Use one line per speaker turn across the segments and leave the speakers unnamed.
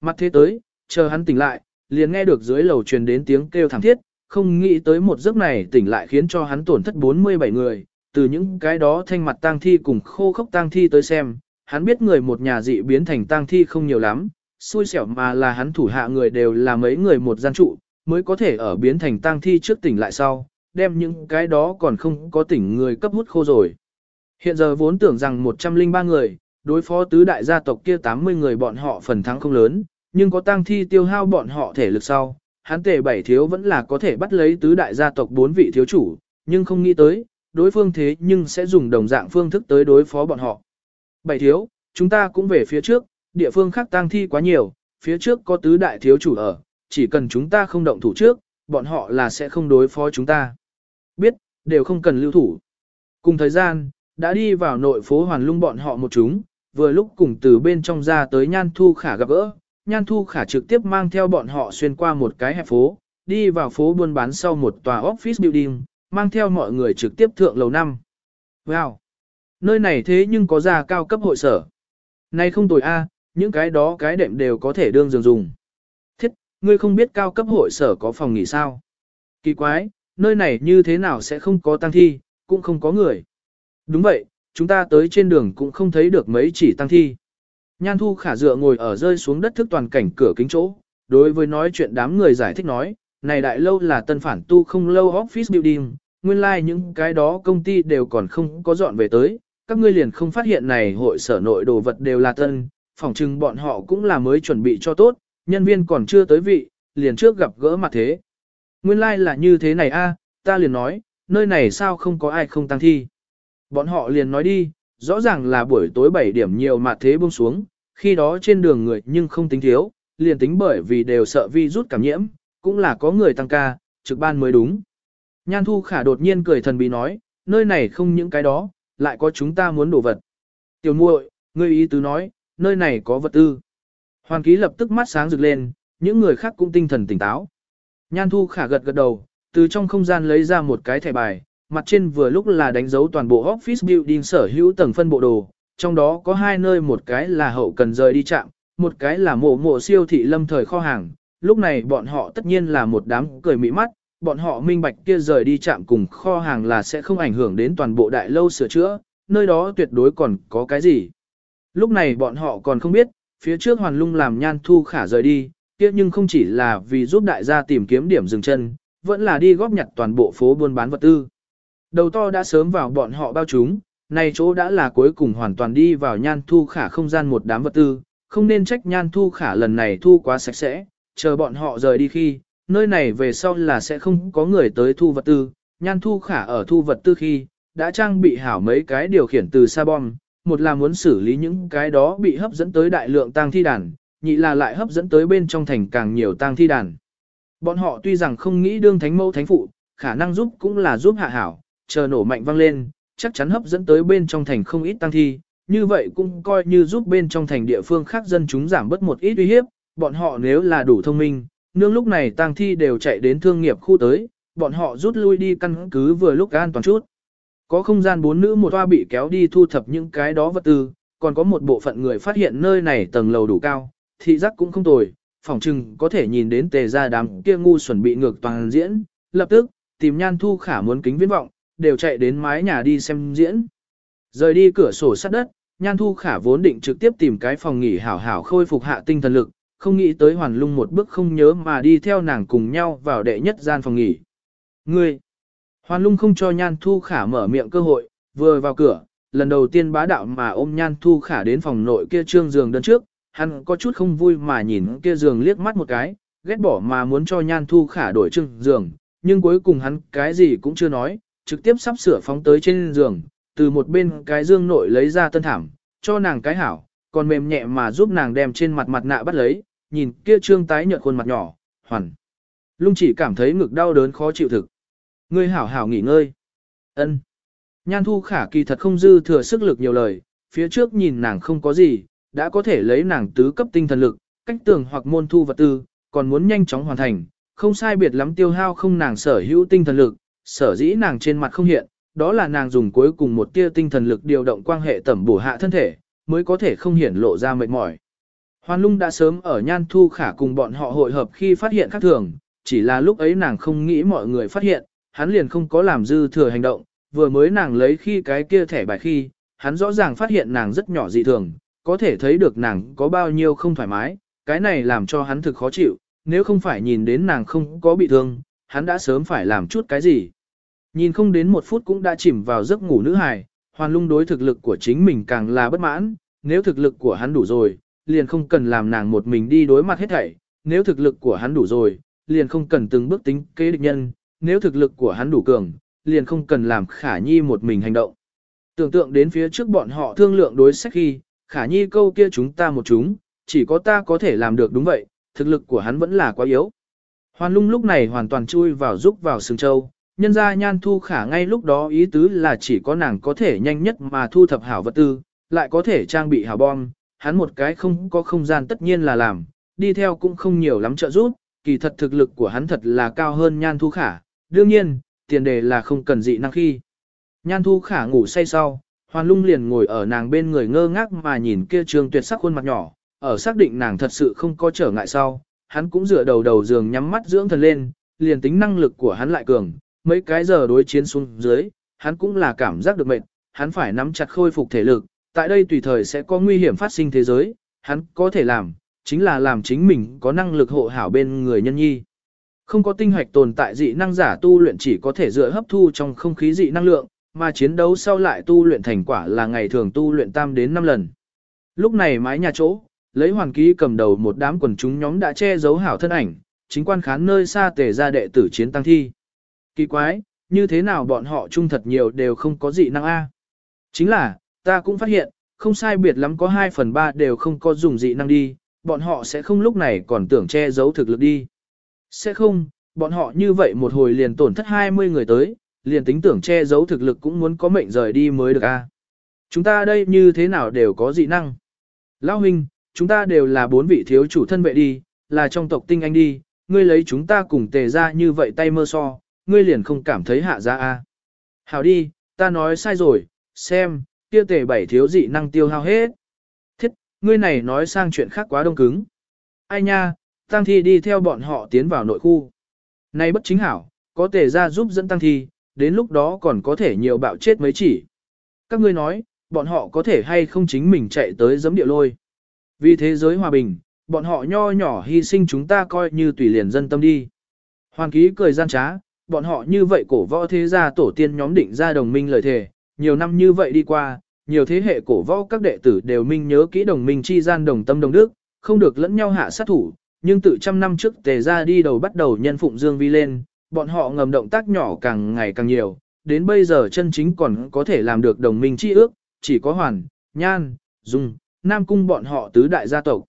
Mặt thế tới, chờ hắn tỉnh lại, liền nghe được dưới lầu truyền đến tiếng kêu thảm thiết, không nghĩ tới một giấc này tỉnh lại khiến cho hắn tổn thất 47 người, từ những cái đó thanh mặt tang thi cùng khô khốc tang thi tới xem, hắn biết người một nhà dị biến thành tang thi không nhiều lắm, xui xẻo mà là hắn thủ hạ người đều là mấy người một gian trụ, mới có thể ở biến thành tang thi trước tỉnh lại sau, đem những cái đó còn không có tỉnh người cấp hút khô rồi. Hiện giờ vốn tưởng rằng 103 người, đối phó tứ đại gia tộc kia 80 người bọn họ phần thắng không lớn, nhưng có tang thi tiêu hao bọn họ thể lực sau, hắn tề bảy thiếu vẫn là có thể bắt lấy tứ đại gia tộc bốn vị thiếu chủ, nhưng không nghĩ tới, đối phương thế nhưng sẽ dùng đồng dạng phương thức tới đối phó bọn họ. Bảy thiếu, chúng ta cũng về phía trước, địa phương khác tang thi quá nhiều, phía trước có tứ đại thiếu chủ ở, chỉ cần chúng ta không động thủ trước, bọn họ là sẽ không đối phó chúng ta. Biết, đều không cần lưu thủ. Cùng thời gian, đã đi vào nội phố hoàn lung bọn họ một chúng, vừa lúc cùng từ bên trong ra tới Nhan Thu Khả gặp gỡ, Nhan Thu Khả trực tiếp mang theo bọn họ xuyên qua một cái hẹp phố, đi vào phố buôn bán sau một tòa office building, mang theo mọi người trực tiếp thượng lầu năm. Wow! Nơi này thế nhưng có ra cao cấp hội sở. Này không tồi a, những cái đó cái đệm đều có thể đương giường dùng. Thiết, ngươi không biết cao cấp hội sở có phòng nghỉ sao? Kỳ quái, nơi này như thế nào sẽ không có tăng thi, cũng không có người. Đúng vậy, chúng ta tới trên đường cũng không thấy được mấy chỉ tăng thi. Nhan thu khả dựa ngồi ở rơi xuống đất thức toàn cảnh cửa kính chỗ, đối với nói chuyện đám người giải thích nói, này đại lâu là tân phản tu không lâu office building, nguyên lai like những cái đó công ty đều còn không có dọn về tới, các ngươi liền không phát hiện này hội sở nội đồ vật đều là tân, phỏng chừng bọn họ cũng là mới chuẩn bị cho tốt, nhân viên còn chưa tới vị, liền trước gặp gỡ mặt thế. Nguyên lai like là như thế này a, ta liền nói, nơi này sao không có ai không tăng thi. Bọn họ liền nói đi, rõ ràng là buổi tối 7 điểm nhiều mà thế buông xuống, khi đó trên đường người nhưng không tính thiếu, liền tính bởi vì đều sợ vi rút cảm nhiễm, cũng là có người tăng ca, trực ban mới đúng. Nhan Thu Khả đột nhiên cười thần bí nói, nơi này không những cái đó, lại có chúng ta muốn đổ vật. Tiểu muội, ngươi ý tứ nói, nơi này có vật tư. Hoàn ký lập tức mắt sáng rực lên, những người khác cũng tinh thần tỉnh táo. Nhan Thu Khả gật gật đầu, từ trong không gian lấy ra một cái thẻ bài, mặt trên vừa lúc là đánh dấu toàn bộ office building sở hữu tầng phân bộ đồ, trong đó có hai nơi một cái là hậu cần rời đi chạm, một cái là mộ mộ siêu thị lâm thời kho hàng. Lúc này bọn họ tất nhiên là một đám cười mỹ mắt, bọn họ minh bạch kia rời đi chạm cùng kho hàng là sẽ không ảnh hưởng đến toàn bộ đại lâu sửa chữa, nơi đó tuyệt đối còn có cái gì. Lúc này bọn họ còn không biết, phía trước hoàn lung làm nhan thu khả rời đi, kia nhưng không chỉ là vì giúp đại gia tìm kiếm điểm dừng chân, vẫn là đi góp nhặt toàn bộ phố buôn bán vật tư. Đầu to đã sớm vào bọn họ bao chúng, này chỗ đã là cuối cùng hoàn toàn đi vào nhan thu khả không gian một đám vật tư, không nên trách nhan thu khả lần này thu quá sạch sẽ, chờ bọn họ rời đi khi, nơi này về sau là sẽ không có người tới thu vật tư, nhan thu khả ở thu vật tư khi, đã trang bị hảo mấy cái điều khiển từ xa bom, một là muốn xử lý những cái đó bị hấp dẫn tới đại lượng tang thi đàn, nhị là lại hấp dẫn tới bên trong thành càng nhiều tang thi đàn. Bọn họ tuy rằng không nghĩ đương thánh mẫu thánh phụ, khả năng giúp cũng là giúp hạ hảo, chờ nổ mạnh vang lên, chắc chắn hấp dẫn tới bên trong thành không ít tăng thi, như vậy cũng coi như giúp bên trong thành địa phương khác dân chúng giảm bớt một ít uy hiếp, bọn họ nếu là đủ thông minh, nương lúc này tăng thi đều chạy đến thương nghiệp khu tới, bọn họ rút lui đi căn cứ vừa lúc an toàn chút. Có không gian bốn nữ một toa bị kéo đi thu thập những cái đó vật tư, còn có một bộ phận người phát hiện nơi này tầng lầu đủ cao, thị giác cũng không tồi, phòng trừng có thể nhìn đến tề ra đám kia ngu chuẩn bị ngược toàn diễn, lập tức, tìm nhan thu khả muốn kính viễn vọng, đều chạy đến mái nhà đi xem diễn. Rời đi cửa sổ sắt đất, Nhan Thu Khả vốn định trực tiếp tìm cái phòng nghỉ hảo hảo khôi phục hạ tinh thần lực, không nghĩ tới Hoàn Lung một bước không nhớ mà đi theo nàng cùng nhau vào đệ nhất gian phòng nghỉ. Ngươi! Hoàn Lung không cho Nhan Thu Khả mở miệng cơ hội, vừa vào cửa, lần đầu tiên bá đạo mà ôm Nhan Thu Khả đến phòng nội kia trương giường đơn trước, hắn có chút không vui mà nhìn kia giường liếc mắt một cái, ghét bỏ mà muốn cho Nhan Thu Khả đổi trương giường, nhưng cuối cùng hắn cái gì cũng chưa nói, trực tiếp sắp sửa phóng tới trên giường, từ một bên cái dương nội lấy ra tân thảm, cho nàng cái hảo, còn mềm nhẹ mà giúp nàng đem trên mặt mặt nạ bắt lấy, nhìn kia trương tái nhợt khuôn mặt nhỏ, hoàn. Lung chỉ cảm thấy ngực đau đớn khó chịu thực. Ngươi hảo hảo nghỉ ngơi. Ân. Nhan thu khả kỳ thật không dư thừa sức lực nhiều lời, phía trước nhìn nàng không có gì, đã có thể lấy nàng tứ cấp tinh thần lực, cách tường hoặc môn thu vật tư, còn muốn nhanh chóng hoàn thành, không sai biệt lắm tiêu hao không nàng sở hữu tinh thần lực, sở dĩ nàng trên mặt không hiện, đó là nàng dùng cuối cùng một tia tinh thần lực điều động quan hệ tẩm bổ hạ thân thể, mới có thể không hiển lộ ra mệt mỏi. Hoàn lung đã sớm ở nhan thu khả cùng bọn họ hội hợp khi phát hiện khác thường, chỉ là lúc ấy nàng không nghĩ mọi người phát hiện, hắn liền không có làm dư thừa hành động, vừa mới nàng lấy khi cái kia thẻ bài khi, hắn rõ ràng phát hiện nàng rất nhỏ dị thường, có thể thấy được nàng có bao nhiêu không thoải mái, cái này làm cho hắn thực khó chịu, nếu không phải nhìn đến nàng không có bị thương, hắn đã sớm phải làm chút cái gì. Nhìn không đến một phút cũng đã chìm vào giấc ngủ nữ hài, hoàn lung đối thực lực của chính mình càng là bất mãn, nếu thực lực của hắn đủ rồi, liền không cần làm nàng một mình đi đối mặt hết thảy, nếu thực lực của hắn đủ rồi, liền không cần từng bước tính kế địch nhân, nếu thực lực của hắn đủ cường, liền không cần làm khả nhi một mình hành động. Tưởng tượng đến phía trước bọn họ thương lượng đối sách khi, khả nhi câu kia chúng ta một chúng, chỉ có ta có thể làm được đúng vậy, thực lực của hắn vẫn là quá yếu. Hoàn lung lúc này hoàn toàn chui vào giúp vào sừng châu, nhân ra nhan thu khả ngay lúc đó ý tứ là chỉ có nàng có thể nhanh nhất mà thu thập hảo vật tư, lại có thể trang bị hảo bom, hắn một cái không có không gian tất nhiên là làm, đi theo cũng không nhiều lắm trợ giúp, kỳ thật thực lực của hắn thật là cao hơn nhan thu khả, đương nhiên, tiền đề là không cần dị năng khi. Nhan thu khả ngủ say sau, hoàn lung liền ngồi ở nàng bên người ngơ ngác mà nhìn kia trường tuyệt sắc khuôn mặt nhỏ, ở xác định nàng thật sự không có trở ngại sau, hắn cũng dựa đầu đầu giường nhắm mắt dưỡng thần lên, liền tính năng lực của hắn lại cường, mấy cái giờ đối chiến xuống dưới, hắn cũng là cảm giác được mệt, hắn phải nắm chặt khôi phục thể lực, tại đây tùy thời sẽ có nguy hiểm phát sinh thế giới, hắn có thể làm, chính là làm chính mình có năng lực hộ hảo bên người nhân nhi. Không có tinh hoạch tồn tại dị năng giả tu luyện chỉ có thể dựa hấp thu trong không khí dị năng lượng, mà chiến đấu sau lại tu luyện thành quả là ngày thường tu luyện tam đến 5 lần. Lúc này mái nhà chỗ, lấy hoàng ký cầm đầu một đám quần chúng nhóm đã che giấu hảo thân ảnh, chính quan khán nơi xa tề ra đệ tử chiến tăng thi. Kỳ quái, như thế nào bọn họ chung thật nhiều đều không có dị năng A. Chính là, ta cũng phát hiện, không sai biệt lắm có 2 phần 3 đều không có dùng dị năng đi, bọn họ sẽ không lúc này còn tưởng che giấu thực lực đi. Sẽ không, bọn họ như vậy một hồi liền tổn thất 20 người tới, liền tính tưởng che giấu thực lực cũng muốn có mệnh rời đi mới được a. Chúng ta đây như thế nào đều có dị năng. Lão huynh, chúng ta đều là bốn vị thiếu chủ thân vệ đi, là trong tộc tinh anh đi, ngươi lấy chúng ta cùng tề ra như vậy tay mơ so, ngươi liền không cảm thấy hạ ra a. Hảo đi, ta nói sai rồi, xem, kia tề bảy thiếu dị năng tiêu hao hết. Thiết, ngươi này nói sang chuyện khác quá đông cứng. Ai nha, tăng thi đi theo bọn họ tiến vào nội khu. Này bất chính hảo, có tề ra giúp dẫn tăng thi, đến lúc đó còn có thể nhiều bạo chết mấy chỉ. Các ngươi nói, bọn họ có thể hay không chính mình chạy tới giấm địa lôi. Vì thế giới hòa bình, bọn họ nho nhỏ hy sinh chúng ta coi như tùy liền dân tâm đi. Hoàng ký cười gian trá, bọn họ như vậy cổ võ thế gia tổ tiên nhóm định ra đồng minh lời thề, nhiều năm như vậy đi qua, nhiều thế hệ cổ võ các đệ tử đều minh nhớ kỹ đồng minh chi gian đồng tâm đồng đức, không được lẫn nhau hạ sát thủ, nhưng từ trăm năm trước tề ra đi đầu bắt đầu nhân phụng dương vi lên, bọn họ ngầm động tác nhỏ càng ngày càng nhiều, đến bây giờ chân chính còn có thể làm được đồng minh chi ước, chỉ có hoàn, nhan, dung, nam cung bọn họ tứ đại gia tộc.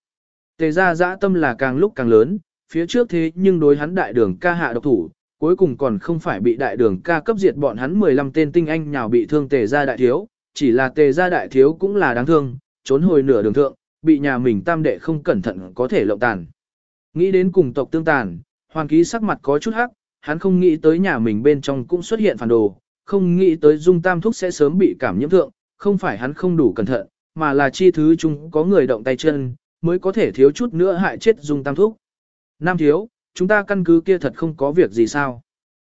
Tề gia dã tâm là càng lúc càng lớn, phía trước thế nhưng đối hắn đại đường ca hạ độc thủ, cuối cùng còn không phải bị đại đường ca cấp diệt bọn hắn 15 tên tinh anh nhào bị thương tề gia đại thiếu, chỉ là tề gia đại thiếu cũng là đáng thương, trốn hồi nửa đường thượng, bị nhà mình tam đệ không cẩn thận có thể lộng tàn. Nghĩ đến cùng tộc tương tàn, hoàng ký sắc mặt có chút hắc, hắn không nghĩ tới nhà mình bên trong cũng xuất hiện phản đồ, không nghĩ tới dung tam thúc sẽ sớm bị cảm nhiễm thượng, không phải hắn không đủ cẩn thận, mà là chi thứ chung có người động tay chân, mới có thể thiếu chút nữa hại chết dung tam thúc. Nam thiếu, chúng ta căn cứ kia thật không có việc gì sao.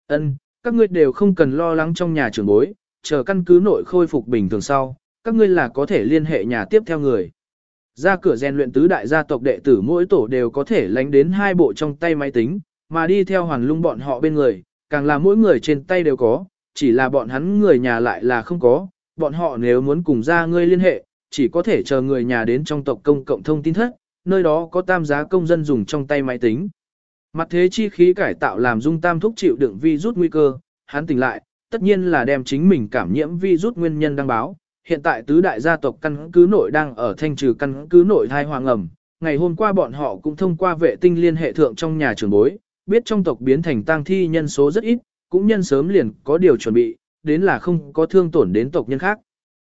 Ân, các ngươi đều không cần lo lắng trong nhà trưởng bối, chờ căn cứ nội khôi phục bình thường sau, các ngươi là có thể liên hệ nhà tiếp theo người. Ra cửa rèn luyện tứ đại gia tộc đệ tử mỗi tổ đều có thể lánh đến hai bộ trong tay máy tính, mà đi theo hoàn lung bọn họ bên người, càng là mỗi người trên tay đều có, chỉ là bọn hắn người nhà lại là không có, bọn họ nếu muốn cùng ra ngươi liên hệ, chỉ có thể chờ người nhà đến trong tộc công cộng thông tin thất, nơi đó có tam giá công dân dùng trong tay máy tính. Mặt thế chi khí cải tạo làm dung tam thúc chịu đựng vi rút nguy cơ, hắn tỉnh lại, tất nhiên là đem chính mình cảm nhiễm vi rút nguyên nhân đăng báo. Hiện tại tứ đại gia tộc căn cứ nội đang ở thanh trừ căn cứ nội thai hoàng ẩm. Ngày hôm qua bọn họ cũng thông qua vệ tinh liên hệ thượng trong nhà trường bối, biết trong tộc biến thành tang thi nhân số rất ít, cũng nhân sớm liền có điều chuẩn bị, đến là không có thương tổn đến tộc nhân khác.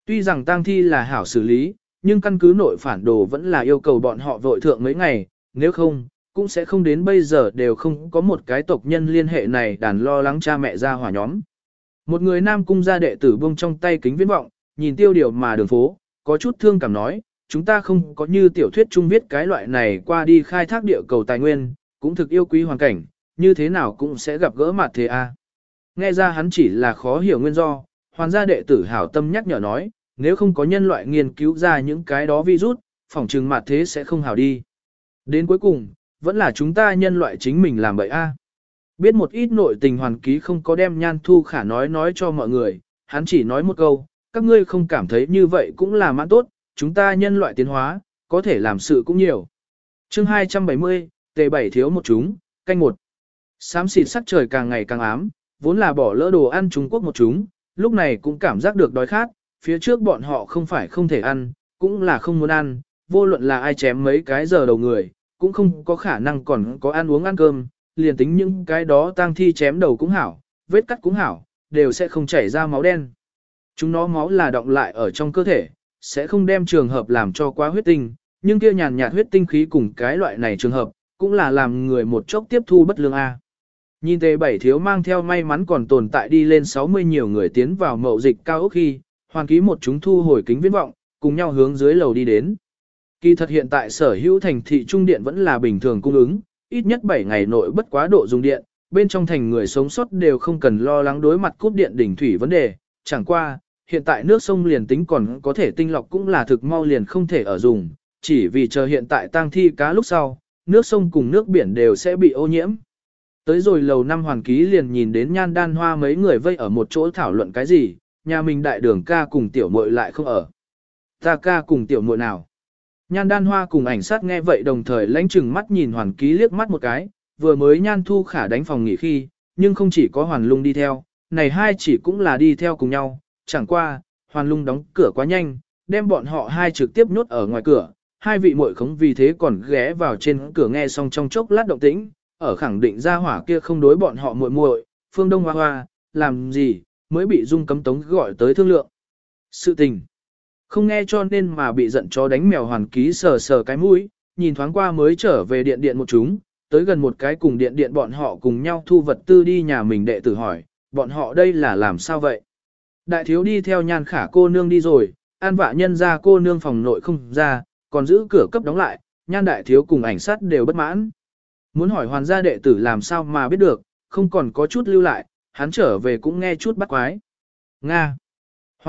Tuy rằng tang thi là hảo xử lý, nhưng căn cứ nội phản đồ vẫn là yêu cầu bọn họ vội thượng mấy ngày, nếu không, cũng sẽ không đến bây giờ đều không có một cái tộc nhân liên hệ này đàn lo lắng cha mẹ ra hỏa nhóm. Một người nam cung gia đệ tử buông trong tay kính viễn vọng, nhìn tiêu điều mà đường phố, có chút thương cảm nói, chúng ta không có như tiểu thuyết chung viết cái loại này qua đi khai thác địa cầu tài nguyên, cũng thực yêu quý hoàn cảnh, như thế nào cũng sẽ gặp gỡ mặt thế a. Nghe ra hắn chỉ là khó hiểu nguyên do, hoàn gia đệ tử hảo tâm nhắc nhở nói, nếu không có nhân loại nghiên cứu ra những cái đó virus, phỏng trừng mặt thế sẽ không hảo đi. Đến cuối cùng, vẫn là chúng ta nhân loại chính mình làm bậy a. Biết một ít nội tình hoàn ký không có đem nhan thu khả nói nói cho mọi người, hắn chỉ nói một câu, các ngươi không cảm thấy như vậy cũng là mãn tốt, chúng ta nhân loại tiến hóa, có thể làm sự cũng nhiều. chương 270, tề bảy thiếu một chúng, canh một. Xám xịt sắc trời càng ngày càng ám, vốn là bỏ lỡ đồ ăn Trung Quốc một chúng, lúc này cũng cảm giác được đói khát, phía trước bọn họ không phải không thể ăn, cũng là không muốn ăn, vô luận là ai chém mấy cái giờ đầu người, cũng không có khả năng còn có ăn uống ăn cơm, liền tính những cái đó tang thi chém đầu cũng hảo, vết cắt cũng hảo, đều sẽ không chảy ra máu đen. Chúng nó máu là động lại ở trong cơ thể, sẽ không đem trường hợp làm cho quá huyết tinh, nhưng kia nhàn nhạt huyết tinh khí cùng cái loại này trường hợp, cũng là làm người một chốc tiếp thu bất lương A. Nhìn tề bảy thiếu mang theo may mắn còn tồn tại đi lên 60 nhiều người tiến vào mậu dịch cao ốc khi, hoàn ký một chúng thu hồi kính viễn vọng, cùng nhau hướng dưới lầu đi đến. Kỳ thật hiện tại sở hữu thành thị trung điện vẫn là bình thường cung ứng, ít nhất 7 ngày nội bất quá độ dùng điện, bên trong thành người sống sót đều không cần lo lắng đối mặt cúp điện đỉnh thủy vấn đề, chẳng qua, hiện tại nước sông liền tính còn có thể tinh lọc cũng là thực mau liền không thể ở dùng, chỉ vì chờ hiện tại tang thi cá lúc sau, nước sông cùng nước biển đều sẽ bị ô nhiễm. Tới rồi lầu năm hoàn ký liền nhìn đến nhan đan hoa mấy người vây ở một chỗ thảo luận cái gì, nhà mình đại đường ca cùng tiểu muội lại không ở. Ta ca cùng tiểu muội nào? Nhan đan hoa cùng ảnh sát nghe vậy đồng thời lãnh chừng mắt nhìn hoàn ký liếc mắt một cái, vừa mới nhan thu khả đánh phòng nghỉ khi, nhưng không chỉ có hoàn lung đi theo, này hai chỉ cũng là đi theo cùng nhau, chẳng qua, hoàn lung đóng cửa quá nhanh, đem bọn họ hai trực tiếp nhốt ở ngoài cửa, hai vị muội khống vì thế còn ghé vào trên cửa nghe xong trong chốc lát động tĩnh, ở khẳng định ra hỏa kia không đối bọn họ muội muội, phương đông hoa hoa, làm gì, mới bị dung cấm tống gọi tới thương lượng. Sự tình, không nghe cho nên mà bị giận cho đánh mèo hoàn ký sờ sờ cái mũi, nhìn thoáng qua mới trở về điện điện một chúng, tới gần một cái cùng điện điện bọn họ cùng nhau thu vật tư đi nhà mình đệ tử hỏi, bọn họ đây là làm sao vậy? Đại thiếu đi theo nhan khả cô nương đi rồi, an vạ nhân ra cô nương phòng nội không ra, còn giữ cửa cấp đóng lại, nhan đại thiếu cùng ảnh sát đều bất mãn. Muốn hỏi hoàn gia đệ tử làm sao mà biết được, không còn có chút lưu lại, hắn trở về cũng nghe chút bắt quái. Nga.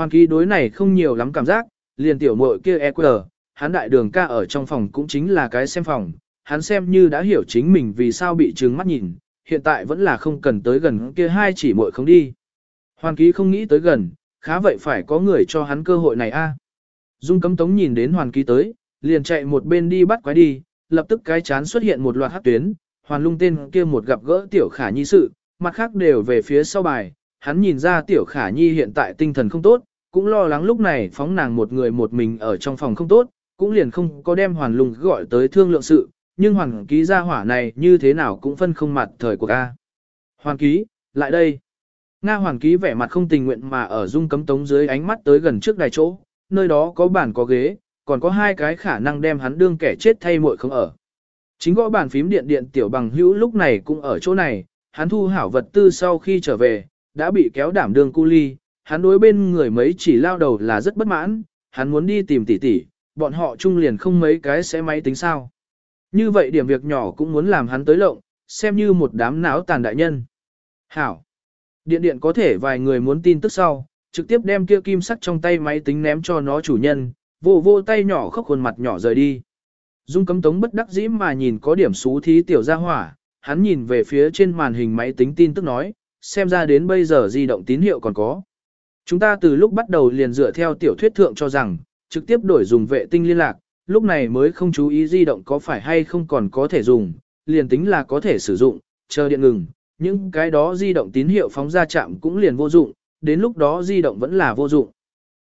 Hoàn ký đối này không nhiều lắm cảm giác, liền tiểu muội kia EQ, hắn đại đường ca ở trong phòng cũng chính là cái xem phòng, hắn xem như đã hiểu chính mình vì sao bị trừng mắt nhìn, hiện tại vẫn là không cần tới gần kia hai chỉ muội không đi. Hoàn ký không nghĩ tới gần, khá vậy phải có người cho hắn cơ hội này a. Dung cấm tống nhìn đến hoàn ký tới, liền chạy một bên đi bắt quái đi, lập tức cái chán xuất hiện một loạt hát tuyến, hoàn lung tên kia một gặp gỡ tiểu khả nhi sự, mặt khác đều về phía sau bài, hắn nhìn ra tiểu khả nhi hiện tại tinh thần không tốt, cũng lo lắng lúc này phóng nàng một người một mình ở trong phòng không tốt, cũng liền không có đem hoàn lung gọi tới thương lượng sự, nhưng hoàn ký gia hỏa này như thế nào cũng phân không mặt thời của ca. Hoàn ký, lại đây. Nga hoàn ký vẻ mặt không tình nguyện mà ở dung cấm tống dưới ánh mắt tới gần trước đài chỗ, nơi đó có bàn có ghế, còn có hai cái khả năng đem hắn đương kẻ chết thay muội không ở. Chính gõ bàn phím điện điện tiểu bằng hữu lúc này cũng ở chỗ này, hắn thu hảo vật tư sau khi trở về, đã bị kéo đảm đương cu ly, hắn đối bên người mấy chỉ lao đầu là rất bất mãn, hắn muốn đi tìm tỷ tỷ, bọn họ chung liền không mấy cái sẽ máy tính sao. Như vậy điểm việc nhỏ cũng muốn làm hắn tới lộng, xem như một đám não tàn đại nhân. Hảo. Điện điện có thể vài người muốn tin tức sau, trực tiếp đem kia kim sắc trong tay máy tính ném cho nó chủ nhân, vô vô tay nhỏ khóc khuôn mặt nhỏ rời đi. Dung cấm tống bất đắc dĩ mà nhìn có điểm xú thí tiểu gia hỏa, hắn nhìn về phía trên màn hình máy tính tin tức nói, xem ra đến bây giờ di động tín hiệu còn có. Chúng ta từ lúc bắt đầu liền dựa theo tiểu thuyết thượng cho rằng, trực tiếp đổi dùng vệ tinh liên lạc, lúc này mới không chú ý di động có phải hay không còn có thể dùng, liền tính là có thể sử dụng, chờ điện ngừng, những cái đó di động tín hiệu phóng ra chạm cũng liền vô dụng, đến lúc đó di động vẫn là vô dụng.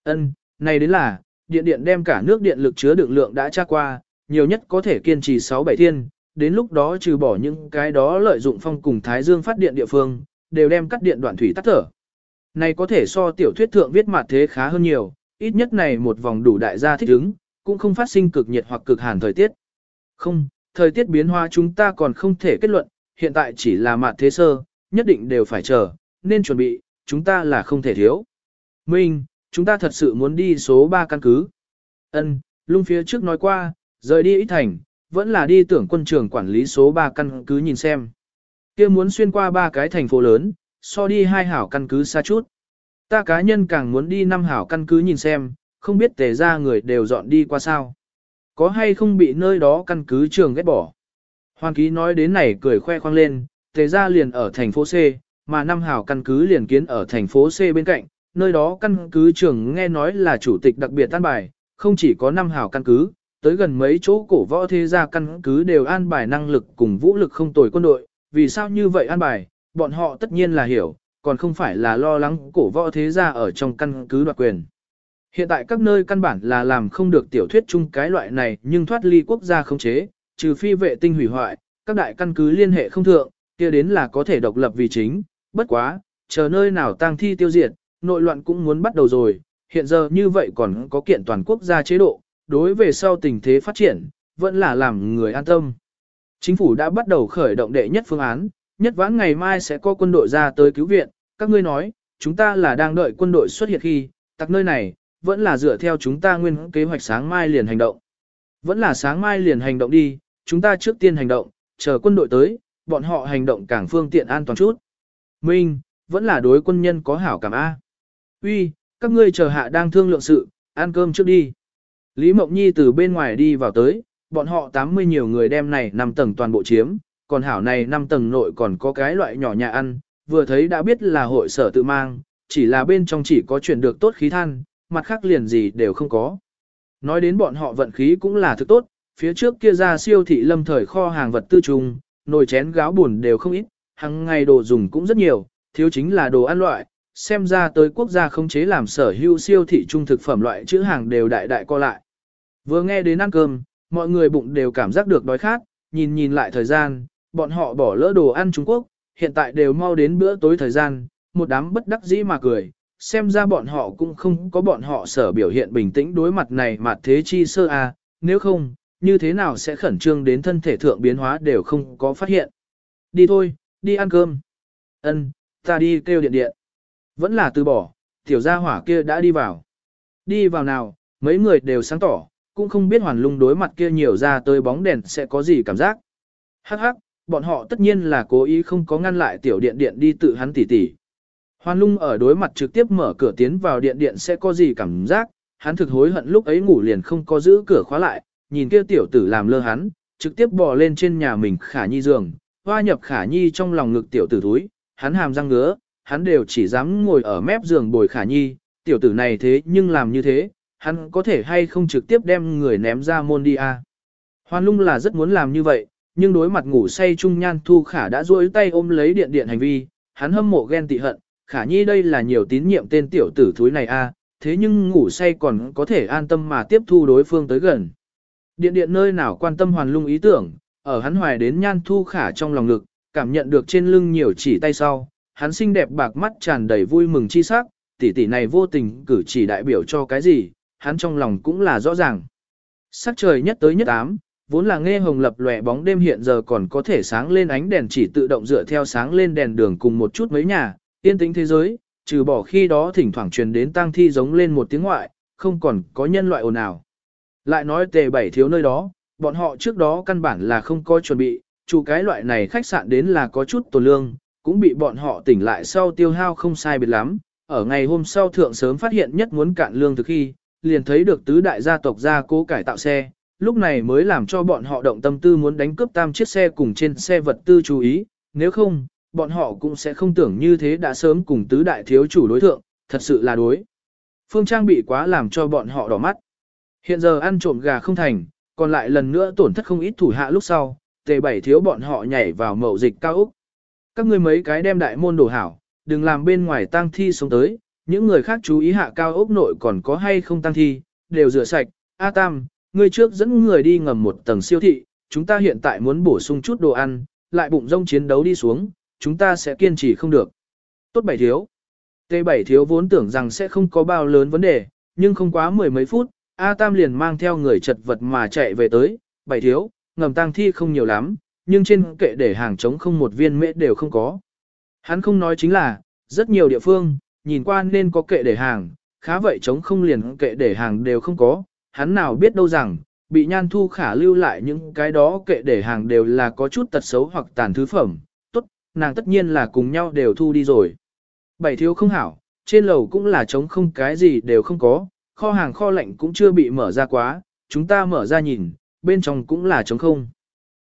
Ân, này đến là, điện điện đem cả nước điện lực chứa đựng lượng đã tra qua, nhiều nhất có thể kiên trì 6-7 thiên, đến lúc đó trừ bỏ những cái đó lợi dụng phong cùng Thái Dương phát điện địa phương, đều đem cắt điện đoạn thủy tắt thở. Này có thể so tiểu thuyết thượng viết mặt thế khá hơn nhiều, ít nhất này một vòng đủ đại gia thích ứng, cũng không phát sinh cực nhiệt hoặc cực hàn thời tiết. Không, thời tiết biến hóa chúng ta còn không thể kết luận, hiện tại chỉ là mặt thế sơ, nhất định đều phải chờ, nên chuẩn bị, chúng ta là không thể thiếu. Minh, chúng ta thật sự muốn đi số 3 căn cứ. Ân, Lung phía trước nói qua, rời đi ít thành, vẫn là đi tưởng quân trường quản lý số 3 căn cứ nhìn xem. kia muốn xuyên qua ba cái thành phố lớn, so đi hai hảo căn cứ xa chút. Ta cá nhân càng muốn đi năm hảo căn cứ nhìn xem, không biết tề ra người đều dọn đi qua sao. Có hay không bị nơi đó căn cứ trường ghét bỏ. Hoàng ký nói đến này cười khoe khoang lên, tề ra liền ở thành phố C, mà năm hảo căn cứ liền kiến ở thành phố C bên cạnh, nơi đó căn cứ trường nghe nói là chủ tịch đặc biệt tan bài, không chỉ có năm hảo căn cứ, tới gần mấy chỗ cổ võ thế gia căn cứ đều an bài năng lực cùng vũ lực không tồi quân đội, vì sao như vậy an bài, bọn họ tất nhiên là hiểu, còn không phải là lo lắng cổ võ thế gia ở trong căn cứ đoạt quyền. Hiện tại các nơi căn bản là làm không được tiểu thuyết chung cái loại này nhưng thoát ly quốc gia không chế, trừ phi vệ tinh hủy hoại, các đại căn cứ liên hệ không thượng, kia đến là có thể độc lập vì chính, bất quá, chờ nơi nào tang thi tiêu diệt, nội loạn cũng muốn bắt đầu rồi, hiện giờ như vậy còn có kiện toàn quốc gia chế độ, đối về sau tình thế phát triển, vẫn là làm người an tâm. Chính phủ đã bắt đầu khởi động đệ nhất phương án, nhất vãn ngày mai sẽ có quân đội ra tới cứu viện, các ngươi nói, chúng ta là đang đợi quân đội xuất hiện khi, tặc nơi này, vẫn là dựa theo chúng ta nguyên kế hoạch sáng mai liền hành động. Vẫn là sáng mai liền hành động đi, chúng ta trước tiên hành động, chờ quân đội tới, bọn họ hành động càng phương tiện an toàn chút. Minh, vẫn là đối quân nhân có hảo cảm A. Uy, các ngươi chờ hạ đang thương lượng sự, ăn cơm trước đi. Lý Mộng Nhi từ bên ngoài đi vào tới, bọn họ 80 nhiều người đem này nằm tầng toàn bộ chiếm, còn hảo này năm tầng nội còn có cái loại nhỏ nhà ăn, vừa thấy đã biết là hội sở tự mang, chỉ là bên trong chỉ có chuyển được tốt khí than, mặt khác liền gì đều không có. Nói đến bọn họ vận khí cũng là thứ tốt, phía trước kia ra siêu thị lâm thời kho hàng vật tư trùng, nồi chén gáo buồn đều không ít, hàng ngày đồ dùng cũng rất nhiều, thiếu chính là đồ ăn loại, xem ra tới quốc gia không chế làm sở hữu siêu thị trung thực phẩm loại chữ hàng đều đại đại co lại. Vừa nghe đến ăn cơm, mọi người bụng đều cảm giác được đói khát, nhìn nhìn lại thời gian, bọn họ bỏ lỡ đồ ăn Trung Quốc, hiện tại đều mau đến bữa tối thời gian, một đám bất đắc dĩ mà cười, xem ra bọn họ cũng không có bọn họ sở biểu hiện bình tĩnh đối mặt này mà thế chi sơ a, à, nếu không, như thế nào sẽ khẩn trương đến thân thể thượng biến hóa đều không có phát hiện. Đi thôi, đi ăn cơm. Ân, ta đi kêu điện điện. Vẫn là từ bỏ, tiểu gia hỏa kia đã đi vào. Đi vào nào, mấy người đều sáng tỏ, cũng không biết hoàn lung đối mặt kia nhiều ra tới bóng đèn sẽ có gì cảm giác. Hắc hắc, bọn họ tất nhiên là cố ý không có ngăn lại tiểu điện điện đi tự hắn tỉ tỉ. Hoan lung ở đối mặt trực tiếp mở cửa tiến vào điện điện sẽ có gì cảm giác, hắn thực hối hận lúc ấy ngủ liền không có giữ cửa khóa lại, nhìn kia tiểu tử làm lơ hắn, trực tiếp bò lên trên nhà mình khả nhi giường, hoa nhập khả nhi trong lòng ngực tiểu tử túi, hắn hàm răng ngứa, hắn đều chỉ dám ngồi ở mép giường bồi khả nhi, tiểu tử này thế nhưng làm như thế, hắn có thể hay không trực tiếp đem người ném ra môn đi à. Hoan lung là rất muốn làm như vậy, nhưng đối mặt ngủ say trung nhan thu khả đã duỗi tay ôm lấy điện điện hành vi, hắn hâm mộ ghen tị hận, khả nhi đây là nhiều tín nhiệm tên tiểu tử thúi này a à, thế nhưng ngủ say còn có thể an tâm mà tiếp thu đối phương tới gần. Điện điện nơi nào quan tâm hoàn lung ý tưởng, ở hắn hoài đến nhan thu khả trong lòng ngực, cảm nhận được trên lưng nhiều chỉ tay sau, hắn xinh đẹp bạc mắt tràn đầy vui mừng chi sắc, tỷ tỷ này vô tình cử chỉ đại biểu cho cái gì, hắn trong lòng cũng là rõ ràng. Sắc trời nhất tới nhất ám, vốn là nghe hồng lập lòe bóng đêm hiện giờ còn có thể sáng lên ánh đèn chỉ tự động dựa theo sáng lên đèn đường cùng một chút mấy nhà, yên tĩnh thế giới, trừ bỏ khi đó thỉnh thoảng truyền đến tang thi giống lên một tiếng ngoại, không còn có nhân loại ồn ào. Lại nói tề bảy thiếu nơi đó, bọn họ trước đó căn bản là không có chuẩn bị, chủ cái loại này khách sạn đến là có chút tổ lương, cũng bị bọn họ tỉnh lại sau tiêu hao không sai biệt lắm. Ở ngày hôm sau thượng sớm phát hiện nhất muốn cạn lương từ khi, liền thấy được tứ đại gia tộc gia cố cải tạo xe, lúc này mới làm cho bọn họ động tâm tư muốn đánh cướp tam chiếc xe cùng trên xe vật tư chú ý, nếu không, bọn họ cũng sẽ không tưởng như thế đã sớm cùng tứ đại thiếu chủ đối thượng, thật sự là đối. Phương trang bị quá làm cho bọn họ đỏ mắt. Hiện giờ ăn trộm gà không thành, còn lại lần nữa tổn thất không ít thủ hạ lúc sau, tề bảy thiếu bọn họ nhảy vào mậu dịch cao Úc. Các ngươi mấy cái đem đại môn đổ hảo, đừng làm bên ngoài tang thi sống tới, những người khác chú ý hạ cao ốc nội còn có hay không tang thi, đều rửa sạch. A Tam, ngươi trước dẫn người đi ngầm một tầng siêu thị, chúng ta hiện tại muốn bổ sung chút đồ ăn, lại bụng rông chiến đấu đi xuống, chúng ta sẽ kiên trì không được. Tốt bảy thiếu. T7 thiếu vốn tưởng rằng sẽ không có bao lớn vấn đề, nhưng không quá mười mấy phút, A Tam liền mang theo người chật vật mà chạy về tới, bảy thiếu, ngầm tang thi không nhiều lắm, nhưng trên kệ để hàng trống không một viên mễ đều không có. Hắn không nói chính là, rất nhiều địa phương, nhìn qua nên có kệ để hàng, khá vậy trống không liền kệ để hàng đều không có, hắn nào biết đâu rằng, bị nhan thu khả lưu lại những cái đó kệ để hàng đều là có chút tật xấu hoặc tàn thứ phẩm, tốt, nàng tất nhiên là cùng nhau đều thu đi rồi. Bảy thiếu không hảo, trên lầu cũng là trống không cái gì đều không có, kho hàng kho lạnh cũng chưa bị mở ra quá, chúng ta mở ra nhìn, bên trong cũng là trống không.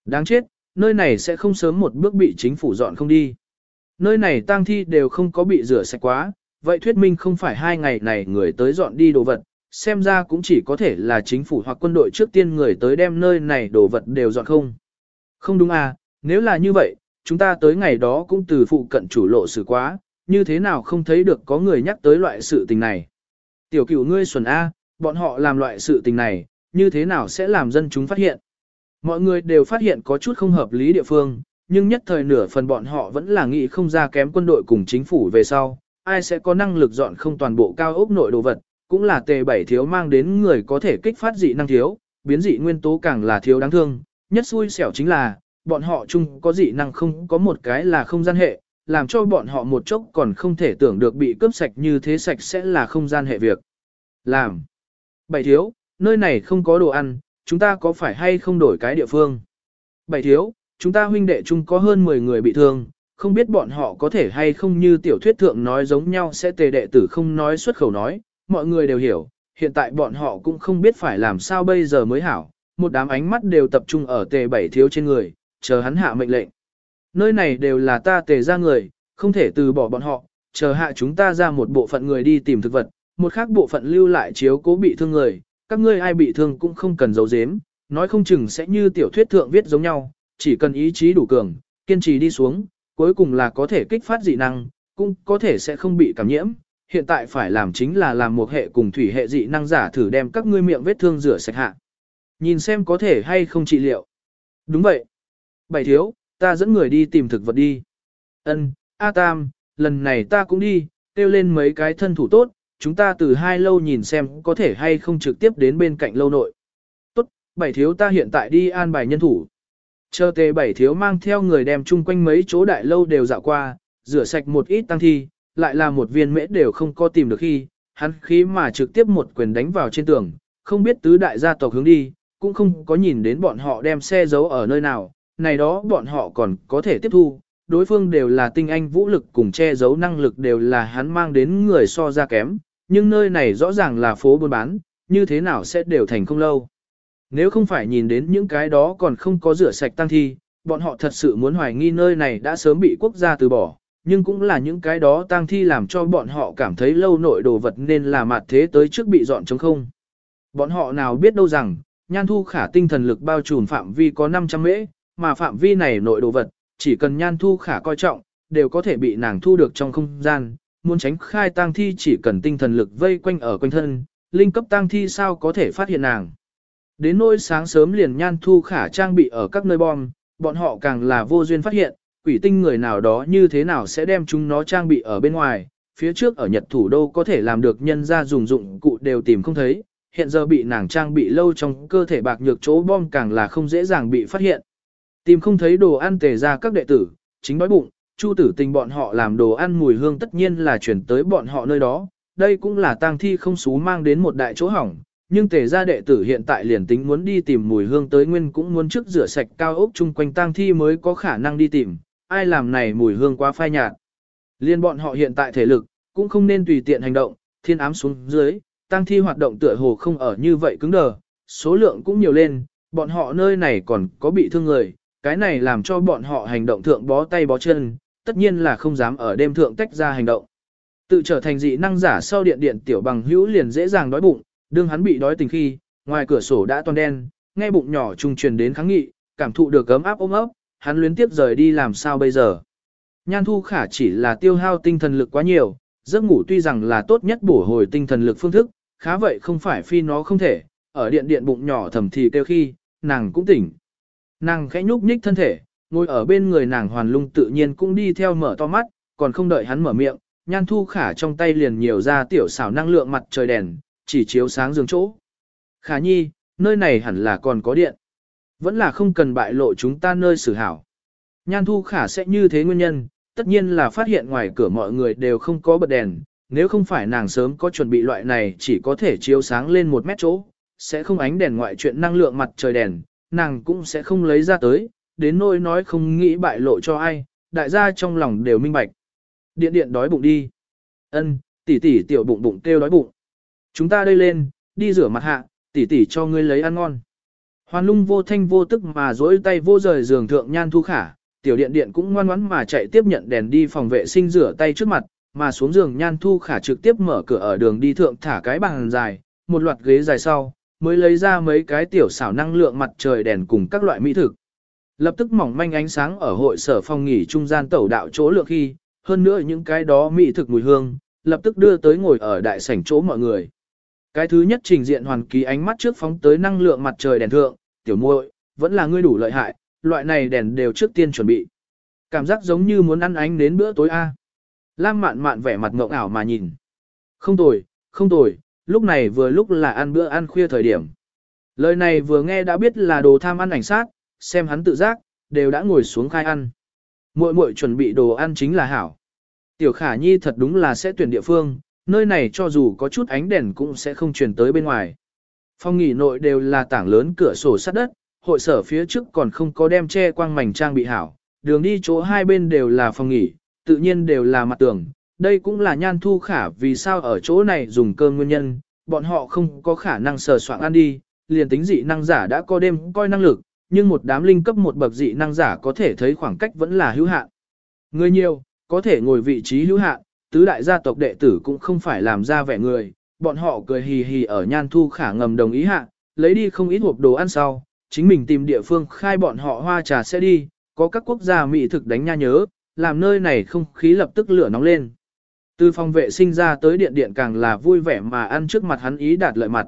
Đáng chết, nơi này sẽ không sớm một bước bị chính phủ dọn không đi. Nơi này tang thi đều không có bị rửa sạch quá, vậy thuyết minh không phải hai ngày này người tới dọn đi đồ vật, xem ra cũng chỉ có thể là chính phủ hoặc quân đội trước tiên người tới đem nơi này đồ vật đều dọn không. Không đúng à, nếu là như vậy, chúng ta tới ngày đó cũng từ phụ cận chủ lộ xử quá, như thế nào không thấy được có người nhắc tới loại sự tình này. Tiểu cửu ngươi xuẩn A, bọn họ làm loại sự tình này, như thế nào sẽ làm dân chúng phát hiện. Mọi người đều phát hiện có chút không hợp lý địa phương, nhưng nhất thời nửa phần bọn họ vẫn là nghĩ không ra kém quân đội cùng chính phủ về sau, ai sẽ có năng lực dọn không toàn bộ cao ốc nội đồ vật, cũng là tề bảy thiếu mang đến người có thể kích phát dị năng thiếu, biến dị nguyên tố càng là thiếu đáng thương, nhất xui xẻo chính là, bọn họ chung có dị năng không có một cái là không gian hệ, làm cho bọn họ một chốc còn không thể tưởng được bị cướp sạch như thế sạch sẽ là không gian hệ việc. Làm. Bảy thiếu, nơi này không có đồ ăn, chúng ta có phải hay không đổi cái địa phương? Bảy thiếu, chúng ta huynh đệ chung có hơn 10 người bị thương, không biết bọn họ có thể hay không như tiểu thuyết thượng nói giống nhau sẽ tề đệ tử không nói xuất khẩu nói, mọi người đều hiểu, hiện tại bọn họ cũng không biết phải làm sao bây giờ mới hảo, một đám ánh mắt đều tập trung ở tề bảy thiếu trên người, chờ hắn hạ mệnh lệnh. Nơi này đều là ta tề ra người, không thể từ bỏ bọn họ, chờ hạ chúng ta ra một bộ phận người đi tìm thực vật, một khác bộ phận lưu lại chiếu cố bị thương người, các ngươi ai bị thương cũng không cần giấu giếm, nói không chừng sẽ như tiểu thuyết thượng viết giống nhau, chỉ cần ý chí đủ cường, kiên trì đi xuống, cuối cùng là có thể kích phát dị năng, cũng có thể sẽ không bị cảm nhiễm. Hiện tại phải làm chính là làm một hệ cùng thủy hệ dị năng giả thử đem các ngươi miệng vết thương rửa sạch hạ. Nhìn xem có thể hay không trị liệu. Đúng vậy. Bảy thiếu, ta dẫn người đi tìm thực vật đi. Ân, A Tam, lần này ta cũng đi, kêu lên mấy cái thân thủ tốt, chúng ta từ hai lâu nhìn xem có thể hay không trực tiếp đến bên cạnh lâu nội. Tốt, bảy thiếu ta hiện tại đi an bài nhân thủ. Chờ tề bảy thiếu mang theo người đem chung quanh mấy chỗ đại lâu đều dạo qua, rửa sạch một ít tăng thi, lại là một viên mễ đều không có tìm được khi, hắn khí mà trực tiếp một quyền đánh vào trên tường, không biết tứ đại gia tộc hướng đi, cũng không có nhìn đến bọn họ đem xe giấu ở nơi nào, này đó bọn họ còn có thể tiếp thu, đối phương đều là tinh anh vũ lực cùng che giấu năng lực đều là hắn mang đến người so ra kém, nhưng nơi này rõ ràng là phố buôn bán, như thế nào sẽ đều thành không lâu. Nếu không phải nhìn đến những cái đó còn không có rửa sạch tăng thi, bọn họ thật sự muốn hoài nghi nơi này đã sớm bị quốc gia từ bỏ, nhưng cũng là những cái đó tang thi làm cho bọn họ cảm thấy lâu nội đồ vật nên là mặt thế tới trước bị dọn trống không. Bọn họ nào biết đâu rằng, nhan thu khả tinh thần lực bao trùm phạm vi có 500 mễ, mà phạm vi này nội đồ vật, chỉ cần nhan thu khả coi trọng, đều có thể bị nàng thu được trong không gian, muốn tránh khai tang thi chỉ cần tinh thần lực vây quanh ở quanh thân, linh cấp tang thi sao có thể phát hiện nàng. Đến nỗi sáng sớm liền nhan thu khả trang bị ở các nơi bom, bọn họ càng là vô duyên phát hiện, quỷ tinh người nào đó như thế nào sẽ đem chúng nó trang bị ở bên ngoài, phía trước ở Nhật thủ đô có thể làm được nhân ra dùng dụng cụ đều tìm không thấy, hiện giờ bị nàng trang bị lâu trong cơ thể bạc nhược chỗ bom càng là không dễ dàng bị phát hiện. Tìm không thấy đồ ăn tề ra các đệ tử, chính đói bụng, chu tử tình bọn họ làm đồ ăn mùi hương tất nhiên là chuyển tới bọn họ nơi đó, đây cũng là tang thi không xú mang đến một đại chỗ hỏng, nhưng tề gia đệ tử hiện tại liền tính muốn đi tìm mùi hương tới nguyên cũng muốn trước rửa sạch cao ốc chung quanh tang thi mới có khả năng đi tìm, ai làm này mùi hương quá phai nhạt. Liên bọn họ hiện tại thể lực, cũng không nên tùy tiện hành động, thiên ám xuống dưới, tăng thi hoạt động tựa hồ không ở như vậy cứng đờ, số lượng cũng nhiều lên, bọn họ nơi này còn có bị thương người, cái này làm cho bọn họ hành động thượng bó tay bó chân, tất nhiên là không dám ở đêm thượng tách ra hành động. Tự trở thành dị năng giả sau điện điện tiểu bằng hữu liền dễ dàng đói bụng, đương hắn bị đói tình khi, ngoài cửa sổ đã toàn đen, nghe bụng nhỏ trung truyền đến kháng nghị, cảm thụ được ấm áp ôm ấp, hắn luyến tiếp rời đi làm sao bây giờ. Nhan thu khả chỉ là tiêu hao tinh thần lực quá nhiều, giấc ngủ tuy rằng là tốt nhất bổ hồi tinh thần lực phương thức, khá vậy không phải phi nó không thể, ở điện điện bụng nhỏ thầm thì kêu khi, nàng cũng tỉnh. Nàng khẽ nhúc nhích thân thể, ngồi ở bên người nàng hoàn lung tự nhiên cũng đi theo mở to mắt, còn không đợi hắn mở miệng, nhan thu khả trong tay liền nhiều ra tiểu xảo năng lượng mặt trời đèn, chỉ chiếu sáng giường chỗ. Khả nhi, nơi này hẳn là còn có điện. Vẫn là không cần bại lộ chúng ta nơi xử hảo. Nhan thu khả sẽ như thế nguyên nhân, tất nhiên là phát hiện ngoài cửa mọi người đều không có bật đèn, nếu không phải nàng sớm có chuẩn bị loại này chỉ có thể chiếu sáng lên một mét chỗ, sẽ không ánh đèn ngoại chuyện năng lượng mặt trời đèn, nàng cũng sẽ không lấy ra tới, đến nỗi nói không nghĩ bại lộ cho ai, đại gia trong lòng đều minh bạch. Điện điện đói bụng đi. Ân, tỷ tỷ tiểu bụng bụng kêu đói bụng. Chúng ta đây lên, đi rửa mặt hạ, tỷ tỷ cho ngươi lấy ăn ngon. Hoàn lung vô thanh vô tức mà dỗi tay vô rời giường thượng nhan thu khả, tiểu điện điện cũng ngoan ngoãn mà chạy tiếp nhận đèn đi phòng vệ sinh rửa tay trước mặt, mà xuống giường nhan thu khả trực tiếp mở cửa ở đường đi thượng thả cái bàn dài, một loạt ghế dài sau, mới lấy ra mấy cái tiểu xảo năng lượng mặt trời đèn cùng các loại mỹ thực. Lập tức mỏng manh ánh sáng ở hội sở phòng nghỉ trung gian tẩu đạo chỗ lượng khi, hơn nữa những cái đó mỹ thực mùi hương, lập tức đưa tới ngồi ở đại sảnh chỗ mọi người. Cái thứ nhất trình diện hoàn ký ánh mắt trước phóng tới năng lượng mặt trời đèn thượng, tiểu muội, vẫn là ngươi đủ lợi hại, loại này đèn đều trước tiên chuẩn bị. Cảm giác giống như muốn ăn ánh đến bữa tối a. Lam mạn mạn vẻ mặt ngộng ảo mà nhìn. Không tồi, không tồi, lúc này vừa lúc là ăn bữa ăn khuya thời điểm. Lời này vừa nghe đã biết là đồ tham ăn ảnh sát, xem hắn tự giác, đều đã ngồi xuống khai ăn. Muội muội chuẩn bị đồ ăn chính là hảo. Tiểu khả nhi thật đúng là sẽ tuyển địa phương, nơi này cho dù có chút ánh đèn cũng sẽ không truyền tới bên ngoài. Phòng nghỉ nội đều là tảng lớn cửa sổ sắt đất, hội sở phía trước còn không có đem che quang mảnh trang bị hảo, đường đi chỗ hai bên đều là phòng nghỉ, tự nhiên đều là mặt tường. Đây cũng là nhan thu khả vì sao ở chỗ này dùng cơm nguyên nhân, bọn họ không có khả năng sờ soạn ăn đi, liền tính dị năng giả đã có đêm coi năng lực, nhưng một đám linh cấp một bậc dị năng giả có thể thấy khoảng cách vẫn là hữu hạn. Người nhiều, có thể ngồi vị trí hữu hạn, tứ đại gia tộc đệ tử cũng không phải làm ra vẻ người, bọn họ cười hì hì ở nhan thu khả ngầm đồng ý hạ, lấy đi không ít hộp đồ ăn sau, chính mình tìm địa phương khai bọn họ hoa trà sẽ đi, có các quốc gia mỹ thực đánh nha nhớ, làm nơi này không khí lập tức lửa nóng lên. Từ phòng vệ sinh ra tới điện điện càng là vui vẻ mà ăn trước mặt hắn ý đạt lợi mặt.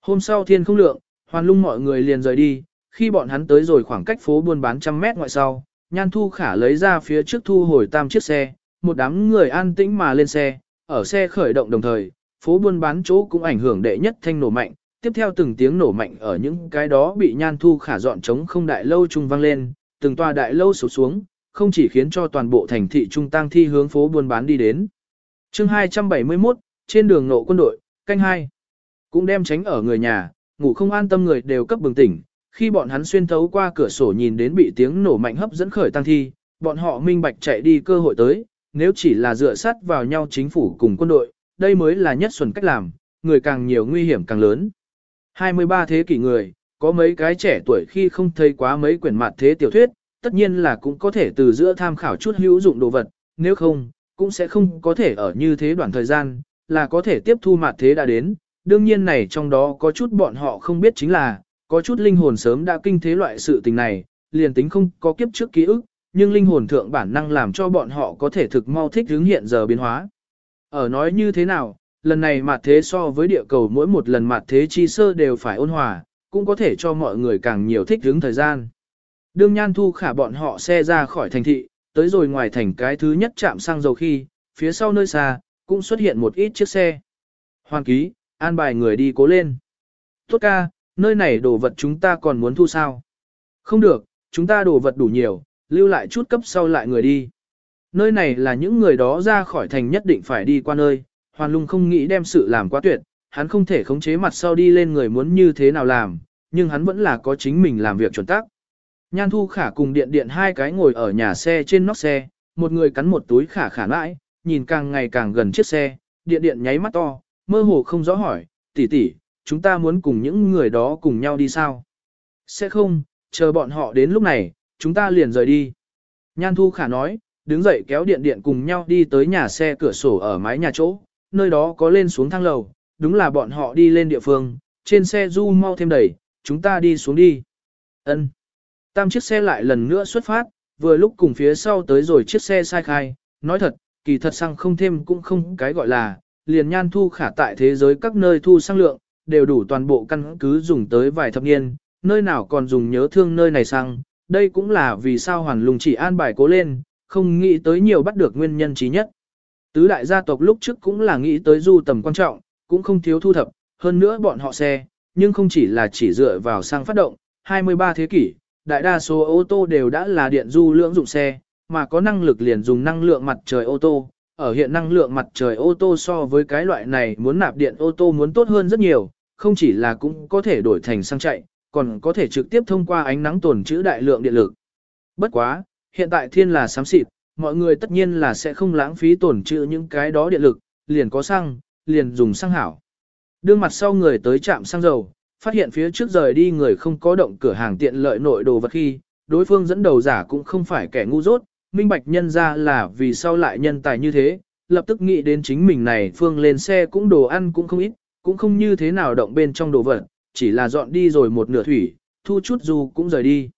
Hôm sau thiên không lượng, hoàn lung mọi người liền rời đi, khi bọn hắn tới rồi khoảng cách phố buôn bán trăm mét ngoại sau, nhan thu khả lấy ra phía trước thu hồi tam chiếc xe, một đám người an tĩnh mà lên xe, ở xe khởi động đồng thời, phố buôn bán chỗ cũng ảnh hưởng đệ nhất thanh nổ mạnh, tiếp theo từng tiếng nổ mạnh ở những cái đó bị nhan thu khả dọn trống không đại lâu trung vang lên, từng tòa đại lâu sụp xuống, không chỉ khiến cho toàn bộ thành thị trung tăng thi hướng phố buôn bán đi đến. chương 271, trên đường nộ quân đội, canh hai. Cũng đem tránh ở người nhà, ngủ không an tâm người đều cấp bừng tỉnh, khi bọn hắn xuyên thấu qua cửa sổ nhìn đến bị tiếng nổ mạnh hấp dẫn khởi tăng thi, bọn họ minh bạch chạy đi cơ hội tới, nếu chỉ là dựa sát vào nhau chính phủ cùng quân đội, đây mới là nhất xuẩn cách làm, người càng nhiều nguy hiểm càng lớn. 23 thế kỷ người, có mấy cái trẻ tuổi khi không thấy quá mấy quyển mặt thế tiểu thuyết, tất nhiên là cũng có thể từ giữa tham khảo chút hữu dụng đồ vật, nếu không, cũng sẽ không có thể ở như thế đoạn thời gian, là có thể tiếp thu mặt thế đã đến. Đương nhiên này trong đó có chút bọn họ không biết chính là, có chút linh hồn sớm đã kinh thế loại sự tình này, liền tính không có kiếp trước ký ức, nhưng linh hồn thượng bản năng làm cho bọn họ có thể thực mau thích hướng hiện giờ biến hóa. Ở nói như thế nào, lần này mặt thế so với địa cầu mỗi một lần mặt thế chi sơ đều phải ôn hòa, cũng có thể cho mọi người càng nhiều thích hướng thời gian. Đương Nhan Thu khả bọn họ xe ra khỏi thành thị, tới rồi ngoài thành cái thứ nhất chạm xăng dầu khi, phía sau nơi xa, cũng xuất hiện một ít chiếc xe. Hoàn ký, an bài người đi cố lên. Tốt ca, nơi này đồ vật chúng ta còn muốn thu sao? Không được, chúng ta đồ vật đủ nhiều, lưu lại chút cấp sau lại người đi. Nơi này là những người đó ra khỏi thành nhất định phải đi qua nơi, Hoàn Lung không nghĩ đem sự làm quá tuyệt, hắn không thể khống chế mặt sau đi lên người muốn như thế nào làm, nhưng hắn vẫn là có chính mình làm việc chuẩn tắc. Nhan Thu Khả cùng điện điện hai cái ngồi ở nhà xe trên nóc xe, một người cắn một túi khả khả mãi, nhìn càng ngày càng gần chiếc xe, điện điện nháy mắt to, mơ hồ không rõ hỏi, tỷ tỷ, chúng ta muốn cùng những người đó cùng nhau đi sao? Sẽ không, chờ bọn họ đến lúc này, chúng ta liền rời đi. Nhan Thu Khả nói, đứng dậy kéo điện điện cùng nhau đi tới nhà xe cửa sổ ở mái nhà chỗ, nơi đó có lên xuống thang lầu, đúng là bọn họ đi lên địa phương, trên xe du mau thêm đẩy, chúng ta đi xuống đi. Ân. Tam chiếc xe lại lần nữa xuất phát, vừa lúc cùng phía sau tới rồi chiếc xe sai khai, nói thật, kỳ thật xăng không thêm cũng không cái gọi là, liền nhan thu khả tại thế giới các nơi thu xăng lượng, đều đủ toàn bộ căn cứ dùng tới vài thập niên, nơi nào còn dùng nhớ thương nơi này xăng, đây cũng là vì sao hoàn lùng chỉ an bài cố lên, không nghĩ tới nhiều bắt được nguyên nhân trí nhất. Tứ đại gia tộc lúc trước cũng là nghĩ tới du tầm quan trọng, cũng không thiếu thu thập, hơn nữa bọn họ xe, nhưng không chỉ là chỉ dựa vào sang phát động, 23 thế kỷ, đại đa số ô tô đều đã là điện du lưỡng dụng xe, mà có năng lực liền dùng năng lượng mặt trời ô tô. Ở hiện năng lượng mặt trời ô tô so với cái loại này muốn nạp điện ô tô muốn tốt hơn rất nhiều, không chỉ là cũng có thể đổi thành xăng chạy, còn có thể trực tiếp thông qua ánh nắng tồn trữ đại lượng điện lực. Bất quá, hiện tại thiên là xám xịt, mọi người tất nhiên là sẽ không lãng phí tổn trữ những cái đó điện lực, liền có xăng, liền dùng xăng hảo. Đương mặt sau người tới trạm xăng dầu, phát hiện phía trước rời đi người không có động cửa hàng tiện lợi nội đồ vật khi, đối phương dẫn đầu giả cũng không phải kẻ ngu dốt, minh bạch nhân ra là vì sao lại nhân tài như thế, lập tức nghĩ đến chính mình này phương lên xe cũng đồ ăn cũng không ít, cũng không như thế nào động bên trong đồ vật, chỉ là dọn đi rồi một nửa thủy, thu chút dù cũng rời đi.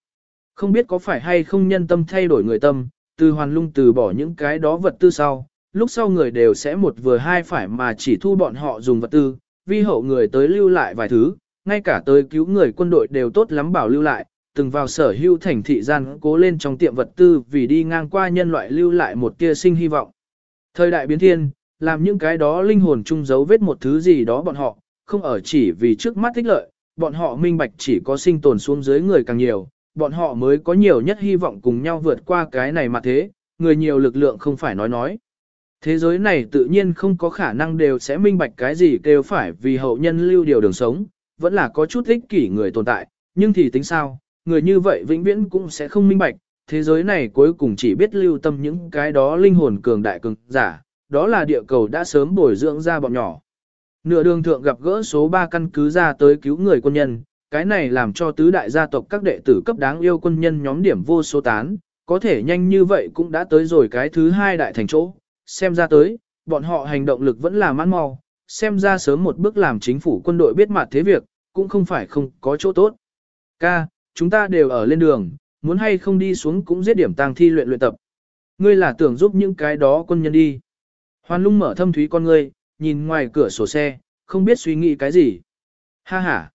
Không biết có phải hay không nhân tâm thay đổi người tâm, từ hoàn lung từ bỏ những cái đó vật tư sau, lúc sau người đều sẽ một vừa hai phải mà chỉ thu bọn họ dùng vật tư, vi hậu người tới lưu lại vài thứ, ngay cả tới cứu người quân đội đều tốt lắm bảo lưu lại, từng vào sở hưu thành thị gian cố lên trong tiệm vật tư vì đi ngang qua nhân loại lưu lại một tia sinh hy vọng. Thời đại biến thiên, làm những cái đó linh hồn chung dấu vết một thứ gì đó bọn họ, không ở chỉ vì trước mắt thích lợi, bọn họ minh bạch chỉ có sinh tồn xuống dưới người càng nhiều, bọn họ mới có nhiều nhất hy vọng cùng nhau vượt qua cái này mà thế, người nhiều lực lượng không phải nói nói. Thế giới này tự nhiên không có khả năng đều sẽ minh bạch cái gì kêu phải vì hậu nhân lưu điều đường sống, vẫn là có chút ích kỷ người tồn tại, nhưng thì tính sao, người như vậy vĩnh viễn cũng sẽ không minh bạch, thế giới này cuối cùng chỉ biết lưu tâm những cái đó linh hồn cường đại cường giả, đó là địa cầu đã sớm bồi dưỡng ra bọn nhỏ. Nửa đường thượng gặp gỡ số 3 căn cứ ra tới cứu người quân nhân, cái này làm cho tứ đại gia tộc các đệ tử cấp đáng yêu quân nhân nhóm điểm vô số tán, có thể nhanh như vậy cũng đã tới rồi cái thứ hai đại thành chỗ, xem ra tới, bọn họ hành động lực vẫn là mãn mau, xem ra sớm một bước làm chính phủ quân đội biết mặt thế việc, cũng không phải không có chỗ tốt. Ca, chúng ta đều ở lên đường, muốn hay không đi xuống cũng giết điểm tang thi luyện luyện tập. Ngươi là tưởng giúp những cái đó quân nhân đi. Hoàn lung mở thâm thúy con ngươi, nhìn ngoài cửa sổ xe, không biết suy nghĩ cái gì. Ha ha.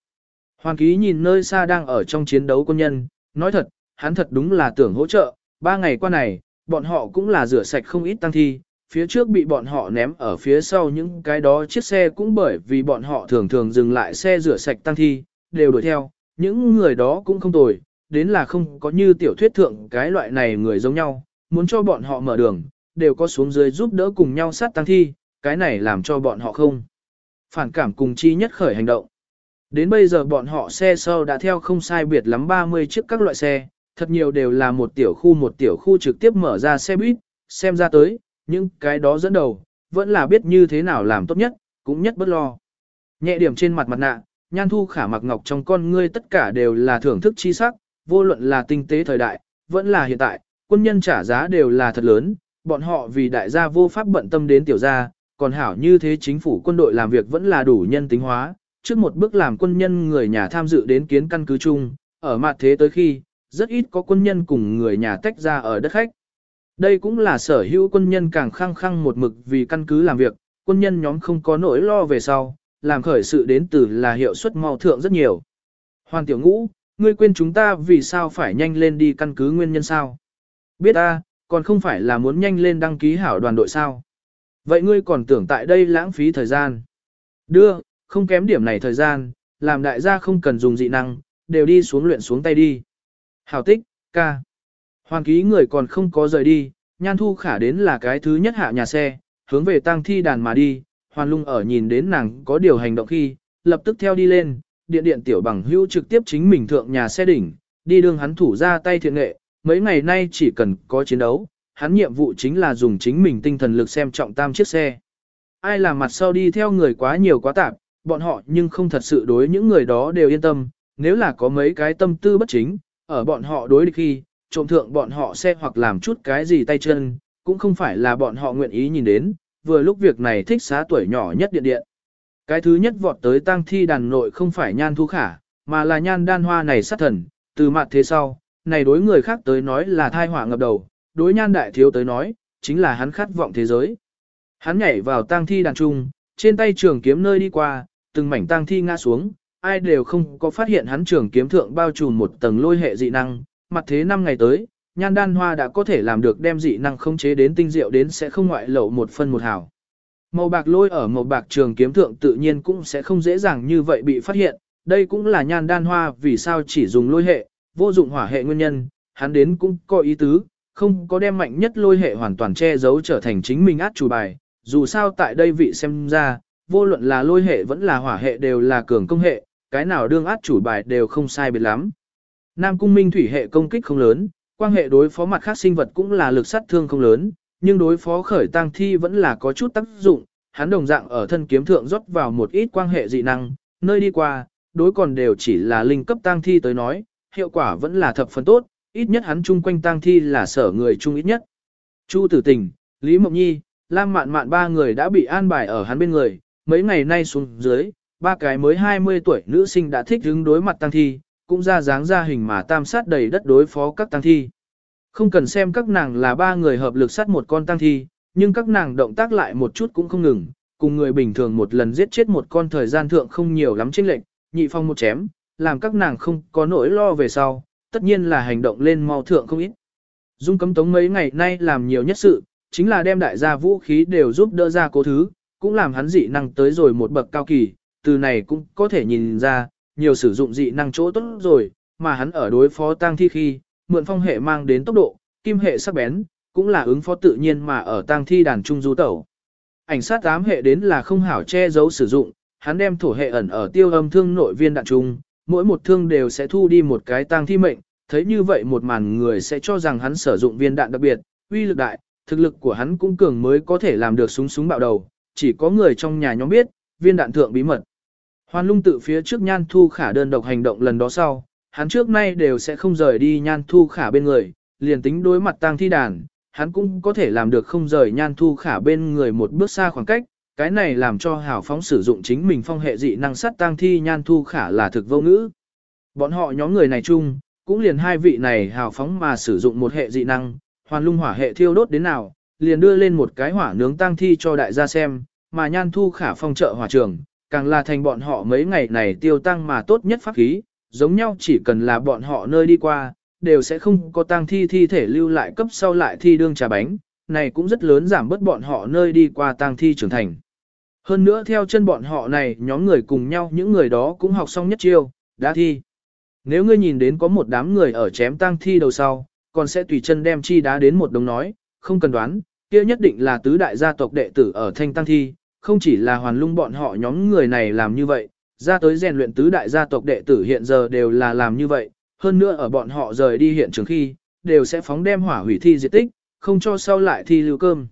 Hoàng ký nhìn nơi xa đang ở trong chiến đấu quân nhân, nói thật, hắn thật đúng là tưởng hỗ trợ, ba ngày qua này, bọn họ cũng là rửa sạch không ít tăng thi, phía trước bị bọn họ ném ở phía sau những cái đó chiếc xe cũng bởi vì bọn họ thường thường dừng lại xe rửa sạch tăng thi, đều đuổi theo, những người đó cũng không tồi, đến là không có như tiểu thuyết thượng cái loại này người giống nhau, muốn cho bọn họ mở đường, đều có xuống dưới giúp đỡ cùng nhau sát tăng thi, cái này làm cho bọn họ không. Phản cảm cùng chi nhất khởi hành động. Đến bây giờ bọn họ xe sau đã theo không sai biệt lắm 30 chiếc các loại xe, thật nhiều đều là một tiểu khu một tiểu khu trực tiếp mở ra xe buýt, xem ra tới, những cái đó dẫn đầu, vẫn là biết như thế nào làm tốt nhất, cũng nhất bất lo. Nhẹ điểm trên mặt mặt nạ, nhan thu khả mặc ngọc trong con ngươi tất cả đều là thưởng thức chi sắc, vô luận là tinh tế thời đại, vẫn là hiện tại, quân nhân trả giá đều là thật lớn, bọn họ vì đại gia vô pháp bận tâm đến tiểu gia, còn hảo như thế chính phủ quân đội làm việc vẫn là đủ nhân tính hóa, trước một bước làm quân nhân người nhà tham dự đến kiến căn cứ chung, ở mặt thế tới khi, rất ít có quân nhân cùng người nhà tách ra ở đất khách. Đây cũng là sở hữu quân nhân càng khăng khăng một mực vì căn cứ làm việc, quân nhân nhóm không có nỗi lo về sau, làm khởi sự đến từ là hiệu suất mau thượng rất nhiều. Hoàng tiểu ngũ, ngươi quên chúng ta vì sao phải nhanh lên đi căn cứ nguyên nhân sao? Biết ta, còn không phải là muốn nhanh lên đăng ký hảo đoàn đội sao? Vậy ngươi còn tưởng tại đây lãng phí thời gian? Đưa, không kém điểm này thời gian, làm đại gia không cần dùng dị năng, đều đi xuống luyện xuống tay đi. Hảo tích, ca. Hoàng ký người còn không có rời đi, nhan thu khả đến là cái thứ nhất hạ nhà xe, hướng về tang thi đàn mà đi, hoàn lung ở nhìn đến nàng có điều hành động khi, lập tức theo đi lên, điện điện tiểu bằng hữu trực tiếp chính mình thượng nhà xe đỉnh, đi đường hắn thủ ra tay thiện nghệ, mấy ngày nay chỉ cần có chiến đấu, hắn nhiệm vụ chính là dùng chính mình tinh thần lực xem trọng tam chiếc xe. Ai làm mặt sau đi theo người quá nhiều quá tạp, bọn họ nhưng không thật sự đối những người đó đều yên tâm, nếu là có mấy cái tâm tư bất chính, ở bọn họ đối địch khi, trộm thượng bọn họ xe hoặc làm chút cái gì tay chân, cũng không phải là bọn họ nguyện ý nhìn đến, vừa lúc việc này thích xá tuổi nhỏ nhất điện điện. Cái thứ nhất vọt tới tang thi đàn nội không phải nhan thu khả, mà là nhan đan hoa này sát thần, từ mặt thế sau, này đối người khác tới nói là thai họa ngập đầu, đối nhan đại thiếu tới nói, chính là hắn khát vọng thế giới. Hắn nhảy vào tang thi đàn trung, trên tay trường kiếm nơi đi qua, từng mảnh tang thi ngã xuống, ai đều không có phát hiện hắn trường kiếm thượng bao trùm một tầng lôi hệ dị năng, mặt thế năm ngày tới, nhan đan hoa đã có thể làm được đem dị năng không chế đến tinh diệu đến sẽ không ngoại lậu một phân một hào. Màu bạc lôi ở màu bạc trường kiếm thượng tự nhiên cũng sẽ không dễ dàng như vậy bị phát hiện, đây cũng là nhan đan hoa vì sao chỉ dùng lôi hệ, vô dụng hỏa hệ nguyên nhân, hắn đến cũng có ý tứ, không có đem mạnh nhất lôi hệ hoàn toàn che giấu trở thành chính mình át chủ bài, dù sao tại đây vị xem ra, vô luận là lôi hệ vẫn là hỏa hệ đều là cường công hệ, cái nào đương át chủ bài đều không sai biệt lắm. Nam cung minh thủy hệ công kích không lớn, quan hệ đối phó mặt khác sinh vật cũng là lực sát thương không lớn, nhưng đối phó khởi tăng thi vẫn là có chút tác dụng, hắn đồng dạng ở thân kiếm thượng rót vào một ít quan hệ dị năng, nơi đi qua, đối còn đều chỉ là linh cấp tăng thi tới nói, hiệu quả vẫn là thập phần tốt, ít nhất hắn chung quanh tăng thi là sở người chung ít nhất. Chu tử tình, Lý Mộng Nhi, Lam Mạn Mạn ba người đã bị an bài ở hắn bên người, mấy ngày nay xuống dưới, ba cái mới 20 tuổi nữ sinh đã thích đứng đối mặt tăng thi, cũng ra dáng ra hình mà tam sát đầy đất đối phó các tăng thi. Không cần xem các nàng là ba người hợp lực sát một con tăng thi, nhưng các nàng động tác lại một chút cũng không ngừng, cùng người bình thường một lần giết chết một con thời gian thượng không nhiều lắm chênh lệnh, nhị phong một chém, làm các nàng không có nỗi lo về sau, tất nhiên là hành động lên mau thượng không ít. Dung cấm tống mấy ngày nay làm nhiều nhất sự, chính là đem đại gia vũ khí đều giúp đỡ ra cố thứ, cũng làm hắn dị năng tới rồi một bậc cao kỳ, từ này cũng có thể nhìn ra, nhiều sử dụng dị năng chỗ tốt rồi, mà hắn ở đối phó tang thi khi, mượn phong hệ mang đến tốc độ, kim hệ sắc bén, cũng là ứng phó tự nhiên mà ở tang thi đàn trung du tẩu. Ảnh sát ám hệ đến là không hảo che giấu sử dụng, hắn đem thổ hệ ẩn ở tiêu âm thương nội viên đạn trung, mỗi một thương đều sẽ thu đi một cái tang thi mệnh, thấy như vậy một màn người sẽ cho rằng hắn sử dụng viên đạn đặc biệt, uy lực đại, thực lực của hắn cũng cường mới có thể làm được súng súng bạo đầu, chỉ có người trong nhà nhóm biết, viên đạn thượng bí mật. hoan lung tự phía trước nhan thu khả đơn độc hành động lần đó sau, hắn trước nay đều sẽ không rời đi nhan thu khả bên người, liền tính đối mặt tang thi đàn, hắn cũng có thể làm được không rời nhan thu khả bên người một bước xa khoảng cách, cái này làm cho hảo phóng sử dụng chính mình phong hệ dị năng sắt tang thi nhan thu khả là thực vô ngữ. Bọn họ nhóm người này chung, cũng liền hai vị này hảo phóng mà sử dụng một hệ dị năng, hoàn lung hỏa hệ thiêu đốt đến nào, liền đưa lên một cái hỏa nướng tang thi cho đại gia xem, mà nhan thu khả phong trợ hỏa trường, càng là thành bọn họ mấy ngày này tiêu tăng mà tốt nhất pháp khí, giống nhau chỉ cần là bọn họ nơi đi qua, đều sẽ không có tang thi thi thể lưu lại cấp sau lại thi đương trà bánh, này cũng rất lớn giảm bớt bọn họ nơi đi qua tang thi trưởng thành. Hơn nữa theo chân bọn họ này nhóm người cùng nhau những người đó cũng học xong nhất chiêu, đã thi. Nếu ngươi nhìn đến có một đám người ở chém tang thi đầu sau, còn sẽ tùy chân đem chi đá đến một đống nói, không cần đoán, kia nhất định là tứ đại gia tộc đệ tử ở thanh tăng thi, không chỉ là hoàn lung bọn họ nhóm người này làm như vậy, ra tới rèn luyện tứ đại gia tộc đệ tử hiện giờ đều là làm như vậy, hơn nữa ở bọn họ rời đi hiện trường khi, đều sẽ phóng đem hỏa hủy thi diệt tích, không cho sau lại thi lưu cơm.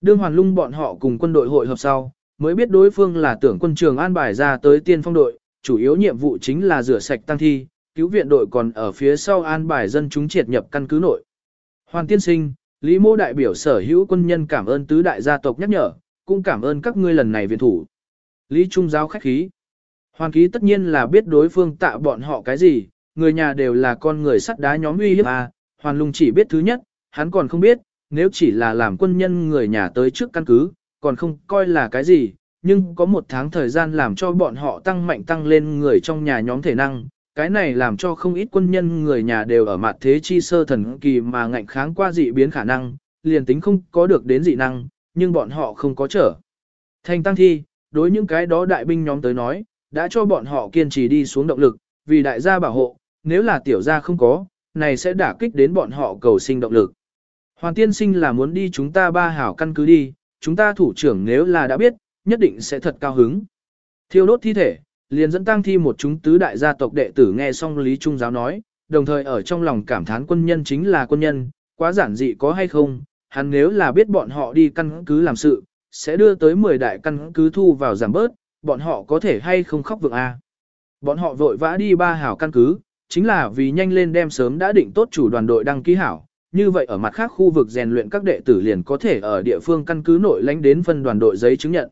Đương hoàn lung bọn họ cùng quân đội hội hợp sau, mới biết đối phương là tưởng quân trường an bài ra tới tiên phong đội, chủ yếu nhiệm vụ chính là rửa sạch tăng thi, cứu viện đội còn ở phía sau an bài dân chúng triệt nhập căn cứ nội. Hoàn tiên sinh, Lý mô đại biểu sở hữu quân nhân cảm ơn tứ đại gia tộc nhắc nhở, cũng cảm ơn các ngươi lần này viện thủ. Lý Trung giáo khách khí. Hoàn ký tất nhiên là biết đối phương tạ bọn họ cái gì, người nhà đều là con người sắt đá nhóm uy hiếp à, hoàn Lùng chỉ biết thứ nhất, hắn còn không biết, nếu chỉ là làm quân nhân người nhà tới trước căn cứ, còn không coi là cái gì, nhưng có một tháng thời gian làm cho bọn họ tăng mạnh tăng lên người trong nhà nhóm thể năng, cái này làm cho không ít quân nhân người nhà đều ở mặt thế chi sơ thần kỳ mà ngạnh kháng qua dị biến khả năng, liền tính không có được đến dị năng, nhưng bọn họ không có trở. Thành tăng thi, đối những cái đó đại binh nhóm tới nói, đã cho bọn họ kiên trì đi xuống động lực, vì đại gia bảo hộ, nếu là tiểu gia không có, này sẽ đả kích đến bọn họ cầu sinh động lực. hoàng tiên sinh là muốn đi chúng ta ba hảo căn cứ đi, chúng ta thủ trưởng nếu là đã biết, nhất định sẽ thật cao hứng. Thiêu đốt thi thể, liền dẫn tăng thi một chúng tứ đại gia tộc đệ tử nghe xong Lý Trung giáo nói, đồng thời ở trong lòng cảm thán quân nhân chính là quân nhân, quá giản dị có hay không, hắn nếu là biết bọn họ đi căn cứ làm sự, sẽ đưa tới 10 đại căn cứ thu vào giảm bớt, bọn họ có thể hay không khóc vượng A. Bọn họ vội vã đi ba hảo căn cứ, chính là vì nhanh lên đem sớm đã định tốt chủ đoàn đội đăng ký hảo, như vậy ở mặt khác khu vực rèn luyện các đệ tử liền có thể ở địa phương căn cứ nội lãnh đến phân đoàn đội giấy chứng nhận.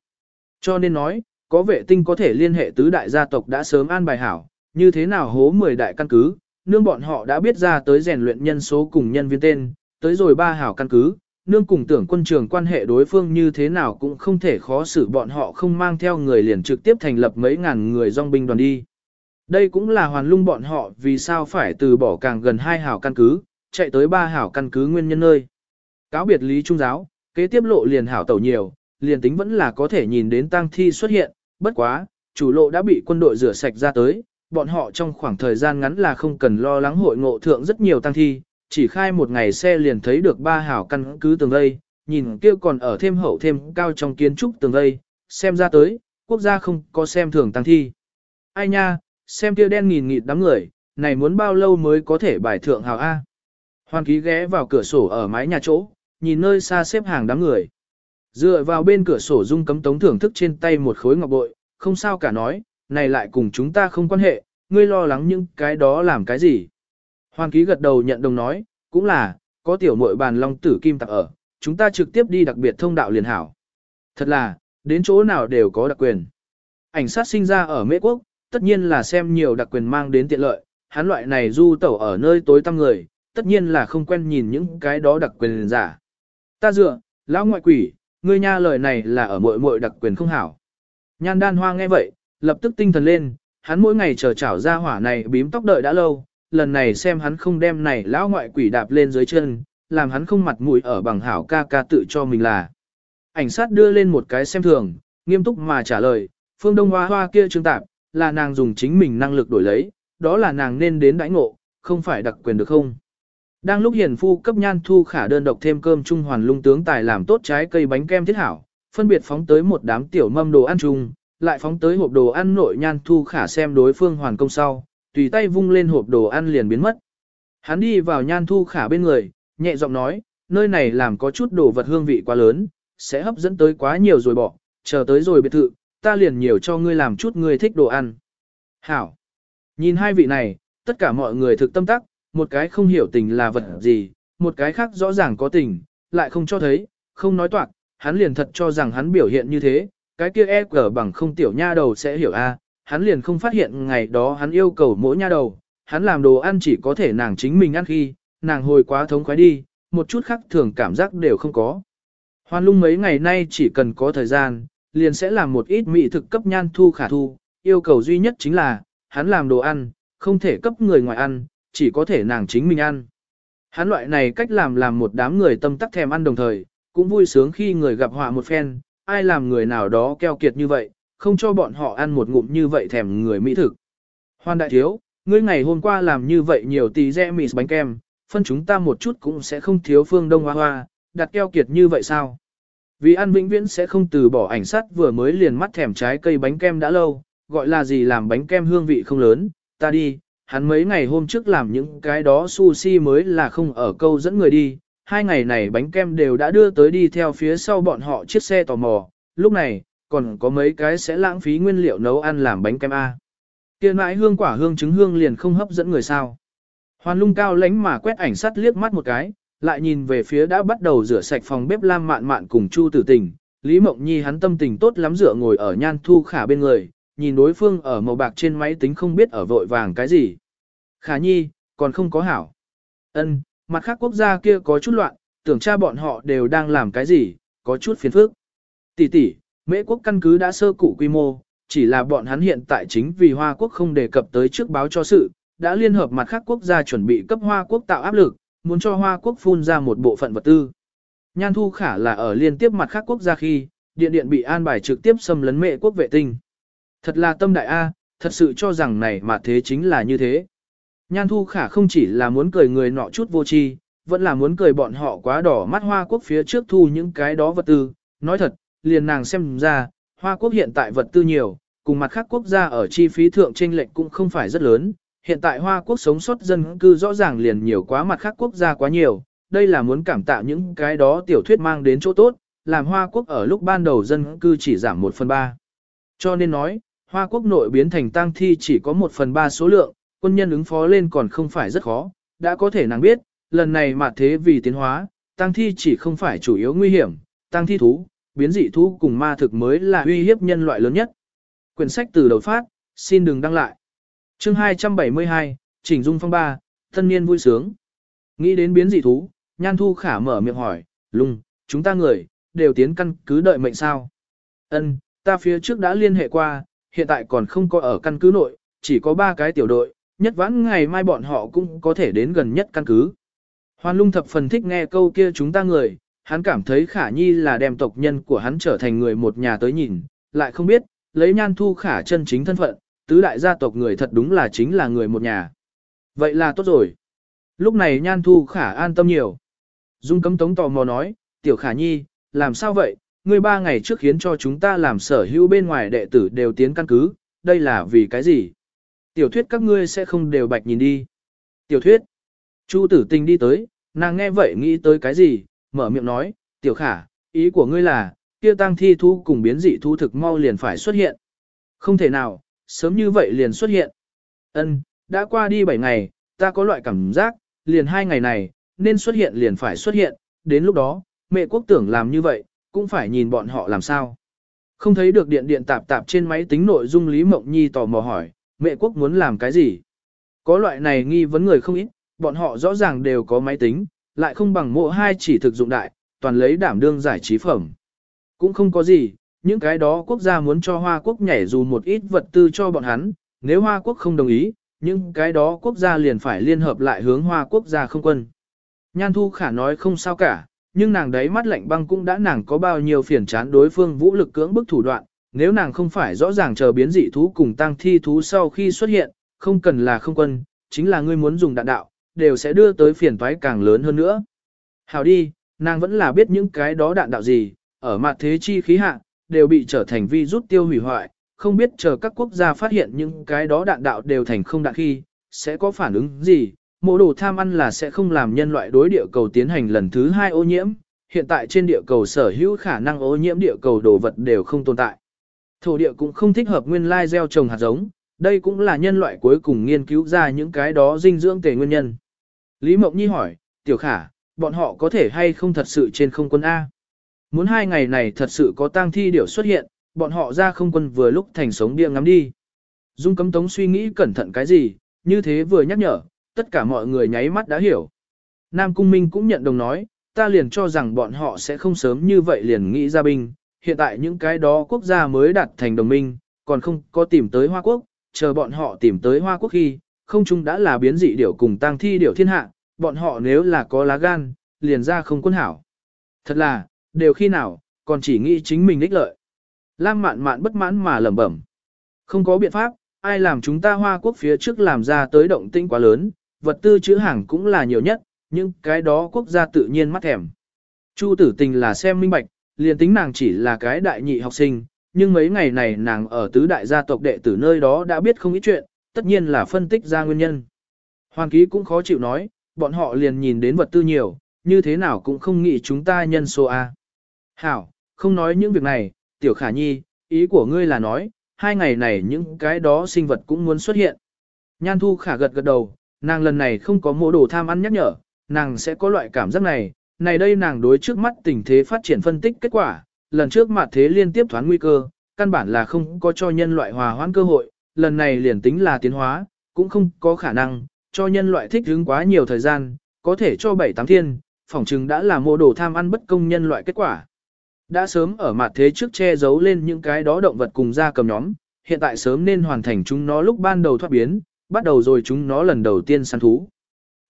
Cho nên nói, có vệ tinh có thể liên hệ tứ đại gia tộc đã sớm an bài hảo, như thế nào hố 10 đại căn cứ, nương bọn họ đã biết ra tới rèn luyện nhân số cùng nhân viên tên, tới rồi ba hảo căn cứ, nương cùng tưởng quân trường quan hệ đối phương như thế nào cũng không thể khó xử bọn họ không mang theo người liền trực tiếp thành lập mấy ngàn người dòng binh đoàn đi. Đây cũng là hoàn lung bọn họ vì sao phải từ bỏ càng gần hai hảo căn cứ, chạy tới ba hảo căn cứ nguyên nhân nơi. Cáo biệt lý trung giáo, kế tiếp lộ liền hảo tẩu nhiều, liền tính vẫn là có thể nhìn đến tang thi xuất hiện, bất quá, chủ lộ đã bị quân đội rửa sạch ra tới, bọn họ trong khoảng thời gian ngắn là không cần lo lắng hội ngộ thượng rất nhiều tang thi, chỉ khai một ngày xe liền thấy được ba hảo căn cứ tường vây, nhìn kia còn ở thêm hậu thêm cao trong kiến trúc tường vây, xem ra tới, quốc gia không có xem thường tăng thi. Ai nha, xem kia đen nghìn nghịt đám người, này muốn bao lâu mới có thể bài thượng hào A. Hoàn ký ghé vào cửa sổ ở mái nhà chỗ, nhìn nơi xa xếp hàng đám người. Dựa vào bên cửa sổ dung cấm tống thưởng thức trên tay một khối ngọc bội, không sao cả nói, này lại cùng chúng ta không quan hệ, ngươi lo lắng những cái đó làm cái gì. hoàng ký gật đầu nhận đồng nói, cũng là, có tiểu muội bàn long tử kim tặc ở, chúng ta trực tiếp đi đặc biệt thông đạo liền hảo. Thật là, đến chỗ nào đều có đặc quyền. Ảnh sát sinh ra ở Mỹ Quốc, tất nhiên là xem nhiều đặc quyền mang đến tiện lợi, hắn loại này du tẩu ở nơi tối tăm người, tất nhiên là không quen nhìn những cái đó đặc quyền giả. Ta dựa, lão ngoại quỷ, ngươi nha lời này là ở muội muội đặc quyền không hảo. Nhan đan hoa nghe vậy, lập tức tinh thần lên, hắn mỗi ngày chờ chảo ra hỏa này bím tóc đợi đã lâu, lần này xem hắn không đem này lão ngoại quỷ đạp lên dưới chân, làm hắn không mặt mũi ở bằng hảo ca ca tự cho mình là. Ảnh sát đưa lên một cái xem thường, nghiêm túc mà trả lời, phương đông hoa hoa kia trương tạp, là nàng dùng chính mình năng lực đổi lấy, đó là nàng nên đến đãi ngộ, không phải đặc quyền được không. Đang lúc hiền phu cấp nhan thu khả đơn độc thêm cơm trung hoàn lung tướng tài làm tốt trái cây bánh kem thiết hảo, phân biệt phóng tới một đám tiểu mâm đồ ăn chung, lại phóng tới hộp đồ ăn nội nhan thu khả xem đối phương hoàn công sau, tùy tay vung lên hộp đồ ăn liền biến mất. Hắn đi vào nhan thu khả bên người, nhẹ giọng nói, nơi này làm có chút đồ vật hương vị quá lớn, sẽ hấp dẫn tới quá nhiều rồi bỏ, chờ tới rồi biệt thự, ta liền nhiều cho ngươi làm chút ngươi thích đồ ăn. Hảo! Nhìn hai vị này, tất cả mọi người thực tâm tắc, một cái không hiểu tình là vật gì, một cái khác rõ ràng có tình, lại không cho thấy, không nói toạc, hắn liền thật cho rằng hắn biểu hiện như thế, cái kia e cờ bằng không tiểu nha đầu sẽ hiểu a, hắn liền không phát hiện ngày đó hắn yêu cầu mỗi nha đầu, hắn làm đồ ăn chỉ có thể nàng chính mình ăn khi, nàng hồi quá thống khoái đi, một chút khác thường cảm giác đều không có. Hoan lung mấy ngày nay chỉ cần có thời gian, liền sẽ làm một ít mỹ thực cấp nhan thu khả thu, yêu cầu duy nhất chính là, hắn làm đồ ăn, không thể cấp người ngoài ăn, chỉ có thể nàng chính mình ăn. Hắn loại này cách làm làm một đám người tâm tắc thèm ăn đồng thời, cũng vui sướng khi người gặp họa một phen, ai làm người nào đó keo kiệt như vậy, không cho bọn họ ăn một ngụm như vậy thèm người mỹ thực. Hoan đại thiếu, ngươi ngày hôm qua làm như vậy nhiều tí rẽ mì bánh kem, phân chúng ta một chút cũng sẽ không thiếu phương đông hoa hoa, đặt keo kiệt như vậy sao? Vì ăn vĩnh viễn sẽ không từ bỏ ảnh sắt vừa mới liền mắt thèm trái cây bánh kem đã lâu, gọi là gì làm bánh kem hương vị không lớn, ta đi, hắn mấy ngày hôm trước làm những cái đó sushi mới là không ở câu dẫn người đi, hai ngày này bánh kem đều đã đưa tới đi theo phía sau bọn họ chiếc xe tò mò, lúc này, còn có mấy cái sẽ lãng phí nguyên liệu nấu ăn làm bánh kem A. Kia mãi hương quả hương trứng hương liền không hấp dẫn người sao. Hoàn lung cao lánh mà quét ảnh sắt liếc mắt một cái, lại nhìn về phía đã bắt đầu rửa sạch phòng bếp lam mạn mạn cùng Chu tử tình. Lý Mộng Nhi hắn tâm tình tốt lắm rửa ngồi ở nhan thu khả bên người, nhìn đối phương ở màu bạc trên máy tính không biết ở vội vàng cái gì. Khả Nhi, còn không có hảo. Ân, mặt khác quốc gia kia có chút loạn, tưởng cha bọn họ đều đang làm cái gì, có chút phiền phức. Tỷ tỷ, mễ quốc căn cứ đã sơ cụ quy mô, chỉ là bọn hắn hiện tại chính vì Hoa quốc không đề cập tới trước báo cho sự, đã liên hợp mặt khác quốc gia chuẩn bị cấp Hoa quốc tạo áp lực, muốn cho Hoa quốc phun ra một bộ phận vật tư. Nhan Thu Khả là ở liên tiếp mặt khác quốc gia khi, điện điện bị an bài trực tiếp xâm lấn mệ quốc vệ tinh. Thật là tâm đại A, thật sự cho rằng này mà thế chính là như thế. Nhan Thu Khả không chỉ là muốn cười người nọ chút vô tri, vẫn là muốn cười bọn họ quá đỏ mắt Hoa Quốc phía trước thu những cái đó vật tư. Nói thật, liền nàng xem ra, Hoa Quốc hiện tại vật tư nhiều, cùng mặt khác quốc gia ở chi phí thượng chênh lệch cũng không phải rất lớn. Hiện tại Hoa Quốc sống sót dân cư rõ ràng liền nhiều quá mặt khác quốc gia quá nhiều, đây là muốn cảm tạ những cái đó tiểu thuyết mang đến chỗ tốt, làm Hoa Quốc ở lúc ban đầu dân cư chỉ giảm 1 phần 3. Cho nên nói, Hoa Quốc nội biến thành tang thi chỉ có 1 phần 3 số lượng, quân nhân ứng phó lên còn không phải rất khó, đã có thể nàng biết, lần này mà thế vì tiến hóa, tang thi chỉ không phải chủ yếu nguy hiểm, tang thi thú, biến dị thú cùng ma thực mới là uy hiếp nhân loại lớn nhất. Quyển sách từ đầu phát, xin đừng đăng lại. Chương 272, Chỉnh Dung Phong ba, thân niên vui sướng. Nghĩ đến biến dị thú, Nhan Thu Khả mở miệng hỏi, lung, chúng ta người, đều tiến căn cứ đợi mệnh sao. Ân, ta phía trước đã liên hệ qua, hiện tại còn không có ở căn cứ nội, chỉ có ba cái tiểu đội, nhất vãn ngày mai bọn họ cũng có thể đến gần nhất căn cứ. Hoan lung thập phần thích nghe câu kia chúng ta người, hắn cảm thấy khả nhi là đem tộc nhân của hắn trở thành người một nhà tới nhìn, lại không biết, lấy nhan thu khả chân chính thân phận, tứ đại gia tộc người thật đúng là chính là người một nhà. Vậy là tốt rồi. Lúc này nhan thu khả an tâm nhiều. Dung cấm tống tò mò nói, tiểu khả nhi, làm sao vậy, ngươi ba ngày trước khiến cho chúng ta làm sở hữu bên ngoài đệ tử đều tiến căn cứ, đây là vì cái gì? Tiểu thuyết các ngươi sẽ không đều bạch nhìn đi. Tiểu thuyết. Chu tử tình đi tới, nàng nghe vậy nghĩ tới cái gì, mở miệng nói, tiểu khả, ý của ngươi là, kia tăng thi thu cùng biến dị thu thực mau liền phải xuất hiện. Không thể nào, sớm như vậy liền xuất hiện. Ân, đã qua đi 7 ngày, ta có loại cảm giác, liền hai ngày này, nên xuất hiện liền phải xuất hiện, đến lúc đó, mẹ quốc tưởng làm như vậy, cũng phải nhìn bọn họ làm sao. Không thấy được điện điện tạp tạp trên máy tính nội dung Lý Mộng Nhi tò mò hỏi, mẹ quốc muốn làm cái gì? Có loại này nghi vấn người không ít, bọn họ rõ ràng đều có máy tính, lại không bằng mộ hai chỉ thực dụng đại, toàn lấy đảm đương giải trí phẩm. Cũng không có gì, những cái đó quốc gia muốn cho Hoa Quốc nhảy dù một ít vật tư cho bọn hắn, nếu Hoa Quốc không đồng ý, những cái đó quốc gia liền phải liên hợp lại hướng Hoa Quốc gia không quân. Nhan Thu Khả nói không sao cả, nhưng nàng đấy mắt lạnh băng cũng đã nàng có bao nhiêu phiền chán đối phương vũ lực cưỡng bức thủ đoạn, nếu nàng không phải rõ ràng chờ biến dị thú cùng tăng thi thú sau khi xuất hiện, không cần là không quân, chính là ngươi muốn dùng đạn đạo, đều sẽ đưa tới phiền toái càng lớn hơn nữa. Hào đi, nàng vẫn là biết những cái đó đạn đạo gì, ở mặt thế chi khí hạ, đều bị trở thành vi rút tiêu hủy hoại, không biết chờ các quốc gia phát hiện những cái đó đạn đạo đều thành không đạn khi, sẽ có phản ứng gì, mộ đồ tham ăn là sẽ không làm nhân loại đối địa cầu tiến hành lần thứ hai ô nhiễm, hiện tại trên địa cầu sở hữu khả năng ô nhiễm địa cầu đồ vật đều không tồn tại. Thổ địa cũng không thích hợp nguyên lai gieo trồng hạt giống, đây cũng là nhân loại cuối cùng nghiên cứu ra những cái đó dinh dưỡng tề nguyên nhân. Lý Mộng Nhi hỏi, tiểu khả, bọn họ có thể hay không thật sự trên không quân A? Muốn hai ngày này thật sự có tang thi điểu xuất hiện, bọn họ ra không quân vừa lúc thành sống bia ngắm đi. Dung cấm tống suy nghĩ cẩn thận cái gì, như thế vừa nhắc nhở, tất cả mọi người nháy mắt đã hiểu. Nam Cung Minh cũng nhận đồng nói, ta liền cho rằng bọn họ sẽ không sớm như vậy liền nghĩ ra binh, hiện tại những cái đó quốc gia mới đạt thành đồng minh, còn không có tìm tới Hoa Quốc, chờ bọn họ tìm tới Hoa Quốc khi, không chung đã là biến dị điểu cùng tang thi điểu thiên hạ, bọn họ nếu là có lá gan, liền ra không quân hảo. Thật là, đều khi nào, còn chỉ nghĩ chính mình ích lợi. Lam mạn mạn bất mãn mà lẩm bẩm. Không có biện pháp, ai làm chúng ta Hoa Quốc phía trước làm ra tới động tĩnh quá lớn, vật tư chữ hàng cũng là nhiều nhất, nhưng cái đó quốc gia tự nhiên mắt thèm. Chu tử tình là xem minh bạch, liền tính nàng chỉ là cái đại nhị học sinh, nhưng mấy ngày này nàng ở tứ đại gia tộc đệ tử nơi đó đã biết không ít chuyện, tất nhiên là phân tích ra nguyên nhân. Hoàng ký cũng khó chịu nói, bọn họ liền nhìn đến vật tư nhiều, như thế nào cũng không nghĩ chúng ta nhân số A. Hảo, không nói những việc này, tiểu khả nhi, ý của ngươi là nói, hai ngày này những cái đó sinh vật cũng muốn xuất hiện. Nhan thu khả gật gật đầu, nàng lần này không có mô đồ tham ăn nhắc nhở, nàng sẽ có loại cảm giác này, này đây nàng đối trước mắt tình thế phát triển phân tích kết quả, lần trước mặt thế liên tiếp thoán nguy cơ, căn bản là không có cho nhân loại hòa hoãn cơ hội, lần này liền tính là tiến hóa, cũng không có khả năng, cho nhân loại thích ứng quá nhiều thời gian, có thể cho bảy tám thiên, phỏng chừng đã là mô đồ tham ăn bất công nhân loại kết quả. Đã sớm ở mặt thế trước che giấu lên những cái đó động vật cùng da cầm nhóm, hiện tại sớm nên hoàn thành chúng nó lúc ban đầu thoát biến, bắt đầu rồi chúng nó lần đầu tiên săn thú.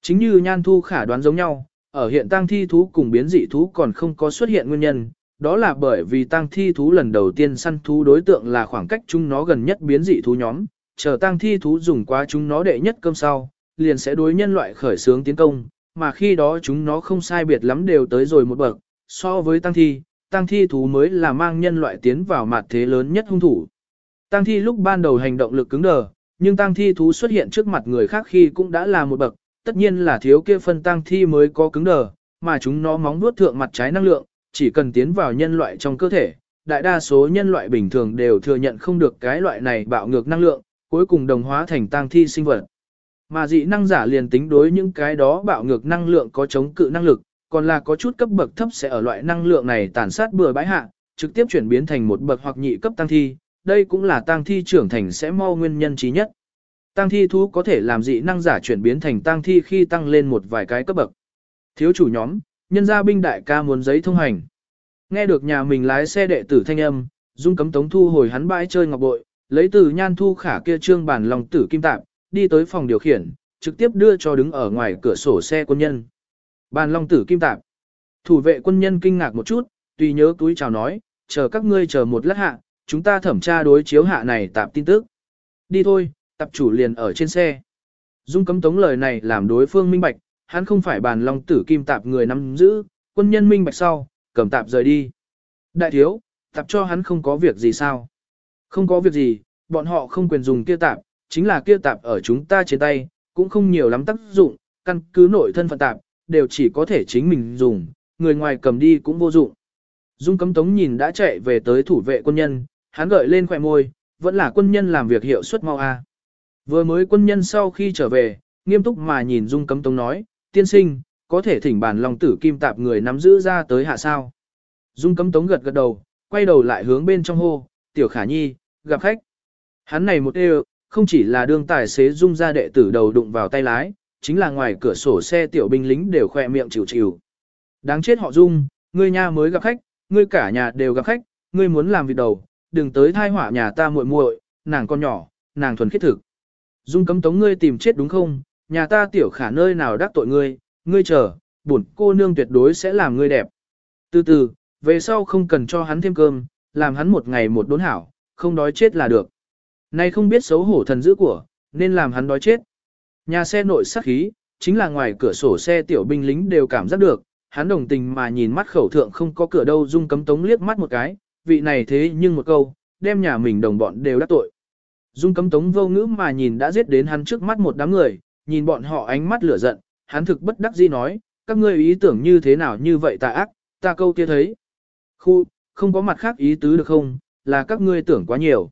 Chính như nhan thu khả đoán giống nhau, ở hiện tang thi thú cùng biến dị thú còn không có xuất hiện nguyên nhân, đó là bởi vì tang thi thú lần đầu tiên săn thú đối tượng là khoảng cách chúng nó gần nhất biến dị thú nhóm, chờ tang thi thú dùng qua chúng nó đệ nhất cơm sau, liền sẽ đối nhân loại khởi xướng tiến công, mà khi đó chúng nó không sai biệt lắm đều tới rồi một bậc, so với tang thi, tang thi thú mới là mang nhân loại tiến vào mặt thế lớn nhất hung thủ. Tang thi lúc ban đầu hành động lực cứng đờ, nhưng tang thi thú xuất hiện trước mặt người khác khi cũng đã là một bậc, tất nhiên là thiếu kia phân tang thi mới có cứng đờ, mà chúng nó móng vuốt thượng mặt trái năng lượng, chỉ cần tiến vào nhân loại trong cơ thể, đại đa số nhân loại bình thường đều thừa nhận không được cái loại này bạo ngược năng lượng, cuối cùng đồng hóa thành tang thi sinh vật. Mà dị năng giả liền tính đối những cái đó bạo ngược năng lượng có chống cự năng lực, còn là có chút cấp bậc thấp sẽ ở loại năng lượng này tàn sát bừa bãi hạ, trực tiếp chuyển biến thành một bậc hoặc nhị cấp tăng thi, đây cũng là tăng thi trưởng thành sẽ mau nguyên nhân trí nhất. Tăng thi thú có thể làm dị năng giả chuyển biến thành tăng thi khi tăng lên một vài cái cấp bậc. Thiếu chủ nhóm, nhân gia binh đại ca muốn giấy thông hành. Nghe được nhà mình lái xe đệ tử thanh âm, Dung cấm tống thu hồi hắn bãi chơi ngọc bội, lấy từ nhan thu khả kia trương bản lòng tử kim tạp, đi tới phòng điều khiển, trực tiếp đưa cho đứng ở ngoài cửa sổ xe quân nhân. Bàn long tử kim tạp. Thủ vệ quân nhân kinh ngạc một chút, tùy nhớ túi chào nói, chờ các ngươi chờ một lát hạ, chúng ta thẩm tra đối chiếu hạ này tạp tin tức. Đi thôi, tập chủ liền ở trên xe. Dung cấm tống lời này làm đối phương minh bạch, hắn không phải bàn long tử kim tạp người nắm giữ, quân nhân minh bạch sau, cầm tạp rời đi. Đại thiếu, tạp cho hắn không có việc gì sao? Không có việc gì, bọn họ không quyền dùng kia tạp, chính là kia tạp ở chúng ta trên tay, cũng không nhiều lắm tác dụng, căn cứ nội thân phận tạp, đều chỉ có thể chính mình dùng, người ngoài cầm đi cũng vô dụng. Dung cấm tống nhìn đã chạy về tới thủ vệ quân nhân, hắn gợi lên khỏe môi, vẫn là quân nhân làm việc hiệu suất mau a. Vừa mới quân nhân sau khi trở về, nghiêm túc mà nhìn Dung cấm tống nói, tiên sinh, có thể thỉnh bản lòng tử kim tạp người nắm giữ ra tới hạ sao. Dung cấm tống gật gật đầu, quay đầu lại hướng bên trong hô, tiểu khả nhi, gặp khách. Hắn này một đều, không chỉ là đương tài xế Dung ra đệ tử đầu đụng vào tay lái, chính là ngoài cửa sổ xe tiểu binh lính đều khoe miệng chịu chịu. Đáng chết họ Dung, ngươi nha mới gặp khách, ngươi cả nhà đều gặp khách, ngươi muốn làm việc đầu, đừng tới thai họa nhà ta muội muội, nàng con nhỏ, nàng thuần khiết thực. Dung cấm tống ngươi tìm chết đúng không, nhà ta tiểu khả nơi nào đắc tội ngươi, ngươi chờ, bổn cô nương tuyệt đối sẽ làm ngươi đẹp. Từ từ, về sau không cần cho hắn thêm cơm, làm hắn một ngày một đốn hảo, không đói chết là được. Nay không biết xấu hổ thần dữ của, nên làm hắn đói chết. Nhà xe nội sát khí, chính là ngoài cửa sổ xe tiểu binh lính đều cảm giác được, hắn đồng tình mà nhìn mắt khẩu thượng không có cửa đâu dung cấm tống liếc mắt một cái, vị này thế nhưng một câu, đem nhà mình đồng bọn đều đắc tội. Dung cấm tống vô ngữ mà nhìn đã giết đến hắn trước mắt một đám người, nhìn bọn họ ánh mắt lửa giận, hắn thực bất đắc dĩ nói, các ngươi ý tưởng như thế nào như vậy tà ác, ta câu kia thấy. Khu, không có mặt khác ý tứ được không, là các ngươi tưởng quá nhiều.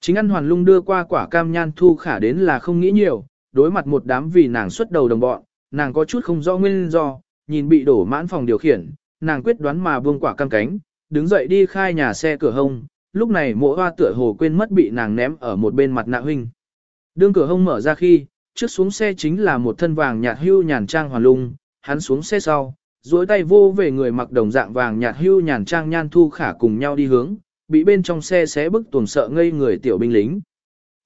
Chính ăn hoàn lung đưa qua quả cam nhan thu khả đến là không nghĩ nhiều, đối mặt một đám vì nàng xuất đầu đồng bọn, nàng có chút không rõ nguyên do, nhìn bị đổ mãn phòng điều khiển, nàng quyết đoán mà buông quả cam cánh, đứng dậy đi khai nhà xe cửa hông, lúc này mộ hoa tựa hồ quên mất bị nàng ném ở một bên mặt nạ huynh. Đương cửa hông mở ra khi, trước xuống xe chính là một thân vàng nhạt hưu nhàn trang hoàn lung, hắn xuống xe sau, duỗi tay vô về người mặc đồng dạng vàng nhạt hưu nhàn trang nhan thu khả cùng nhau đi hướng, bị bên trong xe xé bức tuồng sợ ngây người tiểu binh lính.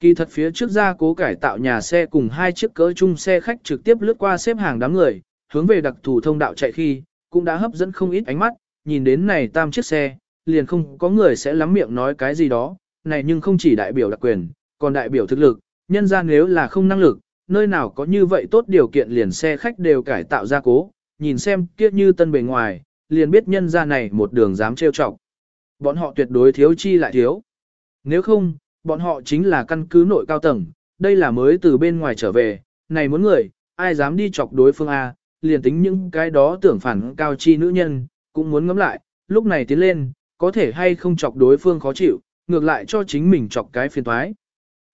Kỳ thật phía trước ra cố cải tạo nhà xe cùng hai chiếc cỡ chung xe khách trực tiếp lướt qua xếp hàng đám người, hướng về đặc thù thông đạo chạy khi, cũng đã hấp dẫn không ít ánh mắt, nhìn đến này tam chiếc xe, liền không có người sẽ lắm miệng nói cái gì đó, này nhưng không chỉ đại biểu đặc quyền, còn đại biểu thực lực, nhân ra nếu là không năng lực, nơi nào có như vậy tốt điều kiện liền xe khách đều cải tạo ra cố, nhìn xem kiếp như tân bề ngoài, liền biết nhân ra này một đường dám trêu chọc. Bọn họ tuyệt đối thiếu chi lại thiếu. Nếu không, bọn họ chính là căn cứ nội cao tầng, đây là mới từ bên ngoài trở về, này muốn người, ai dám đi chọc đối phương A, liền tính những cái đó tưởng phản cao chi nữ nhân, cũng muốn ngắm lại, lúc này tiến lên, có thể hay không chọc đối phương khó chịu, ngược lại cho chính mình chọc cái phiền toái.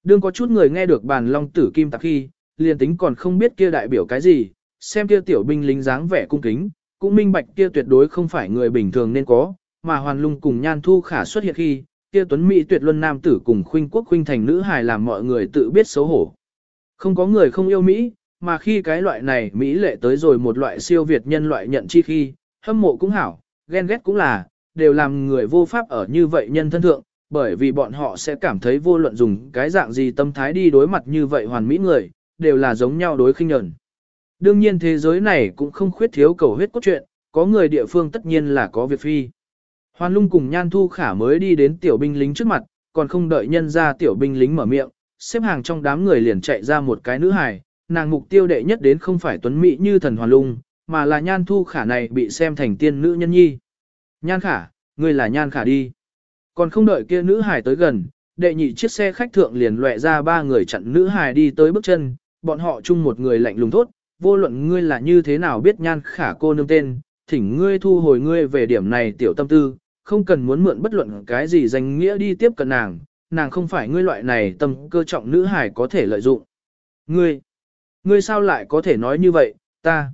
Đương có chút người nghe được bàn long tử kim tạc khi, liền tính còn không biết kia đại biểu cái gì, xem kia tiểu binh lính dáng vẻ cung kính, cũng minh bạch kia tuyệt đối không phải người bình thường nên có, mà hoàn lung cùng nhan thu khả xuất hiện khi, kia tuấn mỹ tuyệt luân nam tử cùng khuynh quốc khuynh thành nữ hài làm mọi người tự biết xấu hổ. Không có người không yêu Mỹ, mà khi cái loại này Mỹ lệ tới rồi một loại siêu việt nhân loại nhận chi khi, hâm mộ cũng hảo, ghen ghét cũng là, đều làm người vô pháp ở như vậy nhân thân thượng, bởi vì bọn họ sẽ cảm thấy vô luận dùng cái dạng gì tâm thái đi đối mặt như vậy hoàn mỹ người, đều là giống nhau đối khinh nhẫn. Đương nhiên thế giới này cũng không khuyết thiếu cầu huyết cốt truyện, có người địa phương tất nhiên là có việc phi. Hoàn lung cùng nhan thu khả mới đi đến tiểu binh lính trước mặt, còn không đợi nhân ra tiểu binh lính mở miệng, xếp hàng trong đám người liền chạy ra một cái nữ hài, nàng mục tiêu đệ nhất đến không phải tuấn mỹ như thần hoàn lung, mà là nhan thu khả này bị xem thành tiên nữ nhân nhi. Nhan khả, ngươi là nhan khả đi. Còn không đợi kia nữ hài tới gần, đệ nhị chiếc xe khách thượng liền lệ ra ba người chặn nữ hài đi tới bước chân, bọn họ chung một người lạnh lùng thốt, vô luận ngươi là như thế nào biết nhan khả cô nương tên, thỉnh ngươi thu hồi ngươi về điểm này tiểu tâm tư, không cần muốn mượn bất luận cái gì danh nghĩa đi tiếp cận nàng, nàng không phải ngươi loại này tâm cơ trọng nữ hài có thể lợi dụng. Ngươi, ngươi sao lại có thể nói như vậy, ta,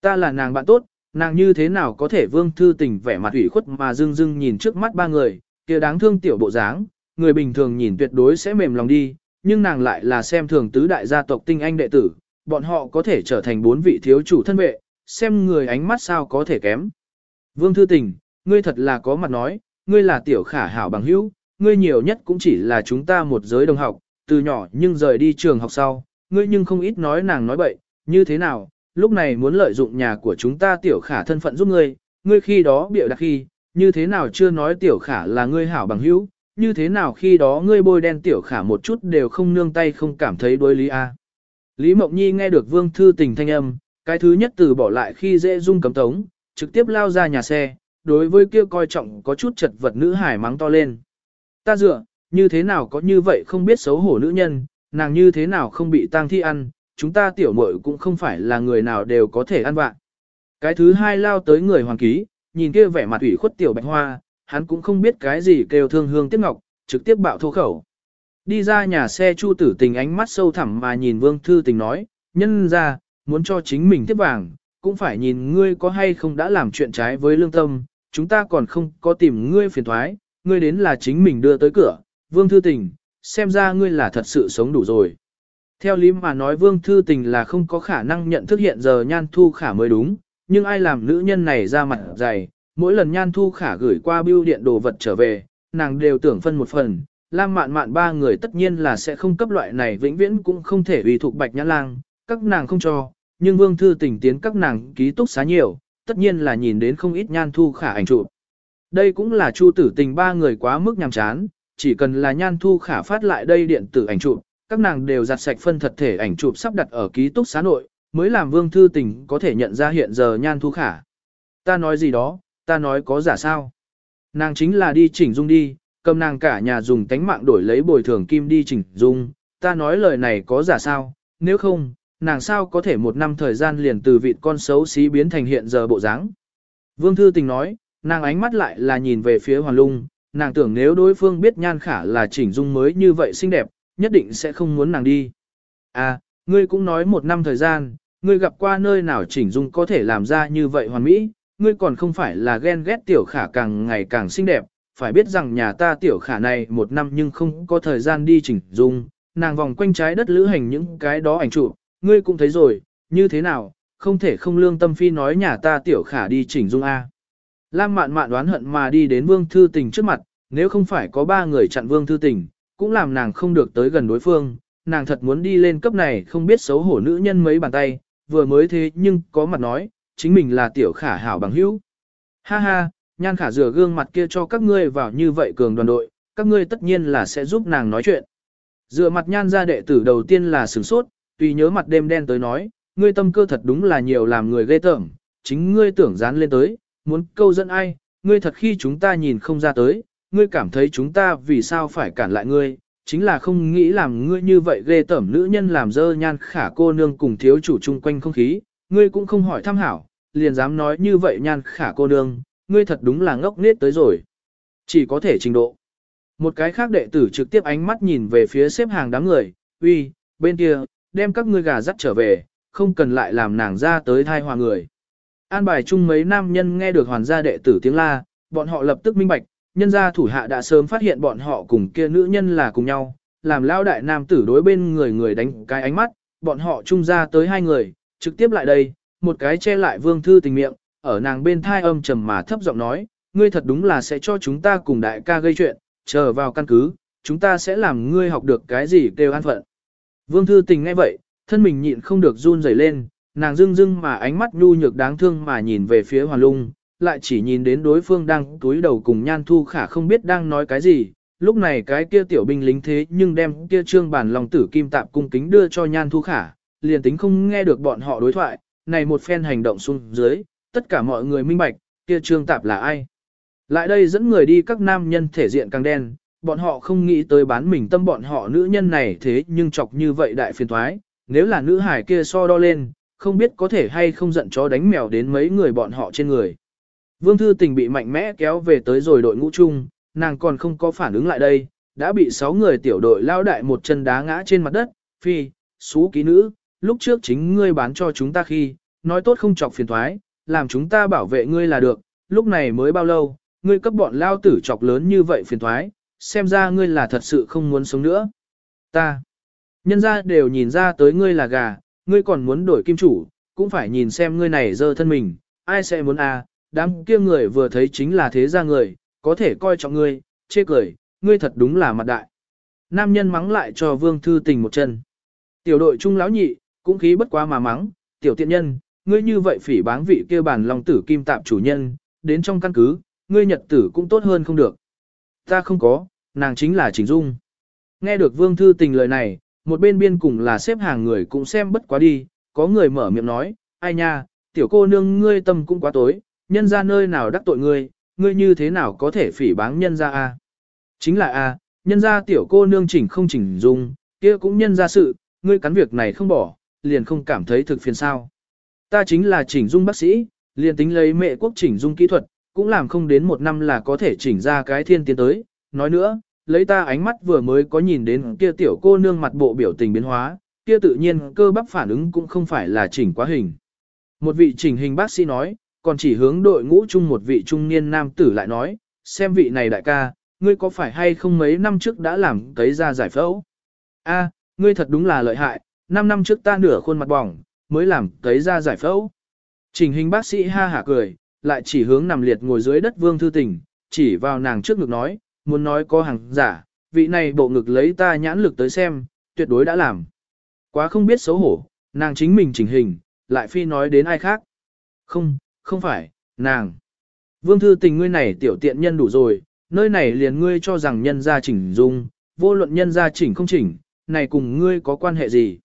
ta là nàng bạn tốt, nàng như thế nào có thể vương thư tình vẻ mặt ủy khuất mà dưng dưng nhìn trước mắt ba người, kia đáng thương tiểu bộ dáng, người bình thường nhìn tuyệt đối sẽ mềm lòng đi, nhưng nàng lại là xem thường tứ đại gia tộc tinh anh đệ tử, bọn họ có thể trở thành bốn vị thiếu chủ thân vệ, xem người ánh mắt sao có thể kém. Vương Thư Tình, ngươi thật là có mặt nói, ngươi là tiểu khả hảo bằng hữu, ngươi nhiều nhất cũng chỉ là chúng ta một giới đồng học, từ nhỏ nhưng rời đi trường học sau, ngươi nhưng không ít nói nàng nói bậy, như thế nào, lúc này muốn lợi dụng nhà của chúng ta tiểu khả thân phận giúp ngươi, ngươi khi đó biểu đặc khi, như thế nào chưa nói tiểu khả là ngươi hảo bằng hữu, như thế nào khi đó ngươi bôi đen tiểu khả một chút đều không nương tay không cảm thấy đối lý a. Lý Mộng Nhi nghe được Vương Thư Tình thanh âm, cái thứ nhất từ bỏ lại khi dễ dung cấm tống, trực tiếp lao ra nhà xe, đối với kia coi trọng có chút chật vật nữ hải mắng to lên. Ta dựa, như thế nào có như vậy không biết xấu hổ nữ nhân, nàng như thế nào không bị tang thi ăn, chúng ta tiểu muội cũng không phải là người nào đều có thể ăn vạn. Cái thứ hai lao tới người hoàng ký, nhìn kia vẻ mặt ủy khuất tiểu bạch hoa, hắn cũng không biết cái gì kêu thương hương tiếc ngọc, trực tiếp bạo thô khẩu. Đi ra nhà xe chu tử tình ánh mắt sâu thẳm mà nhìn vương thư tình nói, nhân ra, muốn cho chính mình tiếp vàng, cũng phải nhìn ngươi có hay không đã làm chuyện trái với lương tâm, chúng ta còn không có tìm ngươi phiền thoái, ngươi đến là chính mình đưa tới cửa, vương thư tình, xem ra ngươi là thật sự sống đủ rồi. Theo lý mà nói vương thư tình là không có khả năng nhận thức hiện giờ nhan thu khả mới đúng, nhưng ai làm nữ nhân này ra mặt dày, mỗi lần nhan thu khả gửi qua bưu điện đồ vật trở về, nàng đều tưởng phân một phần, lam mạn mạn ba người tất nhiên là sẽ không cấp loại này vĩnh viễn cũng không thể vì thuộc bạch nhã lang, các nàng không cho, nhưng vương thư tình tiến các nàng ký túc xá nhiều, tất nhiên là nhìn đến không ít nhan thu khả ảnh chụp. Đây cũng là chu tử tình ba người quá mức nhàm chán, chỉ cần là nhan thu khả phát lại đây điện tử ảnh chụp, các nàng đều giặt sạch phân thật thể ảnh chụp sắp đặt ở ký túc xá nội, mới làm vương thư tình có thể nhận ra hiện giờ nhan thu khả. Ta nói gì đó, ta nói có giả sao. Nàng chính là đi chỉnh dung đi, cầm nàng cả nhà dùng tánh mạng đổi lấy bồi thường kim đi chỉnh dung, ta nói lời này có giả sao, nếu không, nàng sao có thể một năm thời gian liền từ vịt con xấu xí biến thành hiện giờ bộ dáng. Vương Thư Tình nói, nàng ánh mắt lại là nhìn về phía Hoàn Lung, nàng tưởng nếu đối phương biết nhan khả là chỉnh dung mới như vậy xinh đẹp, nhất định sẽ không muốn nàng đi. À, ngươi cũng nói một năm thời gian, ngươi gặp qua nơi nào chỉnh dung có thể làm ra như vậy hoàn mỹ, ngươi còn không phải là ghen ghét tiểu khả càng ngày càng xinh đẹp, phải biết rằng nhà ta tiểu khả này một năm nhưng không có thời gian đi chỉnh dung, nàng vòng quanh trái đất lữ hành những cái đó ảnh chụp, ngươi cũng thấy rồi, như thế nào, không thể không lương tâm phi nói nhà ta tiểu khả đi chỉnh dung A. Lam mạn mạn đoán hận mà đi đến vương thư tình trước mặt, nếu không phải có ba người chặn vương thư tình, cũng làm nàng không được tới gần đối phương, nàng thật muốn đi lên cấp này không biết xấu hổ nữ nhân mấy bàn tay, vừa mới thế nhưng có mặt nói, chính mình là tiểu khả hảo bằng hữu. Ha ha, nhan khả rửa gương mặt kia cho các ngươi vào như vậy cường đoàn đội, các ngươi tất nhiên là sẽ giúp nàng nói chuyện. Dựa mặt nhan ra đệ tử đầu tiên là sửng sốt, tùy nhớ mặt đêm đen tới nói, ngươi tâm cơ thật đúng là nhiều làm người ghê tởm, chính ngươi tưởng dán lên tới, muốn câu dẫn ai, ngươi thật khi chúng ta nhìn không ra tới, ngươi cảm thấy chúng ta vì sao phải cản lại ngươi, chính là không nghĩ làm ngươi như vậy ghê tởm nữ nhân làm dơ nhan khả cô nương cùng thiếu chủ chung quanh không khí, ngươi cũng không hỏi thăm hảo, liền dám nói như vậy nhan khả cô nương, ngươi thật đúng là ngốc nết tới rồi. Chỉ có thể trình độ. Một cái khác đệ tử trực tiếp ánh mắt nhìn về phía xếp hàng đám người, uy, bên kia, đem các ngươi gà dắt trở về, không cần lại làm nàng ra tới thai hòa người. An bài chung mấy nam nhân nghe được hoàn gia đệ tử tiếng la, bọn họ lập tức minh bạch, nhân gia thủ hạ đã sớm phát hiện bọn họ cùng kia nữ nhân là cùng nhau, làm lao đại nam tử đối bên người người đánh cái ánh mắt, bọn họ chung ra tới hai người, trực tiếp lại đây, một cái che lại vương thư tình miệng, ở nàng bên thai âm trầm mà thấp giọng nói, ngươi thật đúng là sẽ cho chúng ta cùng đại ca gây chuyện, chờ vào căn cứ, chúng ta sẽ làm ngươi học được cái gì kêu an phận. Vương thư tình ngay vậy, thân mình nhịn không được run rẩy lên, nàng dưng dưng mà ánh mắt nhu nhược đáng thương mà nhìn về phía hoàn lung, lại chỉ nhìn đến đối phương đang túi đầu cùng nhan thu khả không biết đang nói cái gì. Lúc này cái kia tiểu binh lính thế nhưng đem kia trương bản lòng tử kim tạp cung kính đưa cho nhan thu khả, liền tính không nghe được bọn họ đối thoại, này một phen hành động xuống dưới, tất cả mọi người minh bạch, kia trương tạp là ai. Lại đây dẫn người đi các nam nhân thể diện càng đen, bọn họ không nghĩ tới bán mình tâm bọn họ nữ nhân này thế nhưng chọc như vậy đại phiền thoái, nếu là nữ hải kia so đo lên, không biết có thể hay không giận chó đánh mèo đến mấy người bọn họ trên người. Vương Thư Tình bị mạnh mẽ kéo về tới rồi đội ngũ chung, nàng còn không có phản ứng lại đây, đã bị 6 người tiểu đội lao đại một chân đá ngã trên mặt đất, phi, xú ký nữ, lúc trước chính ngươi bán cho chúng ta khi, nói tốt không chọc phiền thoái, làm chúng ta bảo vệ ngươi là được, lúc này mới bao lâu, ngươi cấp bọn lao tử chọc lớn như vậy phiền thoái, xem ra ngươi là thật sự không muốn sống nữa. Ta, nhân ra đều nhìn ra tới ngươi là gà, ngươi còn muốn đổi kim chủ, cũng phải nhìn xem ngươi này dơ thân mình, ai sẽ muốn à, đám kia người vừa thấy chính là thế gia người, có thể coi trọng ngươi, chê cười, ngươi thật đúng là mặt đại. Nam nhân mắng lại cho vương thư tình một chân. Tiểu đội trung lão nhị, cũng khí bất quá mà mắng, tiểu tiện nhân, ngươi như vậy phỉ báng vị kia bản lòng tử kim tạm chủ nhân, đến trong căn cứ, ngươi nhật tử cũng tốt hơn không được. Ta không có, nàng chính là Trình Dung. Nghe được Vương Thư Tình lời này, một bên biên cùng là xếp hàng người cũng xem bất quá đi, có người mở miệng nói, ai nha, tiểu cô nương ngươi tâm cũng quá tối, nhân ra nơi nào đắc tội ngươi, ngươi như thế nào có thể phỉ báng nhân ra a? Chính là a, nhân ra tiểu cô nương chỉnh không chỉnh dung, kia cũng nhân ra sự, ngươi cắn việc này không bỏ, liền không cảm thấy thực phiền sao. Ta chính là chỉnh dung bác sĩ, liền tính lấy mẹ quốc chỉnh dung kỹ thuật, cũng làm không đến một năm là có thể chỉnh ra cái thiên tiến tới. Nói nữa, lấy ta ánh mắt vừa mới có nhìn đến kia tiểu cô nương mặt bộ biểu tình biến hóa, kia tự nhiên cơ bắp phản ứng cũng không phải là chỉnh quá hình. Một vị chỉnh hình bác sĩ nói, còn chỉ hướng đội ngũ chung một vị trung niên nam tử lại nói, xem vị này đại ca, ngươi có phải hay không mấy năm trước đã làm cấy ra giải phẫu? A, ngươi thật đúng là lợi hại, 5 năm trước ta nửa khuôn mặt bỏng, mới làm cấy ra giải phẫu. Trình hình bác sĩ ha hả cười, lại chỉ hướng nằm liệt ngồi dưới đất vương thư tình, chỉ vào nàng trước ngực nói, muốn nói có hàng giả, vị này bộ ngực lấy ta nhãn lực tới xem, tuyệt đối đã làm. Quá không biết xấu hổ, nàng chính mình chỉnh hình, lại phi nói đến ai khác. Không, không phải, nàng. Vương thư tình ngươi này tiểu tiện nhân đủ rồi, nơi này liền ngươi cho rằng nhân gia chỉnh dung, vô luận nhân gia chỉnh không chỉnh, này cùng ngươi có quan hệ gì.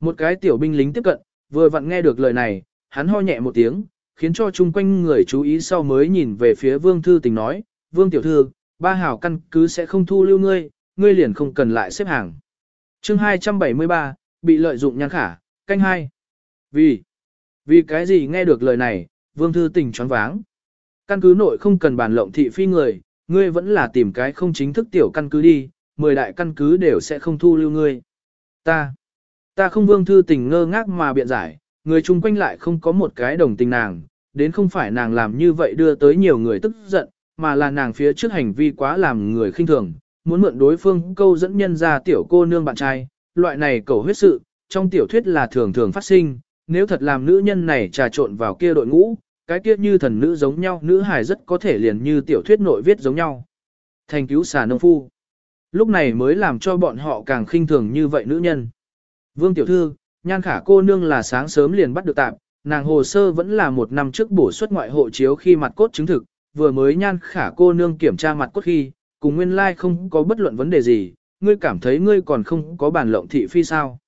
Một cái tiểu binh lính tiếp cận, vừa vặn nghe được lời này, hắn ho nhẹ một tiếng, khiến cho chung quanh người chú ý sau mới nhìn về phía vương thư tình nói, vương tiểu thư, ba hảo căn cứ sẽ không thu lưu ngươi, ngươi liền không cần lại xếp hàng. chương 273, bị lợi dụng nhan khả, canh hai. Vì, vì cái gì nghe được lời này, vương thư tình choáng váng. Căn cứ nội không cần bàn lộng thị phi người, ngươi vẫn là tìm cái không chính thức tiểu căn cứ đi, mười đại căn cứ đều sẽ không thu lưu ngươi. Ta, ta không vương thư tình ngơ ngác mà biện giải, người chung quanh lại không có một cái đồng tình nàng, đến không phải nàng làm như vậy đưa tới nhiều người tức giận, mà là nàng phía trước hành vi quá làm người khinh thường, muốn mượn đối phương câu dẫn nhân ra tiểu cô nương bạn trai, loại này cầu huyết sự, trong tiểu thuyết là thường thường phát sinh, nếu thật làm nữ nhân này trà trộn vào kia đội ngũ, cái kia như thần nữ giống nhau, nữ hài rất có thể liền như tiểu thuyết nội viết giống nhau. Thành cứu xà nông phu. Lúc này mới làm cho bọn họ càng khinh thường như vậy nữ nhân. Vương tiểu thư, nhan khả cô nương là sáng sớm liền bắt được tạm, nàng hồ sơ vẫn là một năm trước bổ xuất ngoại hộ chiếu khi mặt cốt chứng thực, vừa mới nhan khả cô nương kiểm tra mặt cốt khi, cùng nguyên lai like không có bất luận vấn đề gì, ngươi cảm thấy ngươi còn không có bản lộng thị phi sao?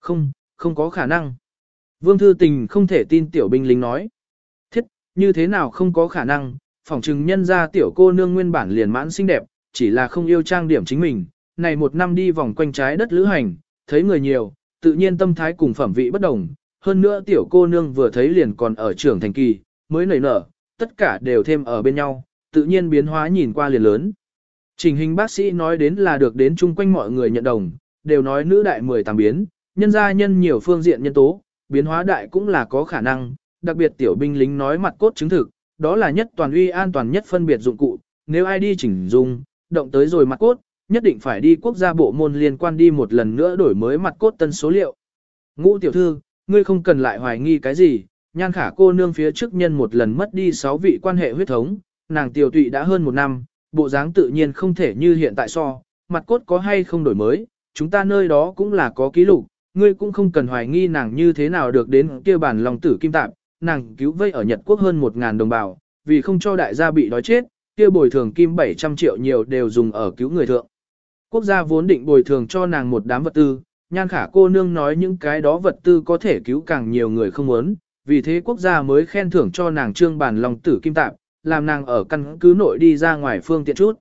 Không, không có khả năng. Vương Thư Tình không thể tin tiểu binh lính nói. Như thế nào không có khả năng, phỏng chừng nhân ra tiểu cô nương nguyên bản liền mãn xinh đẹp, chỉ là không yêu trang điểm chính mình. Này một năm đi vòng quanh trái đất lữ hành, thấy người nhiều, tự nhiên tâm thái cùng phẩm vị bất đồng. Hơn nữa tiểu cô nương vừa thấy liền còn ở trưởng thành kỳ, mới nảy nở, tất cả đều thêm ở bên nhau, tự nhiên biến hóa nhìn qua liền lớn. Trình hình bác sĩ nói đến là được đến chung quanh mọi người nhận đồng, đều nói nữ đại 18 biến, nhân gia nhân nhiều phương diện nhân tố, biến hóa đại cũng là có khả năng, đặc biệt tiểu binh lính nói mặt cốt chứng thực, đó là nhất toàn uy an toàn nhất phân biệt dụng cụ, nếu ai đi chỉnh dung, động tới rồi mặt cốt, nhất định phải đi quốc gia bộ môn liên quan đi một lần nữa đổi mới mặt cốt tân số liệu. Ngũ tiểu thư, ngươi không cần lại hoài nghi cái gì, nhan khả cô nương phía trước nhân một lần mất đi 6 vị quan hệ huyết thống, nàng tiểu tụy đã hơn một năm, bộ dáng tự nhiên không thể như hiện tại so, mặt cốt có hay không đổi mới, chúng ta nơi đó cũng là có ký lục, ngươi cũng không cần hoài nghi nàng như thế nào được đến kia bản lòng tử kim tạp, nàng cứu vây ở Nhật Quốc hơn 1.000 đồng bào, vì không cho đại gia bị đói chết, kia bồi thường kim 700 triệu nhiều đều dùng ở cứu người thượng. Quốc gia vốn định bồi thường cho nàng một đám vật tư, nhan khả cô nương nói những cái đó vật tư có thể cứu càng nhiều người không muốn, vì thế quốc gia mới khen thưởng cho nàng trương bản lòng tử kim tạp, làm nàng ở căn cứ nội đi ra ngoài phương tiện chút.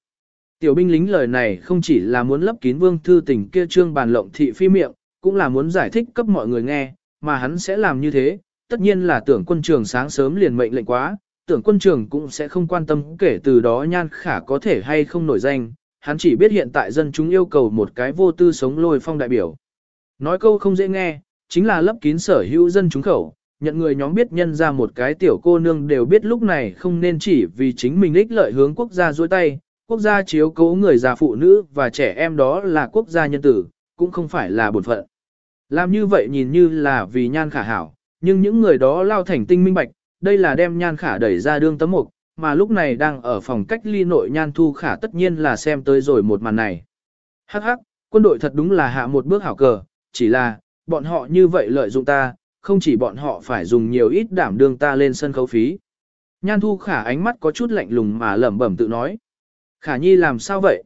Tiểu binh lính lời này không chỉ là muốn lấp kín vương thư tình kia trương bàn lộng thị phi miệng, cũng là muốn giải thích cấp mọi người nghe, mà hắn sẽ làm như thế, tất nhiên là tưởng quân trường sáng sớm liền mệnh lệnh quá, tưởng quân trường cũng sẽ không quan tâm kể từ đó nhan khả có thể hay không nổi danh, hắn chỉ biết hiện tại dân chúng yêu cầu một cái vô tư sống lôi phong đại biểu. Nói câu không dễ nghe, chính là lấp kín sở hữu dân chúng khẩu, nhận người nhóm biết nhân ra một cái tiểu cô nương đều biết lúc này không nên chỉ vì chính mình ích lợi hướng quốc gia dối tay, quốc gia chiếu cố người già phụ nữ và trẻ em đó là quốc gia nhân tử, cũng không phải là bổn phận. Làm như vậy nhìn như là vì nhan khả hảo, nhưng những người đó lao thành tinh minh bạch, đây là đem nhan khả đẩy ra đương tấm mục, mà lúc này đang ở phòng cách ly nội nhan thu khả tất nhiên là xem tới rồi một màn này. Hắc hắc, quân đội thật đúng là hạ một bước hảo cờ, chỉ là, bọn họ như vậy lợi dụng ta, không chỉ bọn họ phải dùng nhiều ít đảm đương ta lên sân khấu phí. Nhan thu khả ánh mắt có chút lạnh lùng mà lẩm bẩm tự nói. Khả nhi làm sao vậy?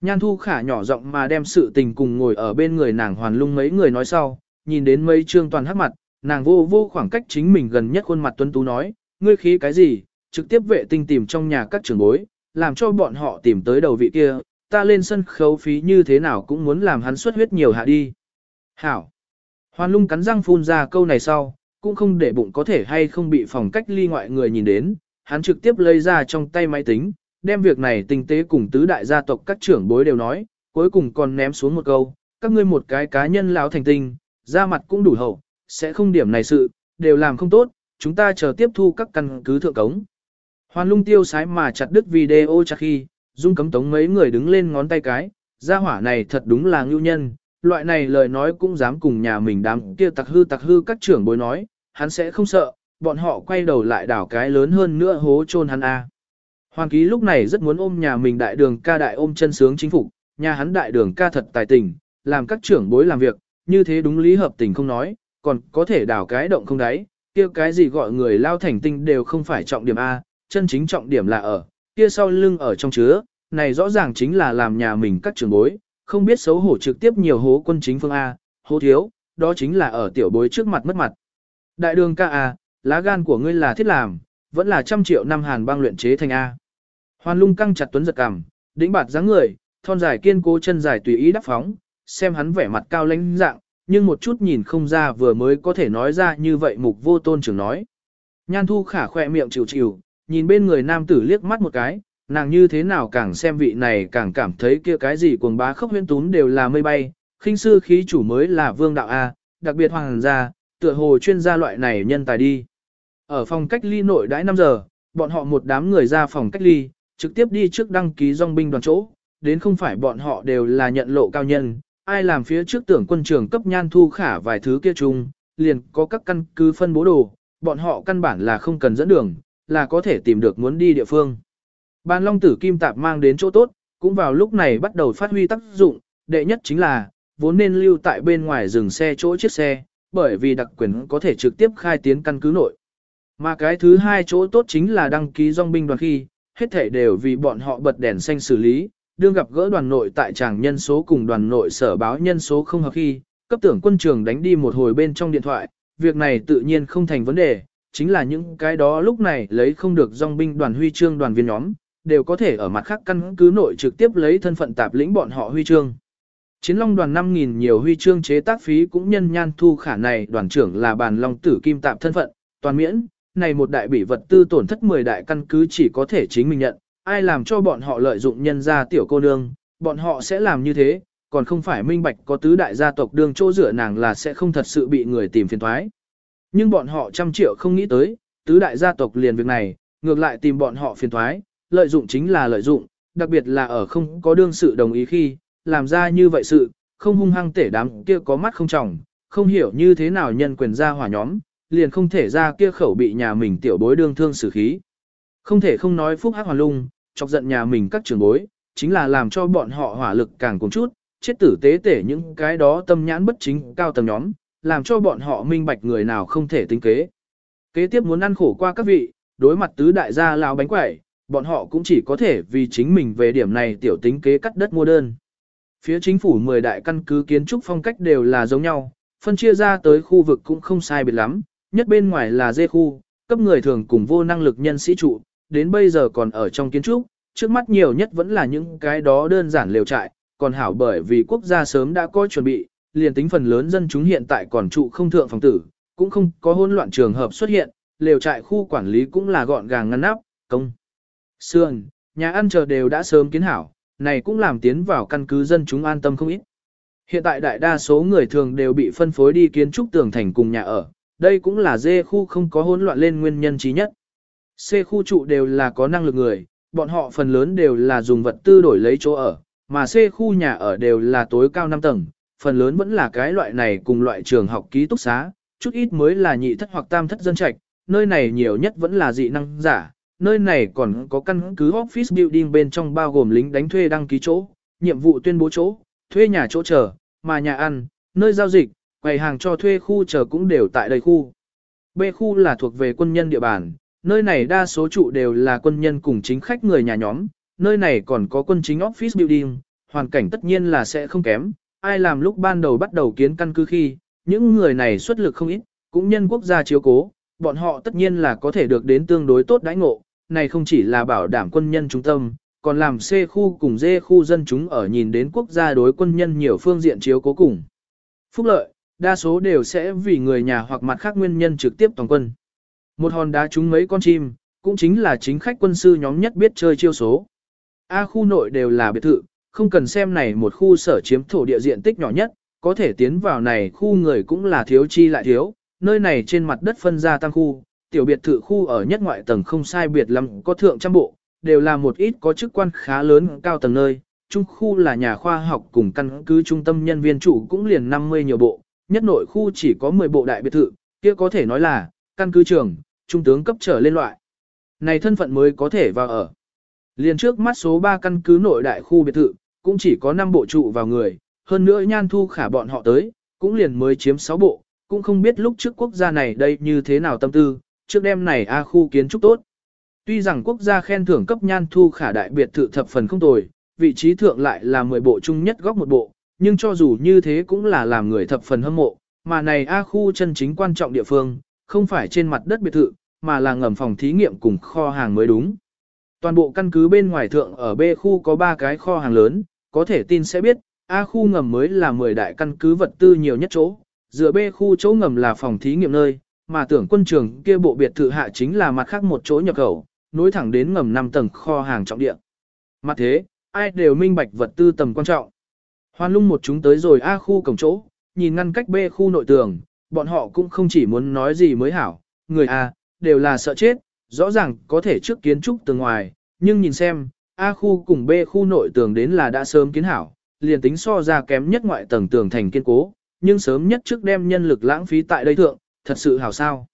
Nhan thu khả nhỏ giọng mà đem sự tình cùng ngồi ở bên người nàng hoàn lung mấy người nói sau, nhìn đến mấy trương toàn hắc mặt, nàng vô vô khoảng cách chính mình gần nhất khuôn mặt tuấn tú nói, ngươi khí cái gì, trực tiếp vệ tinh tìm trong nhà các trưởng bối, làm cho bọn họ tìm tới đầu vị kia, ta lên sân khấu phí như thế nào cũng muốn làm hắn xuất huyết nhiều hạ đi. Hảo. Hoàn lung cắn răng phun ra câu này sau, cũng không để bụng có thể hay không bị phòng cách ly ngoại người nhìn đến, hắn trực tiếp lấy ra trong tay máy tính, đem việc này tinh tế cùng tứ đại gia tộc các trưởng bối đều nói, cuối cùng còn ném xuống một câu, các ngươi một cái cá nhân lão thành tinh, ra mặt cũng đủ hậu, sẽ không điểm này sự, đều làm không tốt, chúng ta chờ tiếp thu các căn cứ thượng cống. Hoàn lung tiêu sái mà chặt đứt video chặt khi, dung cấm tống mấy người đứng lên ngón tay cái, gia hỏa này thật đúng là ngưu nhân, loại này lời nói cũng dám cùng nhà mình đám kia tặc hư tặc hư các trưởng bối nói, hắn sẽ không sợ, bọn họ quay đầu lại đảo cái lớn hơn nữa hố chôn hắn a. Hoàng ký lúc này rất muốn ôm nhà mình đại đường ca đại ôm chân sướng chính phủ, nhà hắn đại đường ca thật tài tình, làm các trưởng bối làm việc, như thế đúng lý hợp tình không nói, còn có thể đảo cái động không đáy, kia cái gì gọi người lao thành tinh đều không phải trọng điểm A, chân chính trọng điểm là ở, kia sau lưng ở trong chứa, này rõ ràng chính là làm nhà mình các trường bối, không biết xấu hổ trực tiếp nhiều hố quân chính phương A, hố thiếu, đó chính là ở tiểu bối trước mặt mất mặt. Đại đường ca A, lá gan của ngươi là thiết làm, vẫn là trăm triệu năm hàn băng luyện chế thành A. Hoàn lung căng chặt tuấn giật cằm, đĩnh bạt dáng người, thon dài kiên cố chân dài tùy ý đắp phóng, xem hắn vẻ mặt cao lãnh dạng, nhưng một chút nhìn không ra vừa mới có thể nói ra như vậy mục vô tôn trưởng nói. Nhan thu khả khoe miệng chịu chịu, nhìn bên người nam tử liếc mắt một cái, nàng như thế nào càng xem vị này càng cảm thấy kia cái gì cuồng bá khốc huyên tún đều là mây bay, khinh sư khí chủ mới là vương đạo A, đặc biệt hoàng gia, tựa hồ chuyên gia loại này nhân tài đi. Ở phòng cách ly nội đãi 5 giờ, bọn họ một đám người ra phòng cách ly, trực tiếp đi trước đăng ký dòng binh đoàn chỗ, đến không phải bọn họ đều là nhận lộ cao nhân, ai làm phía trước tưởng quân trường cấp nhan thu khả vài thứ kia chung, liền có các căn cứ phân bố đồ, bọn họ căn bản là không cần dẫn đường, là có thể tìm được muốn đi địa phương. Bàn long tử kim tạp mang đến chỗ tốt, cũng vào lúc này bắt đầu phát huy tác dụng, đệ nhất chính là, vốn nên lưu tại bên ngoài dừng xe chỗ chiếc xe, bởi vì đặc quyền có thể trực tiếp khai tiến căn cứ nội. Mà cái thứ hai chỗ tốt chính là đăng ký dòng binh đoàn khi, hết thể đều vì bọn họ bật đèn xanh xử lý, đương gặp gỡ đoàn nội tại tràng nhân số cùng đoàn nội sở báo nhân số không hợp khi, cấp tưởng quân trường đánh đi một hồi bên trong điện thoại, việc này tự nhiên không thành vấn đề, chính là những cái đó lúc này lấy không được dòng binh đoàn huy chương đoàn viên nhóm, đều có thể ở mặt khác căn cứ nội trực tiếp lấy thân phận tạp lĩnh bọn họ huy chương. Chiến Long đoàn 5.000 nhiều huy chương chế tác phí cũng nhân nhan thu khả này đoàn trưởng là bàn Long tử kim tạp thân phận, toàn miễn, này một đại bỉ vật tư tổn thất 10 đại căn cứ chỉ có thể chính mình nhận, ai làm cho bọn họ lợi dụng nhân gia tiểu cô nương, bọn họ sẽ làm như thế, còn không phải minh bạch có tứ đại gia tộc đương chỗ rửa nàng là sẽ không thật sự bị người tìm phiền thoái. Nhưng bọn họ trăm triệu không nghĩ tới, tứ đại gia tộc liền việc này, ngược lại tìm bọn họ phiền thoái, lợi dụng chính là lợi dụng, đặc biệt là ở không có đương sự đồng ý khi, làm ra như vậy sự, không hung hăng tể đám kia có mắt không trọng, không hiểu như thế nào nhân quyền gia hỏa nhóm, liền không thể ra kia khẩu bị nhà mình tiểu bối đương thương xử khí. Không thể không nói phúc hắc hoàn lung, chọc giận nhà mình các trường bối, chính là làm cho bọn họ hỏa lực càng cùng chút, chết tử tế tể những cái đó tâm nhãn bất chính cao tầng nhóm, làm cho bọn họ minh bạch người nào không thể tính kế. Kế tiếp muốn ăn khổ qua các vị, đối mặt tứ đại gia lao bánh quẩy, bọn họ cũng chỉ có thể vì chính mình về điểm này tiểu tính kế cắt đất mua đơn. Phía chính phủ 10 đại căn cứ kiến trúc phong cách đều là giống nhau, phân chia ra tới khu vực cũng không sai biệt lắm, nhất bên ngoài là dê khu, cấp người thường cùng vô năng lực nhân sĩ trụ, đến bây giờ còn ở trong kiến trúc, trước mắt nhiều nhất vẫn là những cái đó đơn giản liều trại, còn hảo bởi vì quốc gia sớm đã có chuẩn bị, liền tính phần lớn dân chúng hiện tại còn trụ không thượng phòng tử, cũng không có hỗn loạn trường hợp xuất hiện, liều trại khu quản lý cũng là gọn gàng ngăn nắp, công. Sườn, nhà ăn chờ đều đã sớm kiến hảo, này cũng làm tiến vào căn cứ dân chúng an tâm không ít. Hiện tại đại đa số người thường đều bị phân phối đi kiến trúc tường thành cùng nhà ở, đây cũng là dê khu không có hỗn loạn lên nguyên nhân trí nhất. C khu trụ đều là có năng lực người, bọn họ phần lớn đều là dùng vật tư đổi lấy chỗ ở, mà C khu nhà ở đều là tối cao 5 tầng, phần lớn vẫn là cái loại này cùng loại trường học ký túc xá, chút ít mới là nhị thất hoặc tam thất dân trạch, nơi này nhiều nhất vẫn là dị năng giả, nơi này còn có căn cứ office building bên trong bao gồm lính đánh thuê đăng ký chỗ, nhiệm vụ tuyên bố chỗ, thuê nhà chỗ chờ, mà nhà ăn, nơi giao dịch, quầy hàng cho thuê khu chờ cũng đều tại đây khu. B khu là thuộc về quân nhân địa bàn, nơi này đa số trụ đều là quân nhân cùng chính khách người nhà nhóm, nơi này còn có quân chính office building, hoàn cảnh tất nhiên là sẽ không kém, ai làm lúc ban đầu bắt đầu kiến căn cứ khi, những người này xuất lực không ít, cũng nhân quốc gia chiếu cố, bọn họ tất nhiên là có thể được đến tương đối tốt đãi ngộ, này không chỉ là bảo đảm quân nhân trung tâm, còn làm C khu cùng D khu dân chúng ở nhìn đến quốc gia đối quân nhân nhiều phương diện chiếu cố cùng. Phúc lợi, đa số đều sẽ vì người nhà hoặc mặt khác nguyên nhân trực tiếp toàn quân. Một hòn đá trúng mấy con chim, cũng chính là chính khách quân sư nhóm nhất biết chơi chiêu số. A khu nội đều là biệt thự, không cần xem này một khu sở chiếm thổ địa diện tích nhỏ nhất, có thể tiến vào này khu người cũng là thiếu chi lại thiếu, nơi này trên mặt đất phân ra tăng khu, tiểu biệt thự khu ở nhất ngoại tầng không sai biệt lắm có thượng trăm bộ, đều là một ít có chức quan khá lớn cao tầng nơi, trung khu là nhà khoa học cùng căn cứ trung tâm nhân viên chủ cũng liền 50 nhiều bộ, nhất nội khu chỉ có 10 bộ đại biệt thự, kia có thể nói là, căn cứ trường, trung tướng cấp trở lên loại. Này thân phận mới có thể vào ở. Liền trước mắt số 3 căn cứ nội đại khu biệt thự, cũng chỉ có 5 bộ trụ vào người, hơn nữa nhan thu khả bọn họ tới, cũng liền mới chiếm 6 bộ, cũng không biết lúc trước quốc gia này đây như thế nào tâm tư, trước đêm này A khu kiến trúc tốt. Tuy rằng quốc gia khen thưởng cấp nhan thu khả đại biệt thự thập phần không tồi, vị trí thượng lại là 10 bộ chung nhất góc một bộ, nhưng cho dù như thế cũng là làm người thập phần hâm mộ, mà này A khu chân chính quan trọng địa phương, không phải trên mặt đất biệt thự, mà là ngầm phòng thí nghiệm cùng kho hàng mới đúng. Toàn bộ căn cứ bên ngoài thượng ở B khu có 3 cái kho hàng lớn, có thể tin sẽ biết, A khu ngầm mới là 10 đại căn cứ vật tư nhiều nhất chỗ, dựa B khu chỗ ngầm là phòng thí nghiệm nơi, mà tưởng quân trường kia bộ biệt thự hạ chính là mặt khác một chỗ nhập khẩu, nối thẳng đến ngầm 5 tầng kho hàng trọng địa. Mặt thế, ai đều minh bạch vật tư tầm quan trọng. Hoan lung một chúng tới rồi A khu cổng chỗ, nhìn ngăn cách B khu nội tường, bọn họ cũng không chỉ muốn nói gì mới hảo, người A, đều là sợ chết, rõ ràng có thể trước kiến trúc từ ngoài, nhưng nhìn xem, A khu cùng B khu nội tường đến là đã sớm kiến hảo, liền tính so ra kém nhất ngoại tầng tường thành kiên cố, nhưng sớm nhất trước đem nhân lực lãng phí tại đây thượng, thật sự hảo sao.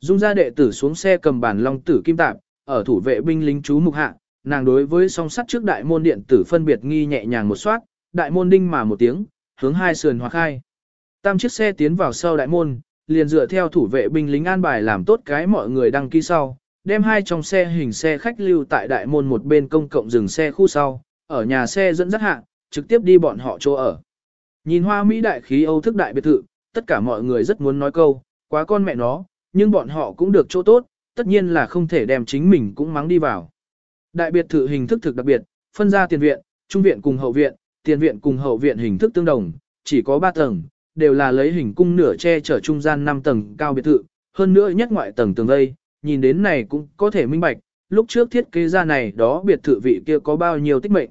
Dung ra đệ tử xuống xe cầm bản long tử kim tạp, ở thủ vệ binh lính chú mục hạ, nàng đối với song sắt trước đại môn điện tử phân biệt nghi nhẹ nhàng một soát, đại môn đinh mà một tiếng, hướng hai sườn hoặc khai. Tam chiếc xe tiến vào sau đại môn, liền dựa theo thủ vệ binh lính an bài làm tốt cái mọi người đăng ký sau, đem hai trong xe hình xe khách lưu tại đại môn một bên công cộng dừng xe khu sau, ở nhà xe dẫn dắt hạ, trực tiếp đi bọn họ chỗ ở. Nhìn hoa Mỹ đại khí Âu thức đại biệt thự, tất cả mọi người rất muốn nói câu, quá con mẹ nó, nhưng bọn họ cũng được chỗ tốt, tất nhiên là không thể đem chính mình cũng mắng đi vào. Đại biệt thự hình thức thực đặc biệt, phân ra tiền viện, trung viện cùng hậu viện, tiền viện cùng hậu viện hình thức tương đồng, chỉ có 3 tầng, đều là lấy hình cung nửa che chở trung gian 5 tầng cao biệt thự, hơn nữa nhất ngoại tầng tường đây, nhìn đến này cũng có thể minh bạch, lúc trước thiết kế ra này đó biệt thự vị kia có bao nhiêu tích mệnh.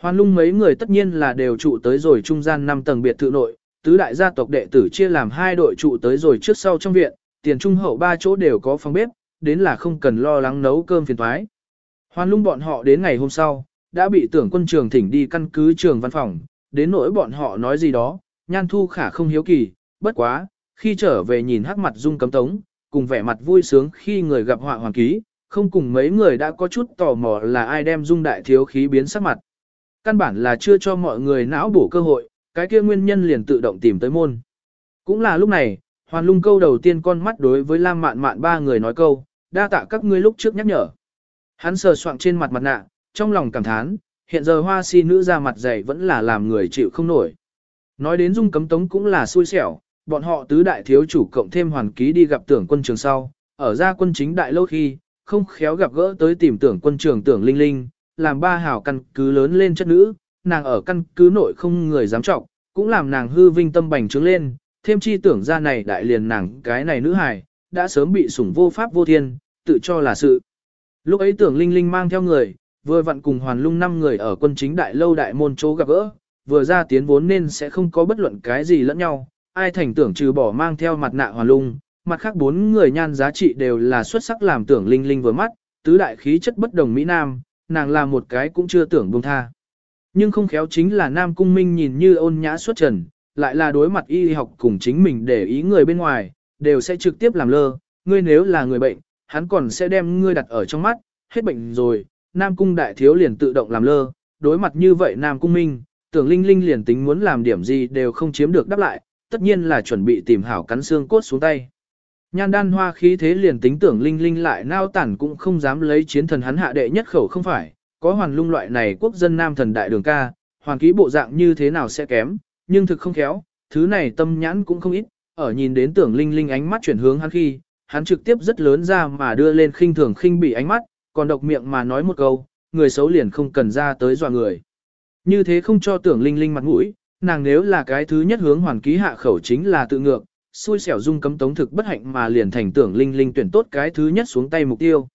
Hoan lung mấy người tất nhiên là đều trụ tới rồi trung gian 5 tầng biệt thự nội, tứ đại gia tộc đệ tử chia làm hai đội trụ tới rồi trước sau trong viện, tiền trung hậu ba chỗ đều có phòng bếp, đến là không cần lo lắng nấu cơm phiền thoái. Hoan lung bọn họ đến ngày hôm sau, đã bị tưởng quân trường thỉnh đi căn cứ trường văn phòng, đến nỗi bọn họ nói gì đó, nhan thu khả không hiếu kỳ, bất quá, khi trở về nhìn hắc mặt dung cấm tống, cùng vẻ mặt vui sướng khi người gặp họa hoàng ký, không cùng mấy người đã có chút tò mò là ai đem dung đại thiếu khí biến sắc mặt. Căn bản là chưa cho mọi người não bổ cơ hội, cái kia nguyên nhân liền tự động tìm tới môn. Cũng là lúc này, hoàn lung câu đầu tiên con mắt đối với Lam Mạn Mạn ba người nói câu, đa tạ các ngươi lúc trước nhắc nhở. Hắn sờ soạng trên mặt mặt nạ, trong lòng cảm thán, hiện giờ hoa si nữ ra mặt dày vẫn là làm người chịu không nổi. Nói đến dung cấm tống cũng là xui xẻo, bọn họ tứ đại thiếu chủ cộng thêm hoàn ký đi gặp tưởng quân trường sau, ở ra quân chính đại lâu khi, không khéo gặp gỡ tới tìm tưởng quân trường tưởng linh linh, làm ba hảo căn cứ lớn lên chất nữ, nàng ở căn cứ nội không người dám trọng, cũng làm nàng hư vinh tâm bành trướng lên, thêm chi tưởng ra này đại liền nàng cái này nữ hài, đã sớm bị sủng vô pháp vô thiên, tự cho là sự. Lúc ấy tưởng linh linh mang theo người, vừa vặn cùng hoàn lung năm người ở quân chính đại lâu đại môn chỗ gặp gỡ, vừa ra tiến vốn nên sẽ không có bất luận cái gì lẫn nhau, ai thành tưởng trừ bỏ mang theo mặt nạ hoàn lung, mặt khác bốn người nhan giá trị đều là xuất sắc làm tưởng linh linh vừa mắt, tứ đại khí chất bất đồng Mỹ Nam, nàng là một cái cũng chưa tưởng buông tha. Nhưng không khéo chính là Nam Cung Minh nhìn như ôn nhã xuất trần, lại là đối mặt y học cùng chính mình để ý người bên ngoài, đều sẽ trực tiếp làm lơ, ngươi nếu là người bệnh, hắn còn sẽ đem ngươi đặt ở trong mắt, hết bệnh rồi, Nam Cung Đại Thiếu liền tự động làm lơ, đối mặt như vậy Nam Cung Minh, tưởng Linh Linh liền tính muốn làm điểm gì đều không chiếm được đáp lại, tất nhiên là chuẩn bị tìm hảo cắn xương cốt xuống tay. Nhan đan hoa khí thế liền tính tưởng Linh Linh lại nao tản cũng không dám lấy chiến thần hắn hạ đệ nhất khẩu không phải, có hoàn lung loại này quốc dân nam thần đại đường ca, hoàn ký bộ dạng như thế nào sẽ kém, nhưng thực không khéo, thứ này tâm nhãn cũng không ít, ở nhìn đến tưởng linh linh ánh mắt chuyển hướng hắn khi, hắn trực tiếp rất lớn ra mà đưa lên khinh thường khinh bị ánh mắt, còn độc miệng mà nói một câu, người xấu liền không cần ra tới dọa người. Như thế không cho tưởng linh linh mặt mũi, nàng nếu là cái thứ nhất hướng hoàn ký hạ khẩu chính là tự ngược, xui xẻo dung cấm tống thực bất hạnh mà liền thành tưởng linh linh tuyển tốt cái thứ nhất xuống tay mục tiêu.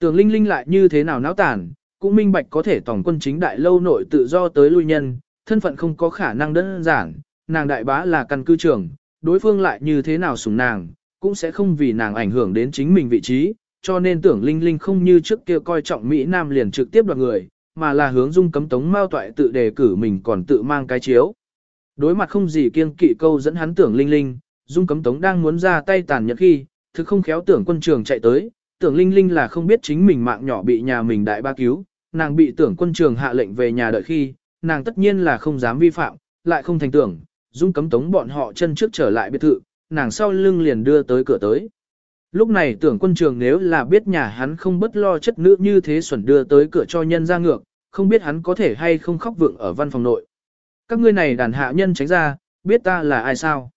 Tưởng linh linh lại như thế nào náo tản, cũng minh bạch có thể tổng quân chính đại lâu nội tự do tới lui nhân, thân phận không có khả năng đơn giản, nàng đại bá là căn cư trưởng, đối phương lại như thế nào sủng nàng, cũng sẽ không vì nàng ảnh hưởng đến chính mình vị trí, cho nên tưởng Linh Linh không như trước kia coi trọng Mỹ Nam liền trực tiếp đoạt người, mà là hướng dung cấm tống mao toại tự đề cử mình còn tự mang cái chiếu. Đối mặt không gì kiên kỵ câu dẫn hắn tưởng Linh Linh, dung cấm tống đang muốn ra tay tàn nhẫn khi, thực không khéo tưởng quân trường chạy tới, tưởng Linh Linh là không biết chính mình mạng nhỏ bị nhà mình đại ba cứu, nàng bị tưởng quân trường hạ lệnh về nhà đợi khi, nàng tất nhiên là không dám vi phạm, lại không thành tưởng, dung cấm tống bọn họ chân trước trở lại biệt thự, nàng sau lưng liền đưa tới cửa tới. Lúc này tưởng quân trường nếu là biết nhà hắn không bất lo chất nữ như thế xuẩn đưa tới cửa cho nhân ra ngược, không biết hắn có thể hay không khóc vượng ở văn phòng nội. Các ngươi này đàn hạ nhân tránh ra, biết ta là ai sao?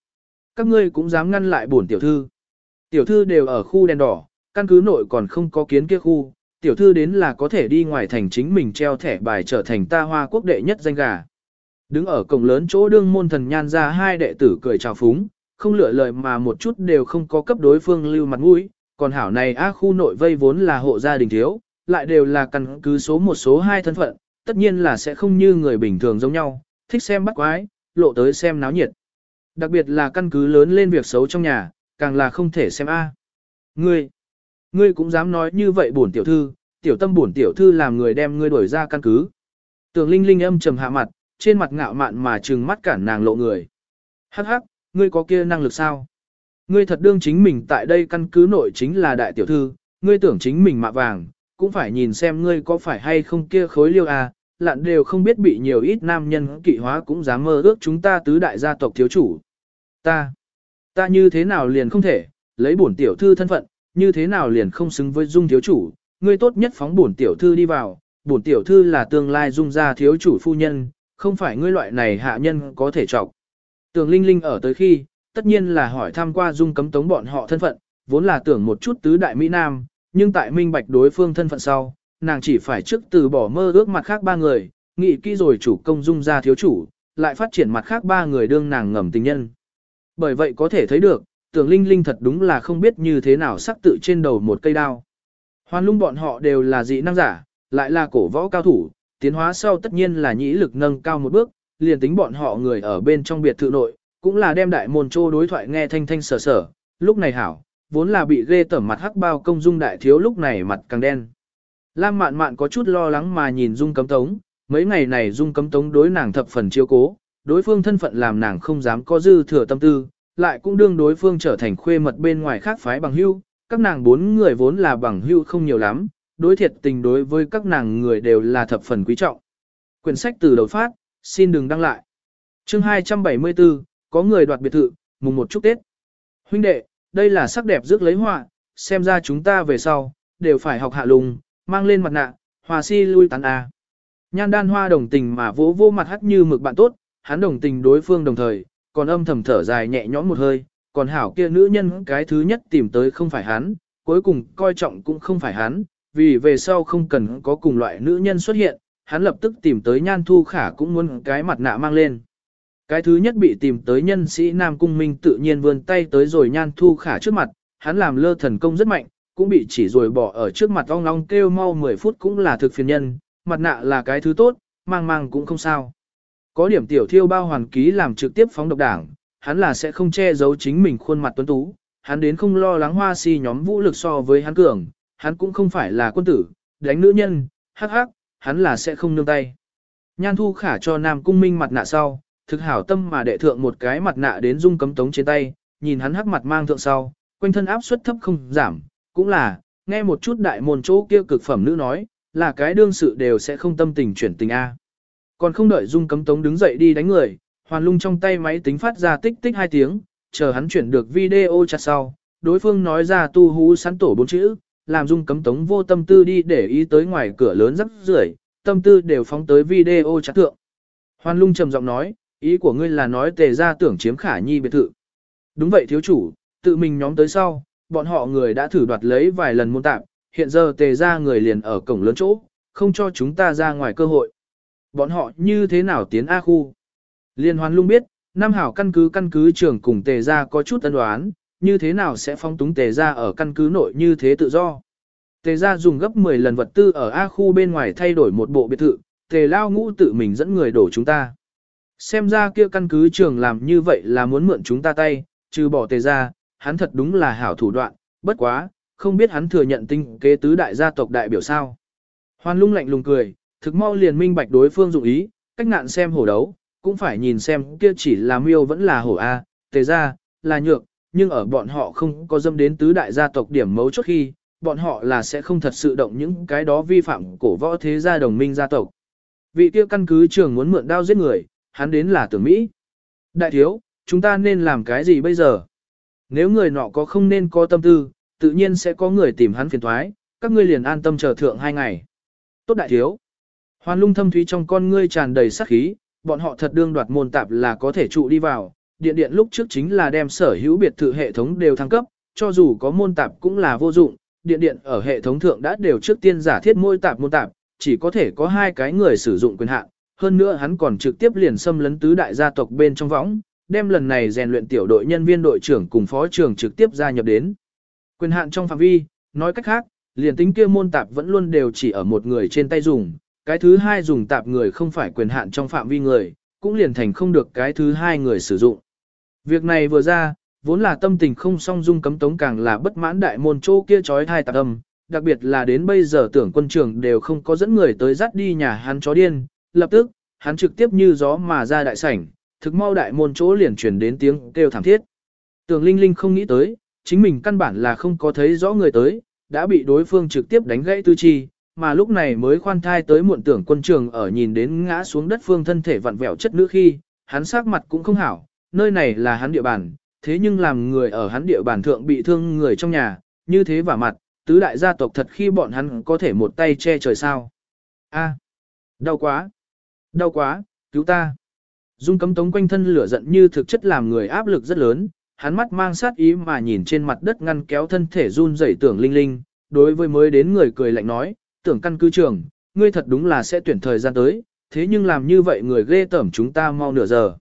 Các ngươi cũng dám ngăn lại bổn tiểu thư. Tiểu thư đều ở khu đèn đỏ, căn cứ nội còn không có kiến kia khu, tiểu thư đến là có thể đi ngoài thành chính mình treo thẻ bài trở thành ta hoa quốc đệ nhất danh gà. Đứng ở cổng lớn chỗ đương môn thần nhan ra hai đệ tử cười chào phúng, không lựa lời mà một chút đều không có cấp đối phương lưu mặt mũi, còn hảo này A khu nội vây vốn là hộ gia đình thiếu, lại đều là căn cứ số một số hai thân phận, tất nhiên là sẽ không như người bình thường giống nhau, thích xem bắt quái, lộ tới xem náo nhiệt. Đặc biệt là căn cứ lớn lên việc xấu trong nhà, càng là không thể xem A. Ngươi, ngươi cũng dám nói như vậy bổn tiểu thư, tiểu tâm bổn tiểu thư làm người đem ngươi đuổi ra căn cứ. Tường Linh Linh âm trầm hạ mặt, trên mặt ngạo mạn mà trừng mắt cản nàng lộ người. Hắc hắc, ngươi có kia năng lực sao? Ngươi thật đương chính mình tại đây căn cứ nội chính là đại tiểu thư, ngươi tưởng chính mình mạ vàng, cũng phải nhìn xem ngươi có phải hay không kia khối liêu à, lạn đều không biết bị nhiều ít nam nhân kỵ hóa cũng dám mơ ước chúng ta tứ đại gia tộc thiếu chủ. Ta, ta như thế nào liền không thể, lấy bổn tiểu thư thân phận, như thế nào liền không xứng với dung thiếu chủ, ngươi tốt nhất phóng bổn tiểu thư đi vào, bổn tiểu thư là tương lai dung gia thiếu chủ phu nhân, không phải ngươi loại này hạ nhân có thể trọng. Tưởng Linh Linh ở tới khi, tất nhiên là hỏi tham qua dung cấm tống bọn họ thân phận, vốn là tưởng một chút tứ đại Mỹ Nam, nhưng tại minh bạch đối phương thân phận sau, nàng chỉ phải trước từ bỏ mơ ước mặt khác ba người, nghĩ kỹ rồi chủ công dung ra thiếu chủ, lại phát triển mặt khác ba người đương nàng ngầm tình nhân. Bởi vậy có thể thấy được, tưởng Linh Linh thật đúng là không biết như thế nào sắc tự trên đầu một cây đao. Hoàn lung bọn họ đều là dị năng giả, lại là cổ võ cao thủ, tiến hóa sau tất nhiên là nhĩ lực nâng cao một bước, liền tính bọn họ người ở bên trong biệt thự nội, cũng là đem đại môn trô đối thoại nghe thanh thanh sở sở, lúc này hảo, vốn là bị ghê tởm mặt hắc bao công dung đại thiếu lúc này mặt càng đen. Lam mạn mạn có chút lo lắng mà nhìn dung cấm tống, mấy ngày này dung cấm tống đối nàng thập phần chiếu cố, đối phương thân phận làm nàng không dám có dư thừa tâm tư, lại cũng đương đối phương trở thành khuê mật bên ngoài khác phái bằng hưu, các nàng bốn người vốn là bằng hưu không nhiều lắm, đối thiệt tình đối với các nàng người đều là thập phần quý trọng. Quyển sách từ đầu phát, xin đừng đăng lại. Chương 274, có người đoạt biệt thự, mùng một chúc Tết. Huynh đệ, đây là sắc đẹp rước lấy họa, xem ra chúng ta về sau, đều phải học hạ lùng, mang lên mặt nạ, hòa si lui tán a. Nhan đan hoa đồng tình mà vỗ vô mặt hắt như mực bạn tốt, hắn đồng tình đối phương đồng thời, còn âm thầm thở dài nhẹ nhõm một hơi, còn hảo kia nữ nhân cái thứ nhất tìm tới không phải hắn, cuối cùng coi trọng cũng không phải hắn, vì về sau không cần có cùng loại nữ nhân xuất hiện, hắn lập tức tìm tới nhan thu khả cũng muốn cái mặt nạ mang lên. Cái thứ nhất bị tìm tới nhân sĩ Nam Cung Minh tự nhiên vươn tay tới rồi nhan thu khả trước mặt, hắn làm lơ thần công rất mạnh, cũng bị chỉ rồi bỏ ở trước mặt ong ong kêu mau 10 phút cũng là thực phiền nhân, mặt nạ là cái thứ tốt, mang mang cũng không sao. Có điểm tiểu thiêu bao hoàn ký làm trực tiếp phóng độc đảng, hắn là sẽ không che giấu chính mình khuôn mặt tuấn tú, hắn đến không lo lắng hoa si nhóm vũ lực so với hắn cường, hắn cũng không phải là quân tử, đánh nữ nhân, hắc hắc, hắn là sẽ không nương tay. Nhan thu khả cho Nam Cung Minh mặt nạ sau, thực hảo tâm mà đệ thượng một cái mặt nạ đến dung cấm tống trên tay, nhìn hắn hắc mặt mang thượng sau, quanh thân áp suất thấp không giảm, cũng là, nghe một chút đại môn chỗ kia cực phẩm nữ nói, là cái đương sự đều sẽ không tâm tình chuyển tình A. Còn không đợi dung cấm tống đứng dậy đi đánh người, hoàn lung trong tay máy tính phát ra tích tích hai tiếng, chờ hắn chuyển được video chặt sau, đối phương nói ra tu hú sắn tổ bốn chữ, làm dung cấm tống vô tâm tư đi để ý tới ngoài cửa lớn rắc rưởi, tâm tư đều phóng tới video chặt thượng. Hoan lung trầm giọng nói, ý của ngươi là nói tề ra tưởng chiếm khả nhi biệt thự. Đúng vậy thiếu chủ, tự mình nhóm tới sau, bọn họ người đã thử đoạt lấy vài lần môn tạm, hiện giờ tề ra người liền ở cổng lớn chỗ, không cho chúng ta ra ngoài cơ hội. Bọn họ như thế nào tiến A khu? Liên Hoan lung biết, Nam Hảo căn cứ căn cứ trưởng cùng tề ra có chút ân đoán, như thế nào sẽ phong túng tề ra ở căn cứ nội như thế tự do. Tề ra dùng gấp 10 lần vật tư ở A khu bên ngoài thay đổi một bộ biệt thự, tề lao ngũ tự mình dẫn người đổ chúng ta. Xem ra kia căn cứ trường làm như vậy là muốn mượn chúng ta tay, trừ bỏ tề ra, hắn thật đúng là hảo thủ đoạn, bất quá, không biết hắn thừa nhận tinh kế tứ đại gia tộc đại biểu sao. Hoan lung lạnh lùng cười, thực mau liền minh bạch đối phương dụng ý, cách ngạn xem hổ đấu, cũng phải nhìn xem kia chỉ là miêu vẫn là hổ A, tề ra, là nhược, nhưng ở bọn họ không có dâm đến tứ đại gia tộc điểm mấu chốt khi, bọn họ là sẽ không thật sự động những cái đó vi phạm cổ võ thế gia đồng minh gia tộc. Vị tiêu căn cứ trường muốn mượn đao giết người, hắn đến là tưởng Mỹ. Đại thiếu, chúng ta nên làm cái gì bây giờ? Nếu người nọ có không nên có tâm tư, tự nhiên sẽ có người tìm hắn phiền thoái, các ngươi liền an tâm chờ thượng hai ngày. Tốt đại thiếu. Hoàn lung thâm thúy trong con ngươi tràn đầy sát khí, bọn họ thật đương đoạt môn tạp là có thể trụ đi vào. Điện điện lúc trước chính là đem sở hữu biệt thự hệ thống đều thăng cấp, cho dù có môn tạp cũng là vô dụng. Điện điện ở hệ thống thượng đã đều trước tiên giả thiết môi tạp môn tạp, chỉ có thể có hai cái người sử dụng quyền hạn. Hơn nữa hắn còn trực tiếp liền xâm lấn tứ đại gia tộc bên trong võng, đem lần này rèn luyện tiểu đội nhân viên đội trưởng cùng phó trưởng trực tiếp gia nhập đến. Quyền hạn trong phạm vi, nói cách khác, liền tính kia môn tạp vẫn luôn đều chỉ ở một người trên tay dùng, cái thứ hai dùng tạp người không phải quyền hạn trong phạm vi người, cũng liền thành không được cái thứ hai người sử dụng. Việc này vừa ra, vốn là tâm tình không song dung cấm tống càng là bất mãn đại môn chỗ kia trói thai tạc âm, đặc biệt là đến bây giờ tưởng quân trưởng đều không có dẫn người tới dắt đi nhà hắn chó điên, lập tức, hắn trực tiếp như gió mà ra đại sảnh, thực mau đại môn chỗ liền truyền đến tiếng kêu thảm thiết. Tưởng Linh Linh không nghĩ tới, chính mình căn bản là không có thấy rõ người tới, đã bị đối phương trực tiếp đánh gãy tư chi, mà lúc này mới khoan thai tới muộn tưởng quân trường ở nhìn đến ngã xuống đất phương thân thể vặn vẹo chất nữ khi, hắn sắc mặt cũng không hảo, nơi này là hắn địa bàn, thế nhưng làm người ở hắn địa bàn thượng bị thương người trong nhà, như thế và mặt, tứ đại gia tộc thật khi bọn hắn có thể một tay che trời sao. A, đau quá, đau quá, cứu ta. Dung cấm tống quanh thân lửa giận như thực chất làm người áp lực rất lớn, hắn mắt mang sát ý mà nhìn trên mặt đất ngăn kéo thân thể run rẩy tưởng linh linh, đối với mới đến người cười lạnh nói, tưởng căn cứ trường, ngươi thật đúng là sẽ tuyển thời gian tới, thế nhưng làm như vậy người ghê tởm chúng ta mau nửa giờ.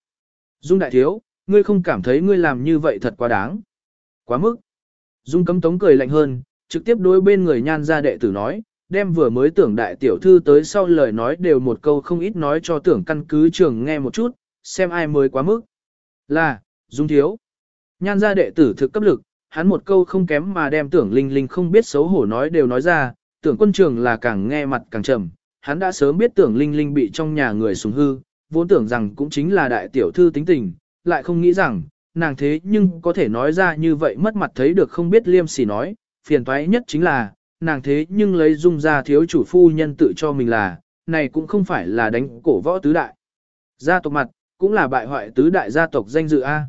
Dung đại thiếu, ngươi không cảm thấy ngươi làm như vậy thật quá đáng. Quá mức. Dung cấm tống cười lạnh hơn, trực tiếp đối bên người nhan ra đệ tử nói, đem vừa mới tưởng đại tiểu thư tới sau lời nói đều một câu không ít nói cho tưởng căn cứ trường nghe một chút, xem ai mới quá mức. Là, Dung thiếu. Nhan ra đệ tử thực cấp lực, hắn một câu không kém mà đem tưởng linh linh không biết xấu hổ nói đều nói ra, tưởng quân trường là càng nghe mặt càng trầm, hắn đã sớm biết tưởng linh linh bị trong nhà người sùng hư, vốn tưởng rằng cũng chính là đại tiểu thư tính tình, lại không nghĩ rằng, nàng thế nhưng có thể nói ra như vậy mất mặt thấy được không biết liêm sỉ nói, phiền toái nhất chính là, nàng thế nhưng lấy dung ra thiếu chủ phu nhân tự cho mình là, này cũng không phải là đánh cổ võ tứ đại. Gia tộc mặt, cũng là bại hoại tứ đại gia tộc danh dự A.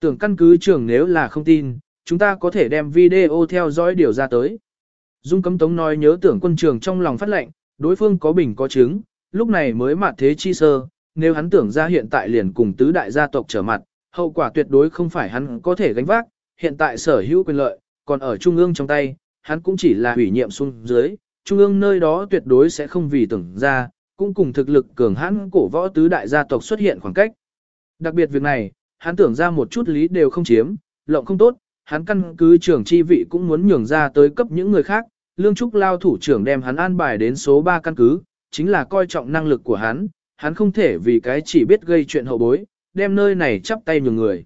Tưởng căn cứ trưởng nếu là không tin, chúng ta có thể đem video theo dõi điều ra tới. Dung cấm tống nói nhớ tưởng quân trường trong lòng phát lệnh, đối phương có bình có chứng, lúc này mới mặt thế chi sơ, nếu hắn tưởng ra hiện tại liền cùng tứ đại gia tộc trở mặt, hậu quả tuyệt đối không phải hắn có thể gánh vác, hiện tại sở hữu quyền lợi, còn ở trung ương trong tay, hắn cũng chỉ là hủy nhiệm xuống dưới, trung ương nơi đó tuyệt đối sẽ không vì tưởng ra, cũng cùng thực lực cường hãn cổ võ tứ đại gia tộc xuất hiện khoảng cách. Đặc biệt việc này, hắn tưởng ra một chút lý đều không chiếm, lộng không tốt, hắn căn cứ trưởng chi vị cũng muốn nhường ra tới cấp những người khác, lương trúc lao thủ trưởng đem hắn an bài đến số 3 căn cứ, chính là coi trọng năng lực của hắn, hắn không thể vì cái chỉ biết gây chuyện hậu bối, đem nơi này chắp tay nhường người.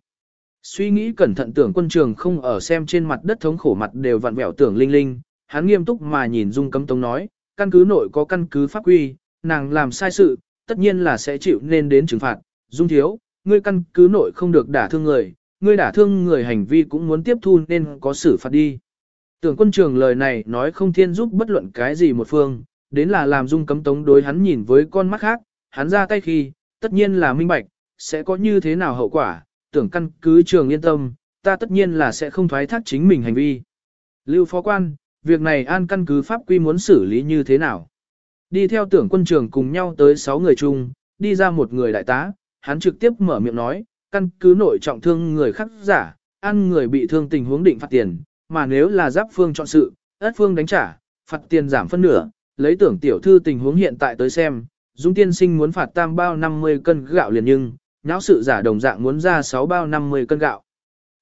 Suy nghĩ cẩn thận tưởng quân trường không ở xem trên mặt đất thống khổ mặt đều vặn vẹo tưởng linh linh, hắn nghiêm túc mà nhìn Dung Cấm Tống nói, căn cứ nội có căn cứ pháp quy, nàng làm sai sự, tất nhiên là sẽ chịu nên đến trừng phạt. Dung thiếu, ngươi căn cứ nội không được đả thương người, ngươi đả thương người hành vi cũng muốn tiếp thu nên có xử phạt đi. Tưởng quân trường lời này nói không thiên giúp bất luận cái gì một phương, đến là làm Dung Cấm Tống đối hắn nhìn với con mắt khác, hắn ra tay khi, tất nhiên là minh bạch, sẽ có như thế nào hậu quả, tưởng căn cứ trường yên tâm, ta tất nhiên là sẽ không thoái thác chính mình hành vi. Lưu phó quan, việc này an căn cứ pháp quy muốn xử lý như thế nào? Đi theo tưởng quân trường cùng nhau tới 6 người chung, đi ra một người đại tá, hắn trực tiếp mở miệng nói, căn cứ nội trọng thương người khác giả, ăn người bị thương tình huống định phạt tiền, mà nếu là giáp phương chọn sự, ất phương đánh trả, phạt tiền giảm phân nửa, lấy tưởng tiểu thư tình huống hiện tại tới xem, Dung tiên sinh muốn phạt tam bao 50 cân gạo liền nhưng, nháo sự giả đồng dạng muốn ra 6 bao 50 cân gạo.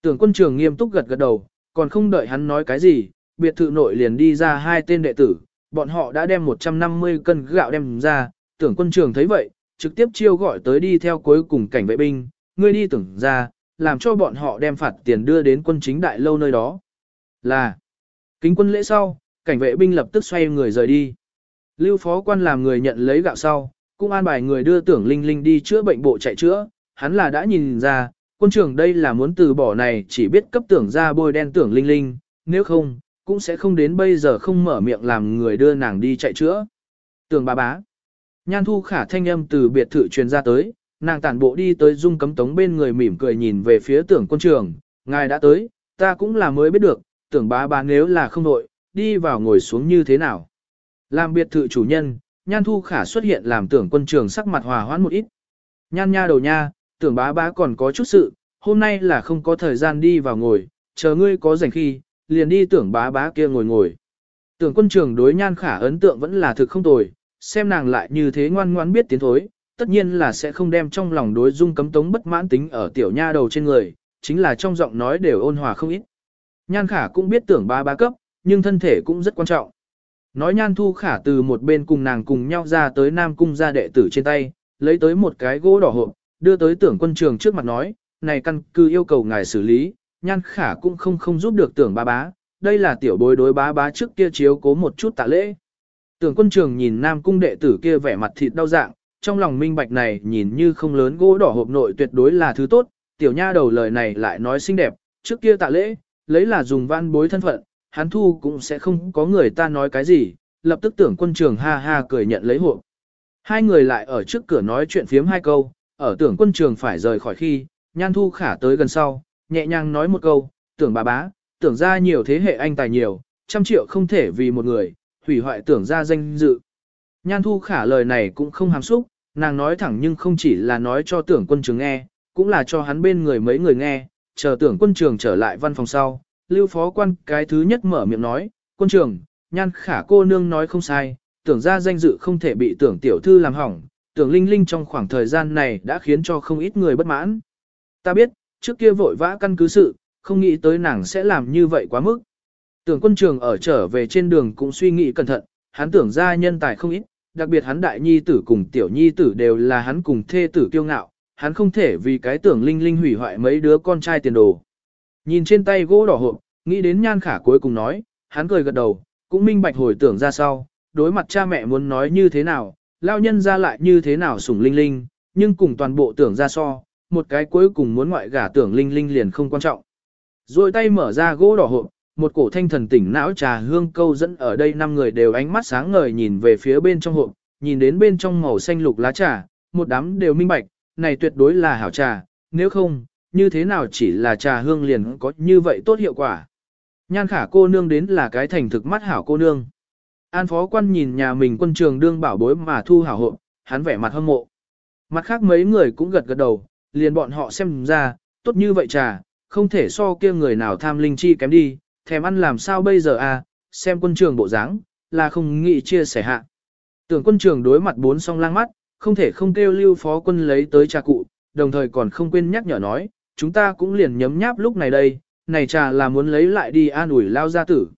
Tưởng quân trường nghiêm túc gật gật đầu, còn không đợi hắn nói cái gì, biệt thự nội liền đi ra hai tên đệ tử, bọn họ đã đem 150 cân gạo đem ra, tưởng quân trường thấy vậy, trực tiếp chiêu gọi tới đi theo cuối cùng cảnh vệ binh, ngươi đi tưởng ra, làm cho bọn họ đem phạt tiền đưa đến quân chính đại lâu nơi đó. Là, kính quân lễ sau, cảnh vệ binh lập tức xoay người rời đi. Lưu phó quan làm người nhận lấy gạo sau, cũng an bài người đưa tưởng linh linh đi chữa bệnh bộ chạy chữa, hắn là đã nhìn ra, quân trưởng đây là muốn từ bỏ này chỉ biết cấp tưởng ra bôi đen tưởng linh linh, nếu không, cũng sẽ không đến bây giờ không mở miệng làm người đưa nàng đi chạy chữa. Tưởng bà bá. Nhan thu khả thanh âm từ biệt thự truyền ra tới, nàng tản bộ đi tới dung cấm tống bên người mỉm cười nhìn về phía tưởng quân trưởng. ngài đã tới, ta cũng là mới biết được, tưởng bá bá nếu là không nội, đi vào ngồi xuống như thế nào. Làm biệt thự chủ nhân, nhan thu khả xuất hiện làm tưởng quân trường sắc mặt hòa hoãn một ít. Nhan nha đầu nha, tưởng bá bá còn có chút sự, hôm nay là không có thời gian đi vào ngồi, chờ ngươi có rảnh khi, liền đi tưởng bá bá kia ngồi ngồi. Tưởng quân trường đối nhan khả ấn tượng vẫn là thực không tồi, xem nàng lại như thế ngoan ngoan biết tiến thối, tất nhiên là sẽ không đem trong lòng đối dung cấm tống bất mãn tính ở tiểu nha đầu trên người, chính là trong giọng nói đều ôn hòa không ít. Nhan khả cũng biết tưởng bá bá cấp, nhưng thân thể cũng rất quan trọng. Nói nhan thu khả từ một bên cùng nàng cùng nhau ra tới nam cung gia đệ tử trên tay, lấy tới một cái gỗ đỏ hộp, đưa tới tưởng quân trường trước mặt nói, này căn cứ yêu cầu ngài xử lý, nhan khả cũng không không giúp được tưởng ba bá, đây là tiểu bối đối bá bá trước kia chiếu cố một chút tạ lễ. Tưởng quân trường nhìn nam cung đệ tử kia vẻ mặt thịt đau dạng, trong lòng minh bạch này nhìn như không lớn gỗ đỏ hộp nội tuyệt đối là thứ tốt, tiểu nha đầu lời này lại nói xinh đẹp, trước kia tạ lễ, lấy là dùng văn bối thân phận, hắn thu cũng sẽ không có người ta nói cái gì, lập tức tưởng quân trường ha ha cười nhận lấy hộp. Hai người lại ở trước cửa nói chuyện phiếm hai câu, ở tưởng quân trường phải rời khỏi khi, nhan thu khả tới gần sau, nhẹ nhàng nói một câu, tưởng bà bá, tưởng ra nhiều thế hệ anh tài nhiều, trăm triệu không thể vì một người, hủy hoại tưởng ra danh dự. Nhan thu khả lời này cũng không hàm xúc, nàng nói thẳng nhưng không chỉ là nói cho tưởng quân trường nghe, cũng là cho hắn bên người mấy người nghe, chờ tưởng quân trường trở lại văn phòng sau. Lưu phó quan cái thứ nhất mở miệng nói, quân trưởng, nhan khả cô nương nói không sai, tưởng ra danh dự không thể bị tưởng tiểu thư làm hỏng, tưởng linh linh trong khoảng thời gian này đã khiến cho không ít người bất mãn. Ta biết, trước kia vội vã căn cứ sự, không nghĩ tới nàng sẽ làm như vậy quá mức. Tưởng quân trường ở trở về trên đường cũng suy nghĩ cẩn thận, hắn tưởng ra nhân tài không ít, đặc biệt hắn đại nhi tử cùng tiểu nhi tử đều là hắn cùng thê tử kiêu ngạo, hắn không thể vì cái tưởng linh linh hủy hoại mấy đứa con trai tiền đồ. Nhìn trên tay gỗ đỏ hộp, nghĩ đến nhan khả cuối cùng nói, hắn cười gật đầu, cũng minh bạch hồi tưởng ra sau, đối mặt cha mẹ muốn nói như thế nào, lao nhân ra lại như thế nào sủng linh linh, nhưng cùng toàn bộ tưởng ra so, một cái cuối cùng muốn ngoại gả tưởng linh linh liền không quan trọng. Rồi tay mở ra gỗ đỏ hộp, một cổ thanh thần tỉnh não trà hương câu dẫn ở đây năm người đều ánh mắt sáng ngời nhìn về phía bên trong hộp, nhìn đến bên trong màu xanh lục lá trà, một đám đều minh bạch, này tuyệt đối là hảo trà, nếu không, như thế nào chỉ là trà hương liền có như vậy tốt hiệu quả. Nhan khả cô nương đến là cái thành thực mắt hảo cô nương. An phó quan nhìn nhà mình quân trường đương bảo bối mà thu hảo hộ, hắn vẻ mặt hâm mộ. Mặt khác mấy người cũng gật gật đầu, liền bọn họ xem ra, tốt như vậy trà, không thể so kia người nào tham linh chi kém đi, thèm ăn làm sao bây giờ à, xem quân trường bộ dáng, là không nghĩ chia sẻ hạ. Tưởng quân trường đối mặt bốn song lang mắt, không thể không kêu lưu phó quân lấy tới trà cụ, đồng thời còn không quên nhắc nhở nói, chúng ta cũng liền nhấm nháp lúc này đây, này trà là muốn lấy lại đi an ủi lao gia tử.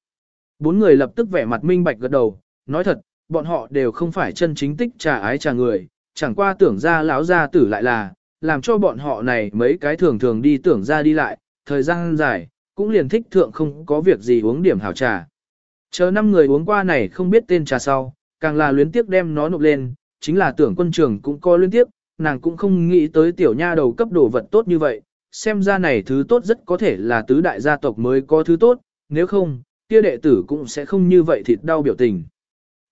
Bốn người lập tức vẻ mặt minh bạch gật đầu, nói thật, bọn họ đều không phải chân chính tích trà ái trà người, chẳng qua tưởng ra lão gia tử lại là, làm cho bọn họ này mấy cái thường thường đi tưởng ra đi lại, thời gian dài, cũng liền thích thượng không có việc gì uống điểm hảo trà. Chờ năm người uống qua này không biết tên trà sau, càng là luyến tiếc đem nó nộp lên, chính là tưởng quân trường cũng có luyến tiếc, nàng cũng không nghĩ tới tiểu nha đầu cấp đồ vật tốt như vậy, xem ra này thứ tốt rất có thể là tứ đại gia tộc mới có thứ tốt, nếu không, kia đệ tử cũng sẽ không như vậy thịt đau biểu tình.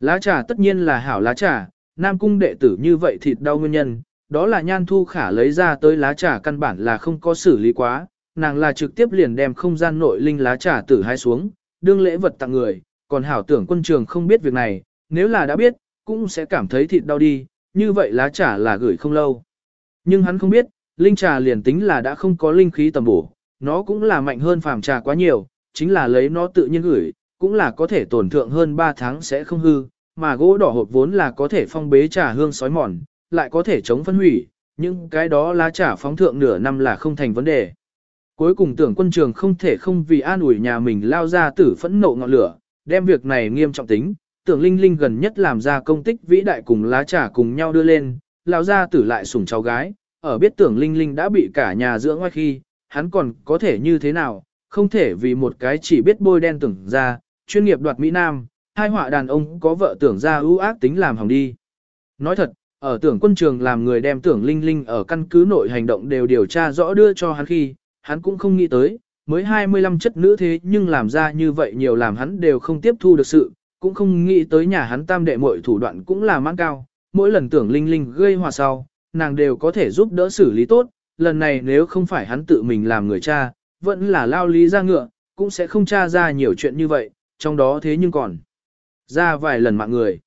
Lá trà tất nhiên là hảo lá trà, nam cung đệ tử như vậy thịt đau nguyên nhân, đó là nhan thu khả lấy ra tới lá trà căn bản là không có xử lý quá, nàng là trực tiếp liền đem không gian nội linh lá trà tử hai xuống, đương lễ vật tặng người, còn hảo tưởng quân trường không biết việc này, nếu là đã biết, cũng sẽ cảm thấy thịt đau đi, như vậy lá trà là gửi không lâu. Nhưng hắn không biết, linh trà liền tính là đã không có linh khí tầm bổ, nó cũng là mạnh hơn phàm trà quá nhiều, chính là lấy nó tự nhiên gửi, cũng là có thể tổn thượng hơn 3 tháng sẽ không hư, mà gỗ đỏ hộp vốn là có thể phong bế trà hương sói mòn, lại có thể chống phân hủy, nhưng cái đó lá trà phóng thượng nửa năm là không thành vấn đề. Cuối cùng tưởng quân trường không thể không vì an ủi nhà mình lao ra tử phẫn nộ ngọn lửa, đem việc này nghiêm trọng tính, tưởng linh linh gần nhất làm ra công tích vĩ đại cùng lá trà cùng nhau đưa lên, lao ra tử lại sủng cháu gái, ở biết tưởng linh linh đã bị cả nhà dưỡng ngoài khi, hắn còn có thể như thế nào, không thể vì một cái chỉ biết bôi đen tưởng ra, chuyên nghiệp đoạt Mỹ Nam, hai họa đàn ông có vợ tưởng ra ưu ác tính làm hỏng đi. Nói thật, ở tưởng quân trường làm người đem tưởng linh linh ở căn cứ nội hành động đều điều tra rõ đưa cho hắn khi, hắn cũng không nghĩ tới, mới 25 chất nữ thế nhưng làm ra như vậy nhiều làm hắn đều không tiếp thu được sự, cũng không nghĩ tới nhà hắn tam đệ mọi thủ đoạn cũng là mang cao, mỗi lần tưởng linh linh gây hòa sau, nàng đều có thể giúp đỡ xử lý tốt, lần này nếu không phải hắn tự mình làm người cha, vẫn là lao lý ra ngựa, cũng sẽ không tra ra nhiều chuyện như vậy, trong đó thế nhưng còn ra vài lần mạng người.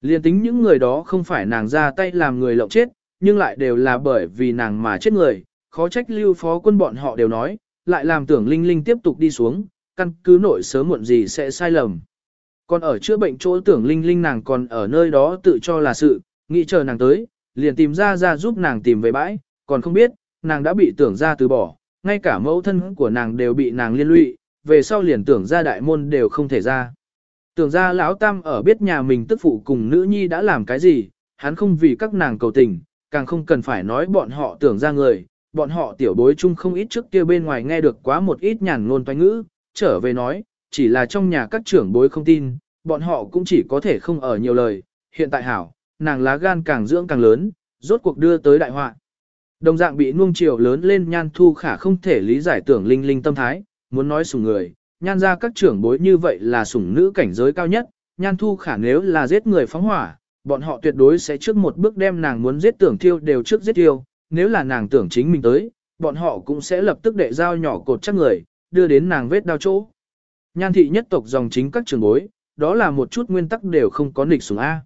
Liên tính những người đó không phải nàng ra tay làm người lộng chết, nhưng lại đều là bởi vì nàng mà chết người, khó trách lưu phó quân bọn họ đều nói, lại làm tưởng linh linh tiếp tục đi xuống, căn cứ nội sớm muộn gì sẽ sai lầm. Còn ở chữa bệnh chỗ tưởng linh linh nàng còn ở nơi đó tự cho là sự, nghĩ chờ nàng tới, liền tìm ra ra giúp nàng tìm về bãi, còn không biết, nàng đã bị tưởng ra từ bỏ, ngay cả mẫu thân của nàng đều bị nàng liên lụy, về sau liền tưởng ra đại môn đều không thể ra. Tưởng ra lão tam ở biết nhà mình tức phụ cùng nữ nhi đã làm cái gì, hắn không vì các nàng cầu tình, càng không cần phải nói bọn họ tưởng ra người, bọn họ tiểu bối chung không ít trước kia bên ngoài nghe được quá một ít nhàn ngôn toanh ngữ, trở về nói, chỉ là trong nhà các trưởng bối không tin, bọn họ cũng chỉ có thể không ở nhiều lời, hiện tại hảo, nàng lá gan càng dưỡng càng lớn, rốt cuộc đưa tới đại họa. Đồng dạng bị nuông chiều lớn lên nhan thu khả không thể lý giải tưởng linh linh tâm thái, muốn nói sủng người, nhan ra các trưởng bối như vậy là sủng nữ cảnh giới cao nhất, nhan thu khả nếu là giết người phóng hỏa, bọn họ tuyệt đối sẽ trước một bước đem nàng muốn giết tưởng thiêu đều trước giết thiêu, nếu là nàng tưởng chính mình tới, bọn họ cũng sẽ lập tức đệ dao nhỏ cột chắc người, đưa đến nàng vết đau chỗ. Nhan thị nhất tộc dòng chính các trưởng bối, đó là một chút nguyên tắc đều không có nịch sủng A.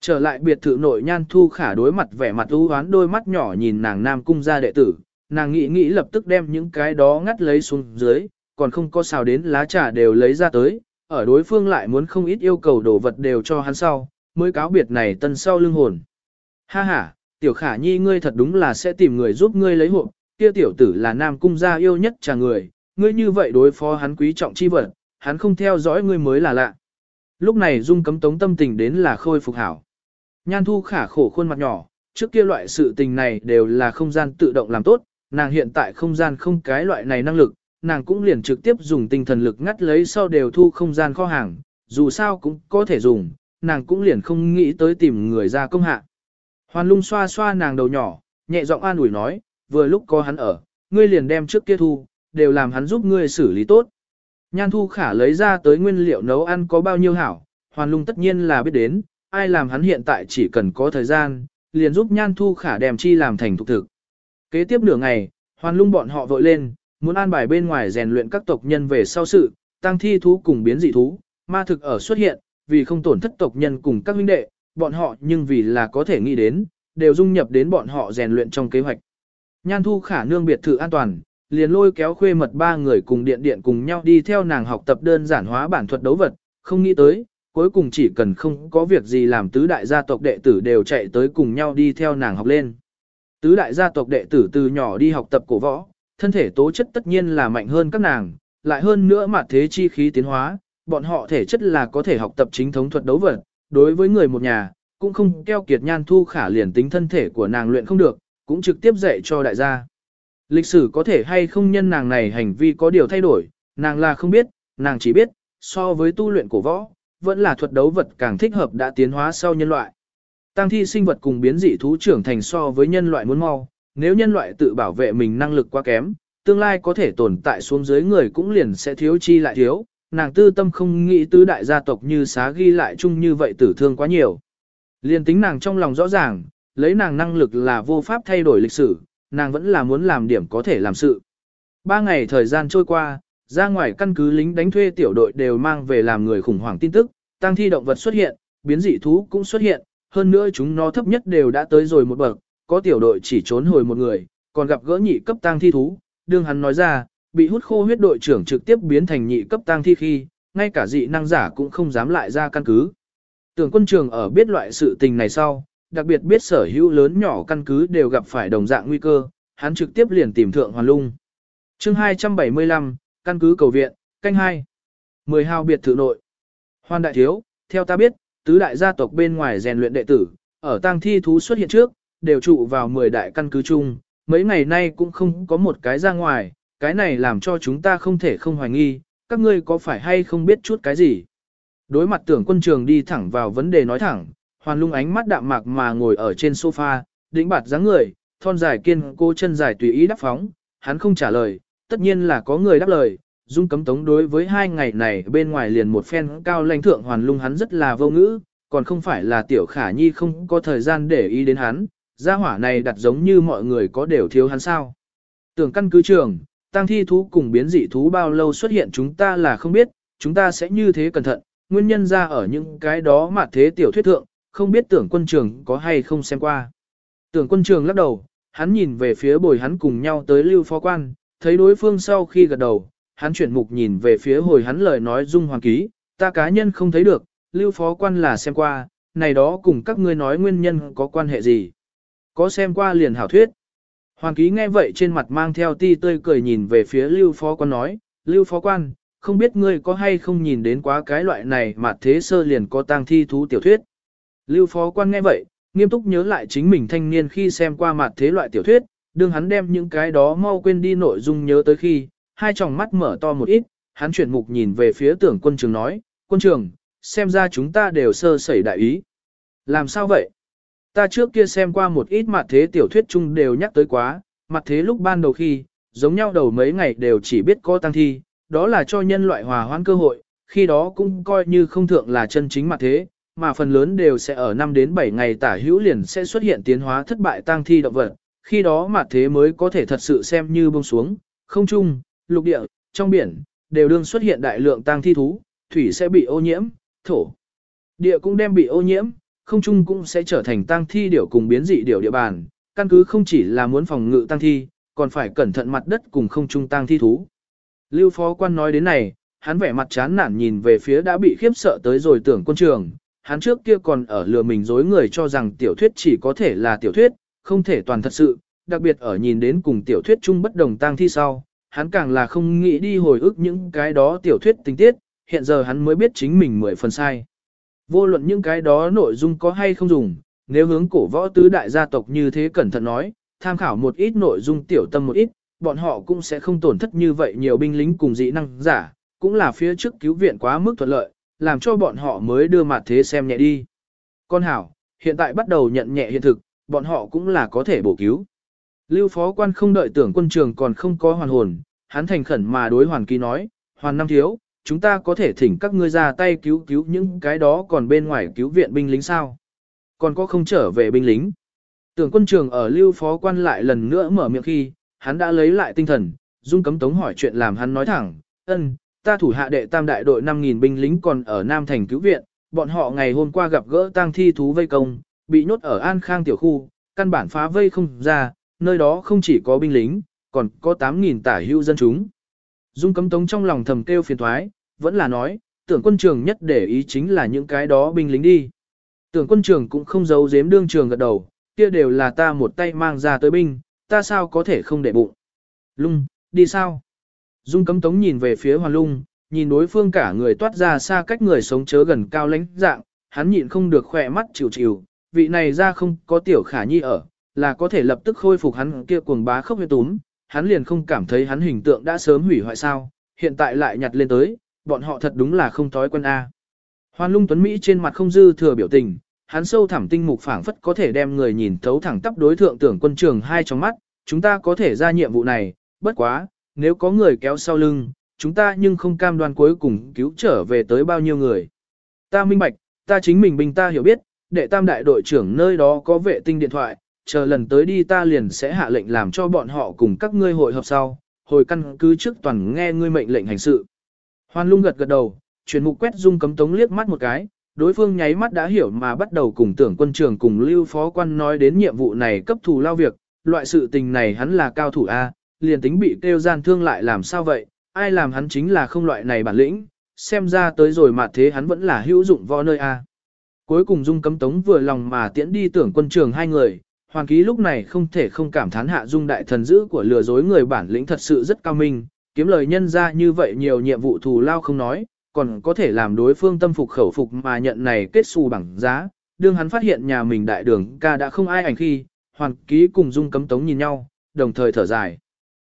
Trở lại biệt thự nội nhan thu khả đối mặt vẻ mặt u hoán đôi mắt nhỏ nhìn nàng nam cung gia đệ tử, nàng nghĩ nghĩ lập tức đem những cái đó ngắt lấy xuống dưới, còn không có xào đến lá trà đều lấy ra tới, ở đối phương lại muốn không ít yêu cầu đồ vật đều cho hắn sau, mới cáo biệt này tân sau lưng hồn. Ha ha, tiểu khả nhi ngươi thật đúng là sẽ tìm người giúp ngươi lấy hộp, kia tiểu tử là nam cung gia yêu nhất trà người, ngươi như vậy đối phó hắn quý trọng chi vật, hắn không theo dõi ngươi mới là lạ. Lúc này dung cấm tống tâm tình đến là khôi phục hảo. Nhan thu khả khổ khuôn mặt nhỏ, trước kia loại sự tình này đều là không gian tự động làm tốt, nàng hiện tại không gian không cái loại này năng lực, nàng cũng liền trực tiếp dùng tinh thần lực ngắt lấy sau đều thu không gian kho hàng, dù sao cũng có thể dùng, nàng cũng liền không nghĩ tới tìm người ra công hạ. Hoàn lung xoa xoa nàng đầu nhỏ, nhẹ giọng an ủi nói, vừa lúc có hắn ở, ngươi liền đem trước kia thu, đều làm hắn giúp ngươi xử lý tốt. Nhan thu khả lấy ra tới nguyên liệu nấu ăn có bao nhiêu hảo, hoàn lung tất nhiên là biết đến, ai làm hắn hiện tại chỉ cần có thời gian, liền giúp nhan thu khả đem chi làm thành thục thực. Kế tiếp nửa ngày, hoàn lung bọn họ vội lên, muốn an bài bên ngoài rèn luyện các tộc nhân về sau sự, tăng thi thú cùng biến dị thú, ma thực ở xuất hiện, vì không tổn thất tộc nhân cùng các huynh đệ, bọn họ nhưng vì là có thể nghĩ đến, đều dung nhập đến bọn họ rèn luyện trong kế hoạch. Nhan thu khả nương biệt thự an toàn, liền lôi kéo khuê mật ba người cùng điện điện cùng nhau đi theo nàng học tập đơn giản hóa bản thuật đấu vật, không nghĩ tới, cuối cùng chỉ cần không có việc gì làm tứ đại gia tộc đệ tử đều chạy tới cùng nhau đi theo nàng học lên. Tứ đại gia tộc đệ tử từ nhỏ đi học tập cổ võ, thân thể tố chất tất nhiên là mạnh hơn các nàng, lại hơn nữa mà thế chi khí tiến hóa, bọn họ thể chất là có thể học tập chính thống thuật đấu vật, đối với người một nhà, cũng không keo kiệt nhan thu khả liền tính thân thể của nàng luyện không được, cũng trực tiếp dạy cho đại gia. Lịch sử có thể hay không nhân nàng này hành vi có điều thay đổi, nàng là không biết, nàng chỉ biết, so với tu luyện cổ võ, vẫn là thuật đấu vật càng thích hợp đã tiến hóa sau nhân loại. Tăng thi sinh vật cùng biến dị thú trưởng thành so với nhân loại muốn mau, nếu nhân loại tự bảo vệ mình năng lực quá kém, tương lai có thể tồn tại xuống dưới người cũng liền sẽ thiếu chi lại thiếu, nàng tư tâm không nghĩ tứ đại gia tộc như xá ghi lại chung như vậy tử thương quá nhiều. Liên tính nàng trong lòng rõ ràng, lấy nàng năng lực là vô pháp thay đổi lịch sử, nàng vẫn là muốn làm điểm có thể làm sự. Ba ngày thời gian trôi qua, ra ngoài căn cứ lính đánh thuê tiểu đội đều mang về làm người khủng hoảng tin tức, tăng thi động vật xuất hiện, biến dị thú cũng xuất hiện, hơn nữa chúng nó thấp nhất đều đã tới rồi một bậc, có tiểu đội chỉ trốn hồi một người, còn gặp gỡ nhị cấp tăng thi thú, đương hắn nói ra, bị hút khô huyết đội trưởng trực tiếp biến thành nhị cấp tăng thi khi, ngay cả dị năng giả cũng không dám lại ra căn cứ. Tưởng quân trường ở biết loại sự tình này sau, đặc biệt biết sở hữu lớn nhỏ căn cứ đều gặp phải đồng dạng nguy cơ, hắn trực tiếp liền tìm thượng hoàn lung. chương 275, căn cứ cầu viện, canh 2. 10 hào biệt thự nội. hoan đại thiếu, theo ta biết, tứ đại gia tộc bên ngoài rèn luyện đệ tử, ở tang thi thú xuất hiện trước, đều trụ vào 10 đại căn cứ chung, mấy ngày nay cũng không có một cái ra ngoài, cái này làm cho chúng ta không thể không hoài nghi, các ngươi có phải hay không biết chút cái gì. Đối mặt tưởng quân trường đi thẳng vào vấn đề nói thẳng, hoàn lung ánh mắt đạm mạc mà ngồi ở trên sofa, đĩnh bạt dáng người, thon dài kiên cô chân dài tùy ý đáp phóng, hắn không trả lời, tất nhiên là có người đáp lời. Dung cấm tống đối với hai ngày này bên ngoài liền một phen cao lãnh thượng hoàn lung hắn rất là vô ngữ, còn không phải là tiểu khả nhi không có thời gian để ý đến hắn, gia hỏa này đặt giống như mọi người có đều thiếu hắn sao. Tưởng căn cứ trường, tăng thi thú cùng biến dị thú bao lâu xuất hiện chúng ta là không biết, chúng ta sẽ như thế cẩn thận, nguyên nhân ra ở những cái đó mà thế tiểu thuyết thượng, không biết tưởng quân trường có hay không xem qua. Tưởng quân trường lắc đầu, hắn nhìn về phía bồi hắn cùng nhau tới lưu phó quan, thấy đối phương sau khi gật đầu, hắn chuyển mục nhìn về phía hồi hắn lời nói dung hoàng ký, ta cá nhân không thấy được, lưu phó quan là xem qua, này đó cùng các ngươi nói nguyên nhân có quan hệ gì. Có xem qua liền hảo thuyết. Hoàng ký nghe vậy trên mặt mang theo ti tươi cười nhìn về phía lưu phó quan nói, lưu phó quan, không biết ngươi có hay không nhìn đến quá cái loại này mà thế sơ liền có tang thi thú tiểu thuyết. Lưu phó quan nghe vậy, nghiêm túc nhớ lại chính mình thanh niên khi xem qua mặt thế loại tiểu thuyết, đương hắn đem những cái đó mau quên đi nội dung nhớ tới khi, hai tròng mắt mở to một ít, hắn chuyển mục nhìn về phía tưởng quân trường nói, quân trường, xem ra chúng ta đều sơ sẩy đại ý. Làm sao vậy? Ta trước kia xem qua một ít mặt thế tiểu thuyết chung đều nhắc tới quá, mặt thế lúc ban đầu khi, giống nhau đầu mấy ngày đều chỉ biết có tăng thi, đó là cho nhân loại hòa hoãn cơ hội, khi đó cũng coi như không thượng là chân chính mặt thế, mà phần lớn đều sẽ ở 5 đến 7 ngày tả hữu liền sẽ xuất hiện tiến hóa thất bại tăng thi động vật, khi đó mặt thế mới có thể thật sự xem như bông xuống, không trung, lục địa, trong biển, đều đương xuất hiện đại lượng tang thi thú, thủy sẽ bị ô nhiễm, thổ. Địa cũng đem bị ô nhiễm, không trung cũng sẽ trở thành tang thi điểu cùng biến dị điểu địa bàn, căn cứ không chỉ là muốn phòng ngự tang thi, còn phải cẩn thận mặt đất cùng không trung tang thi thú. Lưu phó quan nói đến này, hắn vẻ mặt chán nản nhìn về phía đã bị khiếp sợ tới rồi tưởng quân trường, hắn trước kia còn ở lừa mình dối người cho rằng tiểu thuyết chỉ có thể là tiểu thuyết, không thể toàn thật sự, đặc biệt ở nhìn đến cùng tiểu thuyết chung bất đồng tang thi sau, hắn càng là không nghĩ đi hồi ức những cái đó tiểu thuyết tình tiết, hiện giờ hắn mới biết chính mình mười phần sai. Vô luận những cái đó nội dung có hay không dùng, nếu hướng cổ võ tứ đại gia tộc như thế cẩn thận nói, tham khảo một ít nội dung tiểu tâm một ít, bọn họ cũng sẽ không tổn thất như vậy nhiều binh lính cùng dị năng giả, cũng là phía trước cứu viện quá mức thuận lợi, làm cho bọn họ mới đưa mặt thế xem nhẹ đi. Con hảo, hiện tại bắt đầu nhận nhẹ hiện thực, bọn họ cũng là có thể bổ cứu. Lưu phó quan không đợi tưởng quân trường còn không có hoàn hồn, hắn thành khẩn mà đối hoàn kỳ nói, hoàn năm thiếu, chúng ta có thể thỉnh các ngươi ra tay cứu cứu những cái đó còn bên ngoài cứu viện binh lính sao. Còn có không trở về binh lính. Tưởng quân trường ở lưu phó quan lại lần nữa mở miệng khi, hắn đã lấy lại tinh thần, dung cấm tống hỏi chuyện làm hắn nói thẳng, ân, ta thủ hạ đệ tam đại đội 5.000 binh lính còn ở Nam Thành cứu viện, bọn họ ngày hôm qua gặp gỡ tang thi thú vây công, bị nhốt ở An Khang tiểu khu, căn bản phá vây không ra, nơi đó không chỉ có binh lính, còn có 8.000 tả hữu dân chúng. Dung cấm tống trong lòng thầm kêu phiền thoái, vẫn là nói, tưởng quân trường nhất để ý chính là những cái đó binh lính đi. Tưởng quân trường cũng không giấu giếm đương trường gật đầu, kia đều là ta một tay mang ra tới binh, ta sao có thể không để bụng. Lung, đi sao? Dung cấm tống nhìn về phía hoàn lung, nhìn đối phương cả người toát ra xa cách người sống chớ gần cao lãnh dạng, hắn nhịn không được khỏe mắt chịu chịu, vị này ra không có tiểu khả nhi ở, là có thể lập tức khôi phục hắn kia cuồng bá khốc huyết túm, hắn liền không cảm thấy hắn hình tượng đã sớm hủy hoại sao, hiện tại lại nhặt lên tới, bọn họ thật đúng là không thói quen A. Hoan lung tuấn Mỹ trên mặt không dư thừa biểu tình, hắn sâu thẳm tinh mục phảng phất có thể đem người nhìn thấu thẳng tắp đối thượng tưởng quân trường hai trong mắt, chúng ta có thể ra nhiệm vụ này, bất quá, nếu có người kéo sau lưng, chúng ta nhưng không cam đoan cuối cùng cứu trở về tới bao nhiêu người. Ta minh bạch, ta chính mình bình ta hiểu biết, đệ tam đại đội trưởng nơi đó có vệ tinh điện thoại, chờ lần tới đi ta liền sẽ hạ lệnh làm cho bọn họ cùng các ngươi hội hợp sau, hồi căn cứ trước toàn nghe ngươi mệnh lệnh hành sự. Hoan lung gật gật đầu, chuyển mục quét dung cấm tống liếc mắt một cái, đối phương nháy mắt đã hiểu mà bắt đầu cùng tưởng quân trường cùng lưu phó quan nói đến nhiệm vụ này cấp thù lao việc, loại sự tình này hắn là cao thủ A, liền tính bị kêu gian thương lại làm sao vậy, ai làm hắn chính là không loại này bản lĩnh, xem ra tới rồi mà thế hắn vẫn là hữu dụng võ nơi a. Cuối cùng Dung cấm tống vừa lòng mà tiễn đi tưởng quân trường hai người, Hoàng ký lúc này không thể không cảm thán hạ Dung đại thần dữ của lừa dối người bản lĩnh thật sự rất cao minh, kiếm lời nhân ra như vậy nhiều nhiệm vụ thù lao không nói, còn có thể làm đối phương tâm phục khẩu phục mà nhận này kết xù bằng giá. Đương hắn phát hiện nhà mình đại đường ca đã không ai ảnh khi, Hoàng ký cùng Dung cấm tống nhìn nhau, đồng thời thở dài.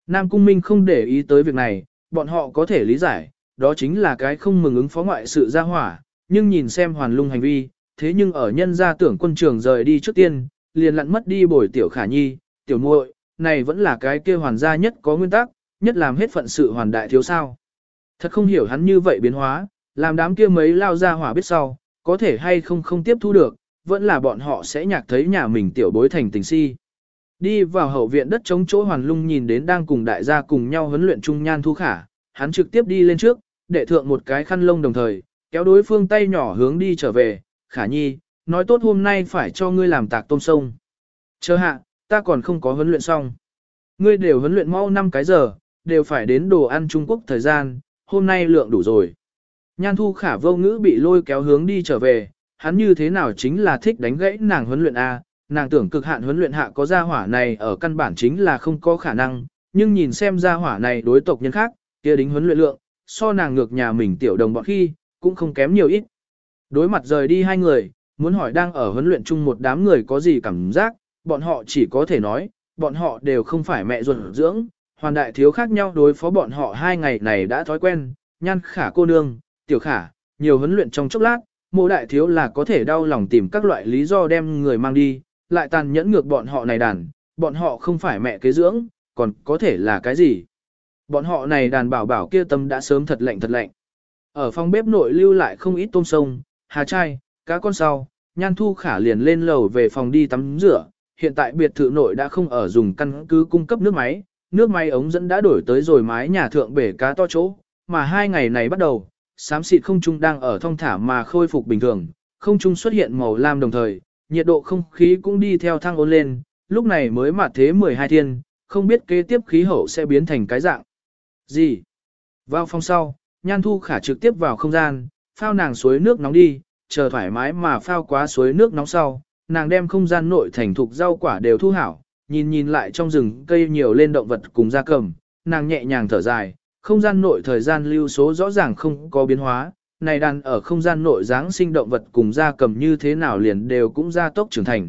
Nam Cung Minh không để ý tới việc này, bọn họ có thể lý giải, đó chính là cái không mừng ứng phó ngoại sự ra hỏa, nhưng nhìn xem hoàn lung hành vi, thế nhưng ở nhân gia tưởng quân trường rời đi trước tiên, liền lặn mất đi bồi tiểu khả nhi, tiểu muội, này vẫn là cái kia hoàn gia nhất có nguyên tắc, nhất làm hết phận sự hoàn đại thiếu sao. Thật không hiểu hắn như vậy biến hóa, làm đám kia mấy lao ra hỏa biết sau, có thể hay không không tiếp thu được, vẫn là bọn họ sẽ nhạc thấy nhà mình tiểu bối thành tình si. Đi vào hậu viện đất chống chỗ hoàn lung nhìn đến đang cùng đại gia cùng nhau huấn luyện trung nhan thu khả, hắn trực tiếp đi lên trước, để thượng một cái khăn lông đồng thời, kéo đối phương tay nhỏ hướng đi trở về, khả nhi, nói tốt hôm nay phải cho ngươi làm tạc tôm sông. Chờ hạ, ta còn không có huấn luyện xong. Ngươi đều huấn luyện mau 5 cái giờ, đều phải đến đồ ăn Trung Quốc thời gian, hôm nay lượng đủ rồi. Nhan thu khả vô ngữ bị lôi kéo hướng đi trở về, hắn như thế nào chính là thích đánh gãy nàng huấn luyện A, nàng tưởng cực hạn huấn luyện hạ có gia hỏa này ở căn bản chính là không có khả năng, nhưng nhìn xem gia hỏa này đối tộc nhân khác, kia đính huấn luyện lượng, so nàng ngược nhà mình tiểu đồng bọn khi, cũng không kém nhiều ít. Đối mặt rời đi hai người, muốn hỏi đang ở huấn luyện chung một đám người có gì cảm giác, bọn họ chỉ có thể nói, bọn họ đều không phải mẹ ruột dưỡng, hoàn đại thiếu khác nhau đối phó bọn họ hai ngày này đã thói quen, nhan khả cô nương, tiểu khả, nhiều huấn luyện trong chốc lát, mộ đại thiếu là có thể đau lòng tìm các loại lý do đem người mang đi, lại tàn nhẫn ngược bọn họ này đàn, bọn họ không phải mẹ kế dưỡng, còn có thể là cái gì. Bọn họ này đàn bảo bảo kia tâm đã sớm thật lạnh thật lạnh. Ở phòng bếp nội lưu lại không ít tôm sông, hà Trai, cá con sau, nhan thu khả liền lên lầu về phòng đi tắm rửa. Hiện tại biệt thự nội đã không ở dùng căn cứ cung cấp nước máy, nước máy ống dẫn đã đổi tới rồi mái nhà thượng bể cá to chỗ, mà hai ngày này bắt đầu, xám xịt không trung đang ở thong thả mà khôi phục bình thường, không trung xuất hiện màu lam đồng thời, nhiệt độ không khí cũng đi theo thăng ôn lên, lúc này mới mặt thế 12 thiên, không biết kế tiếp khí hậu sẽ biến thành cái dạng gì. Vào phòng sau, Nhan Thu Khả trực tiếp vào không gian, phao nàng suối nước nóng đi, chờ thoải mái mà phao quá suối nước nóng sau, nàng đem không gian nội thành thục rau quả đều thu hảo, nhìn nhìn lại trong rừng cây nhiều lên động vật cùng gia cầm, nàng nhẹ nhàng thở dài, không gian nội thời gian lưu số rõ ràng không có biến hóa, này đàn ở không gian nội dáng sinh động vật cùng gia cầm như thế nào liền đều cũng gia tốc trưởng thành.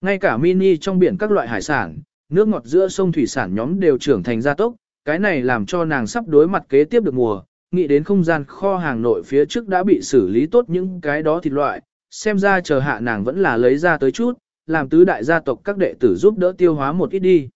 Ngay cả mini trong biển các loại hải sản, nước ngọt giữa sông thủy sản nhóm đều trưởng thành gia tốc, cái này làm cho nàng sắp đối mặt kế tiếp được mùa, nghĩ đến không gian kho hàng nội phía trước đã bị xử lý tốt những cái đó thịt loại, xem ra chờ hạ nàng vẫn là lấy ra tới chút, làm tứ đại gia tộc các đệ tử giúp đỡ tiêu hóa một ít đi.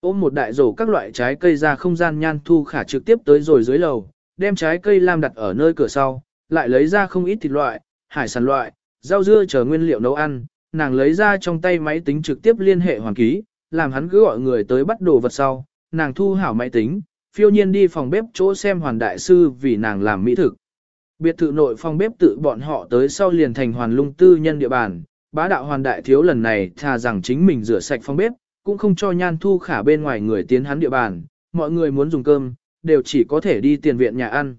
Ôm một đại rổ các loại trái cây ra không gian nhan thu khả trực tiếp tới rồi dưới lầu, đem trái cây lam đặt ở nơi cửa sau, lại lấy ra không ít thịt loại, hải sản loại, rau dưa chờ nguyên liệu nấu ăn, nàng lấy ra trong tay máy tính trực tiếp liên hệ hoàng ký, làm hắn cứ gọi người tới bắt đồ vật sau, nàng thu hảo máy tính, phiêu nhiên đi phòng bếp chỗ xem hoàn đại sư vì nàng làm mỹ thực. Biệt thự nội phòng bếp tự bọn họ tới sau liền thành hoàn lung tư nhân địa bàn, bá đạo hoàn đại thiếu lần này thà rằng chính mình rửa sạch phòng bếp, cũng không cho nhan thu khả bên ngoài người tiến hắn địa bàn, mọi người muốn dùng cơm, đều chỉ có thể đi tiền viện nhà ăn.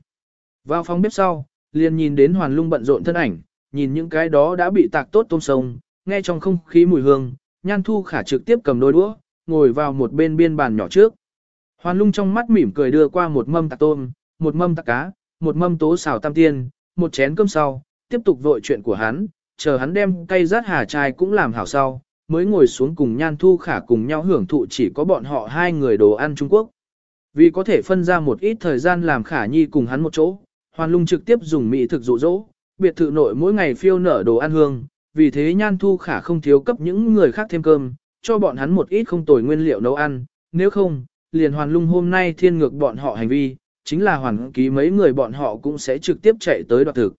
Vào phòng bếp sau, liền nhìn đến hoàn lung bận rộn thân ảnh, nhìn những cái đó đã bị tạc tốt tôm sông, nghe trong không khí mùi hương, nhan thu khả trực tiếp cầm đôi đũa, ngồi vào một bên biên bàn nhỏ trước. Hoàn lung trong mắt mỉm cười đưa qua một mâm tạc tôm, một mâm tạc cá, một mâm tố xào tam tiên, một chén cơm sau, tiếp tục vội chuyện của hắn, chờ hắn đem cây rát hà chai cũng làm hảo sau, mới ngồi xuống cùng nhan thu khả cùng nhau hưởng thụ chỉ có bọn họ hai người đồ ăn Trung Quốc. Vì có thể phân ra một ít thời gian làm khả nhi cùng hắn một chỗ, hoàn lung trực tiếp dùng mỹ thực dụ dỗ, biệt thự nội mỗi ngày phiêu nở đồ ăn hương, vì thế nhan thu khả không thiếu cấp những người khác thêm cơm, cho bọn hắn một ít không tồi nguyên liệu nấu ăn, nếu không, liền hoàn lung hôm nay thiên ngược bọn họ hành vi, chính là hoàn ký mấy người bọn họ cũng sẽ trực tiếp chạy tới đoạt thực.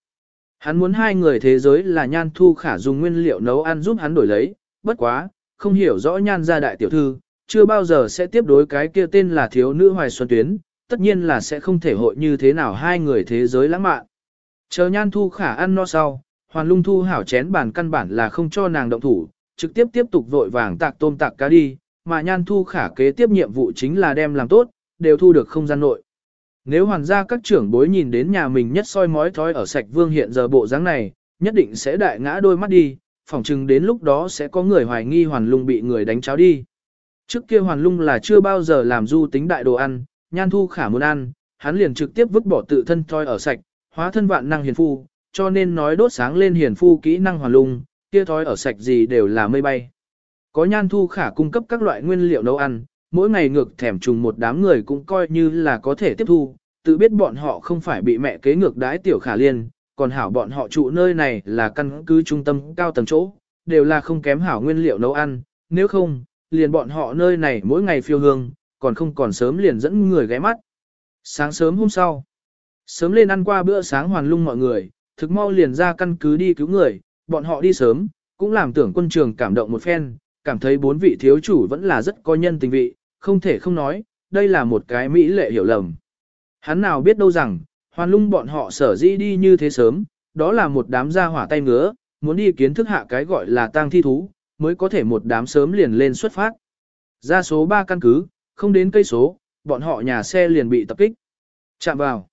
Hắn muốn hai người thế giới là nhan thu khả dùng nguyên liệu nấu ăn giúp hắn đổi lấy, bất quá, không hiểu rõ nhan gia đại tiểu thư, chưa bao giờ sẽ tiếp đối cái kia tên là thiếu nữ hoài xuân tuyến, tất nhiên là sẽ không thể hội như thế nào hai người thế giới lãng mạn. Chờ nhan thu khả ăn no sau, hoàn lung thu hảo chén bàn căn bản là không cho nàng động thủ, trực tiếp tiếp tục vội vàng tạc tôm tạc cá đi, mà nhan thu khả kế tiếp nhiệm vụ chính là đem làm tốt, đều thu được không gian nội. Nếu hoàn gia các trưởng bối nhìn đến nhà mình nhất soi mói thói ở sạch vương hiện giờ bộ dáng này, nhất định sẽ đại ngã đôi mắt đi, phỏng chừng đến lúc đó sẽ có người hoài nghi hoàn lung bị người đánh cháo đi. Trước kia hoàn lung là chưa bao giờ làm du tính đại đồ ăn, nhan thu khả muốn ăn, hắn liền trực tiếp vứt bỏ tự thân thói ở sạch, hóa thân vạn năng hiền phu, cho nên nói đốt sáng lên hiền phu kỹ năng hoàn lung, kia thói ở sạch gì đều là mây bay. Có nhan thu khả cung cấp các loại nguyên liệu nấu ăn, mỗi ngày ngược thèm trùng một đám người cũng coi như là có thể tiếp thu, tự biết bọn họ không phải bị mẹ kế ngược đái tiểu khả liên, còn hảo bọn họ trụ nơi này là căn cứ trung tâm cao tầng chỗ, đều là không kém hảo nguyên liệu nấu ăn, nếu không, liền bọn họ nơi này mỗi ngày phiêu hương, còn không còn sớm liền dẫn người ghé mắt. Sáng sớm hôm sau, sớm lên ăn qua bữa sáng hoàn lung mọi người, thực mau liền ra căn cứ đi cứu người, bọn họ đi sớm, cũng làm tưởng quân trường cảm động một phen, cảm thấy bốn vị thiếu chủ vẫn là rất có nhân tình vị, không thể không nói, đây là một cái mỹ lệ hiểu lầm. Hắn nào biết đâu rằng, hoàn lung bọn họ sở dĩ đi như thế sớm, đó là một đám gia hỏa tay ngứa, muốn đi kiến thức hạ cái gọi là tang thi thú, mới có thể một đám sớm liền lên xuất phát. Ra số 3 căn cứ, không đến cây số, bọn họ nhà xe liền bị tập kích. Chạm vào.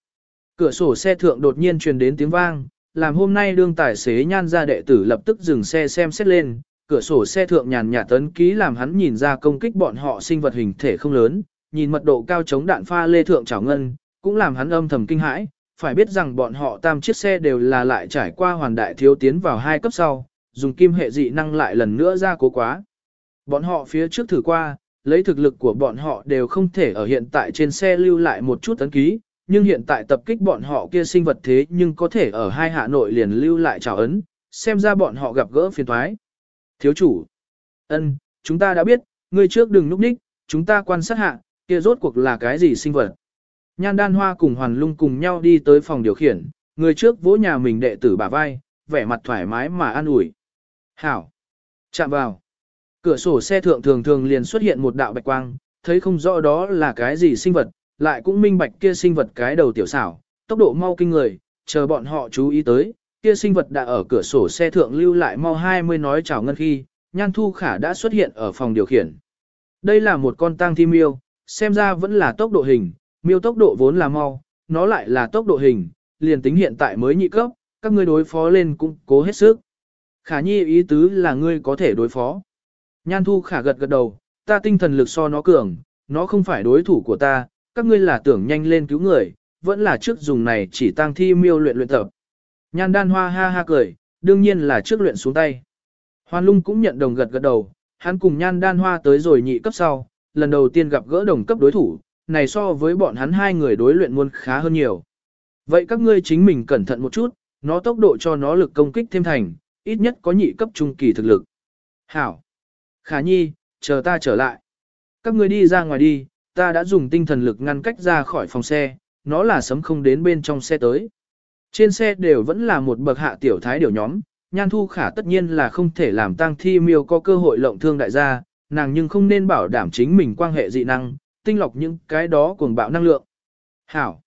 Cửa sổ xe thượng đột nhiên truyền đến tiếng vang, làm hôm nay đương tài xế nhan ra đệ tử lập tức dừng xe xem xét lên. Cửa sổ xe thượng nhàn nhạt tấn ký làm hắn nhìn ra công kích bọn họ sinh vật hình thể không lớn, nhìn mật độ cao chống đạn pha lê thượng trảo ngân, cũng làm hắn âm thầm kinh hãi, phải biết rằng bọn họ tam chiếc xe đều là lại trải qua hoàn đại thiếu tiến vào hai cấp sau, dùng kim hệ dị năng lại lần nữa ra cố quá. Bọn họ phía trước thử qua, lấy thực lực của bọn họ đều không thể ở hiện tại trên xe lưu lại một chút tấn ký, nhưng hiện tại tập kích bọn họ kia sinh vật thế nhưng có thể ở hai hạ nội liền lưu lại trào ấn, xem ra bọn họ gặp gỡ phiền thoái. Thiếu chủ, ân, chúng ta đã biết, ngươi trước đừng núp ních, chúng ta quan sát hạ, kia rốt cuộc là cái gì sinh vật. Nhan đan hoa cùng hoàn lung cùng nhau đi tới phòng điều khiển, người trước vỗ nhà mình đệ tử bả vai, vẻ mặt thoải mái mà an ủi. Hảo! Chạm vào! Cửa sổ xe thượng thường thường liền xuất hiện một đạo bạch quang, thấy không rõ đó là cái gì sinh vật, lại cũng minh bạch kia sinh vật cái đầu tiểu xảo, tốc độ mau kinh người, chờ bọn họ chú ý tới, kia sinh vật đã ở cửa sổ xe thượng lưu lại mau 20 nói chào ngân khi, nhan thu khả đã xuất hiện ở phòng điều khiển. Đây là một con tang thi miêu, xem ra vẫn là tốc độ hình, miêu tốc độ vốn là mau, nó lại là tốc độ hình, liền tính hiện tại mới nhị cấp, các ngươi đối phó lên cũng cố hết sức. Khả nhi ý tứ là ngươi có thể đối phó. Nhan thu khả gật gật đầu, ta tinh thần lực so nó cường, nó không phải đối thủ của ta, các ngươi là tưởng nhanh lên cứu người, vẫn là trước dùng này chỉ tăng thi miêu luyện luyện tập. Nhan đan hoa ha ha cười, đương nhiên là trước luyện xuống tay. Hoan lung cũng nhận đồng gật gật đầu, hắn cùng nhan đan hoa tới rồi nhị cấp sau, lần đầu tiên gặp gỡ đồng cấp đối thủ, này so với bọn hắn hai người đối luyện muôn khá hơn nhiều. Vậy các ngươi chính mình cẩn thận một chút, nó tốc độ cho nó lực công kích thêm thành, ít nhất có nhị cấp trung kỳ thực lực. Hảo! Khả nhi, chờ ta trở lại. Các ngươi đi ra ngoài đi, ta đã dùng tinh thần lực ngăn cách ra khỏi phòng xe, nó là sấm không đến bên trong xe tới. Trên xe đều vẫn là một bậc hạ tiểu thái điều nhóm, nhan thu khả tất nhiên là không thể làm tăng thi miêu có cơ hội lộng thương đại gia, nàng nhưng không nên bảo đảm chính mình quan hệ dị năng, tinh lọc những cái đó cuồng bạo năng lượng. Hảo!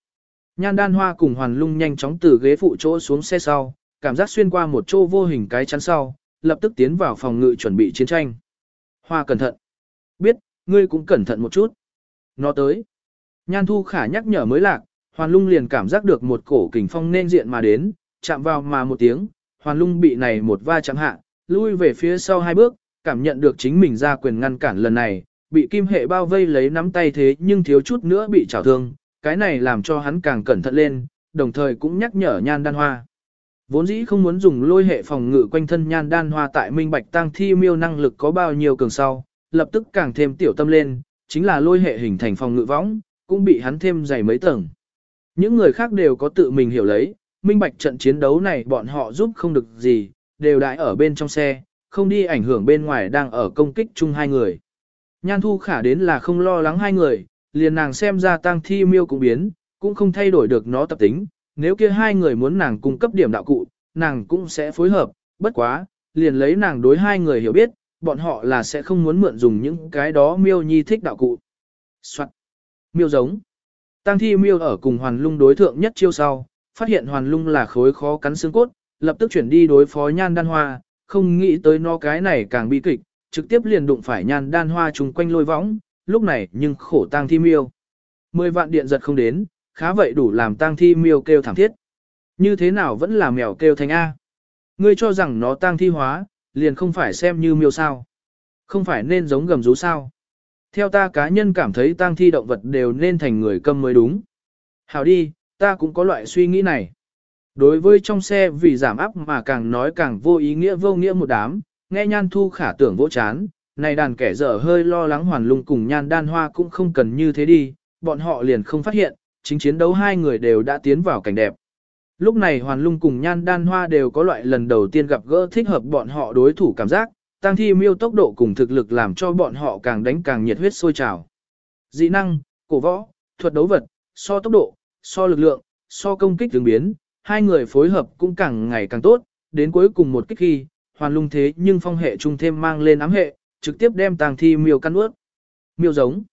Nhan đan hoa cùng hoàn lung nhanh chóng từ ghế phụ chỗ xuống xe sau, cảm giác xuyên qua một chỗ vô hình cái chắn sau, lập tức tiến vào phòng ngự chuẩn bị chiến tranh. Hoa cẩn thận. Biết, ngươi cũng cẩn thận một chút. Nó tới. Nhan thu khả nhắc nhở mới lạc, hoàn lung liền cảm giác được một cổ kình phong nên diện mà đến, chạm vào mà một tiếng, hoàn lung bị này một va chạm hạ, lui về phía sau hai bước, cảm nhận được chính mình ra quyền ngăn cản lần này, bị kim hệ bao vây lấy nắm tay thế nhưng thiếu chút nữa bị chảo thương, cái này làm cho hắn càng cẩn thận lên, đồng thời cũng nhắc nhở nhan đan hoa. Vốn dĩ không muốn dùng lôi hệ phòng ngự quanh thân nhan đan hoa tại minh bạch tăng thi miêu năng lực có bao nhiêu cường sau, lập tức càng thêm tiểu tâm lên, chính là lôi hệ hình thành phòng ngự võng, cũng bị hắn thêm dày mấy tầng. Những người khác đều có tự mình hiểu lấy, minh bạch trận chiến đấu này bọn họ giúp không được gì, đều đại ở bên trong xe, không đi ảnh hưởng bên ngoài đang ở công kích chung hai người. Nhan thu khả đến là không lo lắng hai người, liền nàng xem ra tăng thi miêu cũng biến, cũng không thay đổi được nó tập tính, nếu kia hai người muốn nàng cung cấp điểm đạo cụ, nàng cũng sẽ phối hợp, bất quá, liền lấy nàng đối hai người hiểu biết, bọn họ là sẽ không muốn mượn dùng những cái đó miêu nhi thích đạo cụ. Soạn. Miêu giống. Tăng thi miêu ở cùng hoàn lung đối thượng nhất chiêu sau, phát hiện hoàn lung là khối khó cắn xương cốt, lập tức chuyển đi đối phó nhan đan hoa, không nghĩ tới nó cái này càng bi kịch, trực tiếp liền đụng phải nhan đan hoa trùng quanh lôi võng, lúc này nhưng khổ tăng thi miêu. Mười vạn điện giật không đến, khá vậy đủ làm tang thi miêu kêu thảm thiết. Như thế nào vẫn là mèo kêu thành A. Ngươi cho rằng nó tang thi hóa, liền không phải xem như miêu sao. Không phải nên giống gầm rú sao. Theo ta cá nhân cảm thấy tang thi động vật đều nên thành người câm mới đúng. Hảo đi, ta cũng có loại suy nghĩ này. Đối với trong xe vì giảm áp mà càng nói càng vô ý nghĩa vô nghĩa một đám, nghe nhan thu khả tưởng vỗ chán, này đàn kẻ dở hơi lo lắng hoàn lung cùng nhan đan hoa cũng không cần như thế đi, bọn họ liền không phát hiện, chính chiến đấu hai người đều đã tiến vào cảnh đẹp. Lúc này hoàn lung cùng nhan đan hoa đều có loại lần đầu tiên gặp gỡ thích hợp bọn họ đối thủ cảm giác, tăng thi miêu tốc độ cùng thực lực làm cho bọn họ càng đánh càng nhiệt huyết sôi trào. Dị năng, cổ võ, thuật đấu vật, so tốc độ, so lực lượng, so công kích tương biến, hai người phối hợp cũng càng ngày càng tốt, đến cuối cùng một kích khi, hoàn lung thế nhưng phong hệ trung thêm mang lên ám hệ, trực tiếp đem tang thi miêu căn ướt. Miêu giống.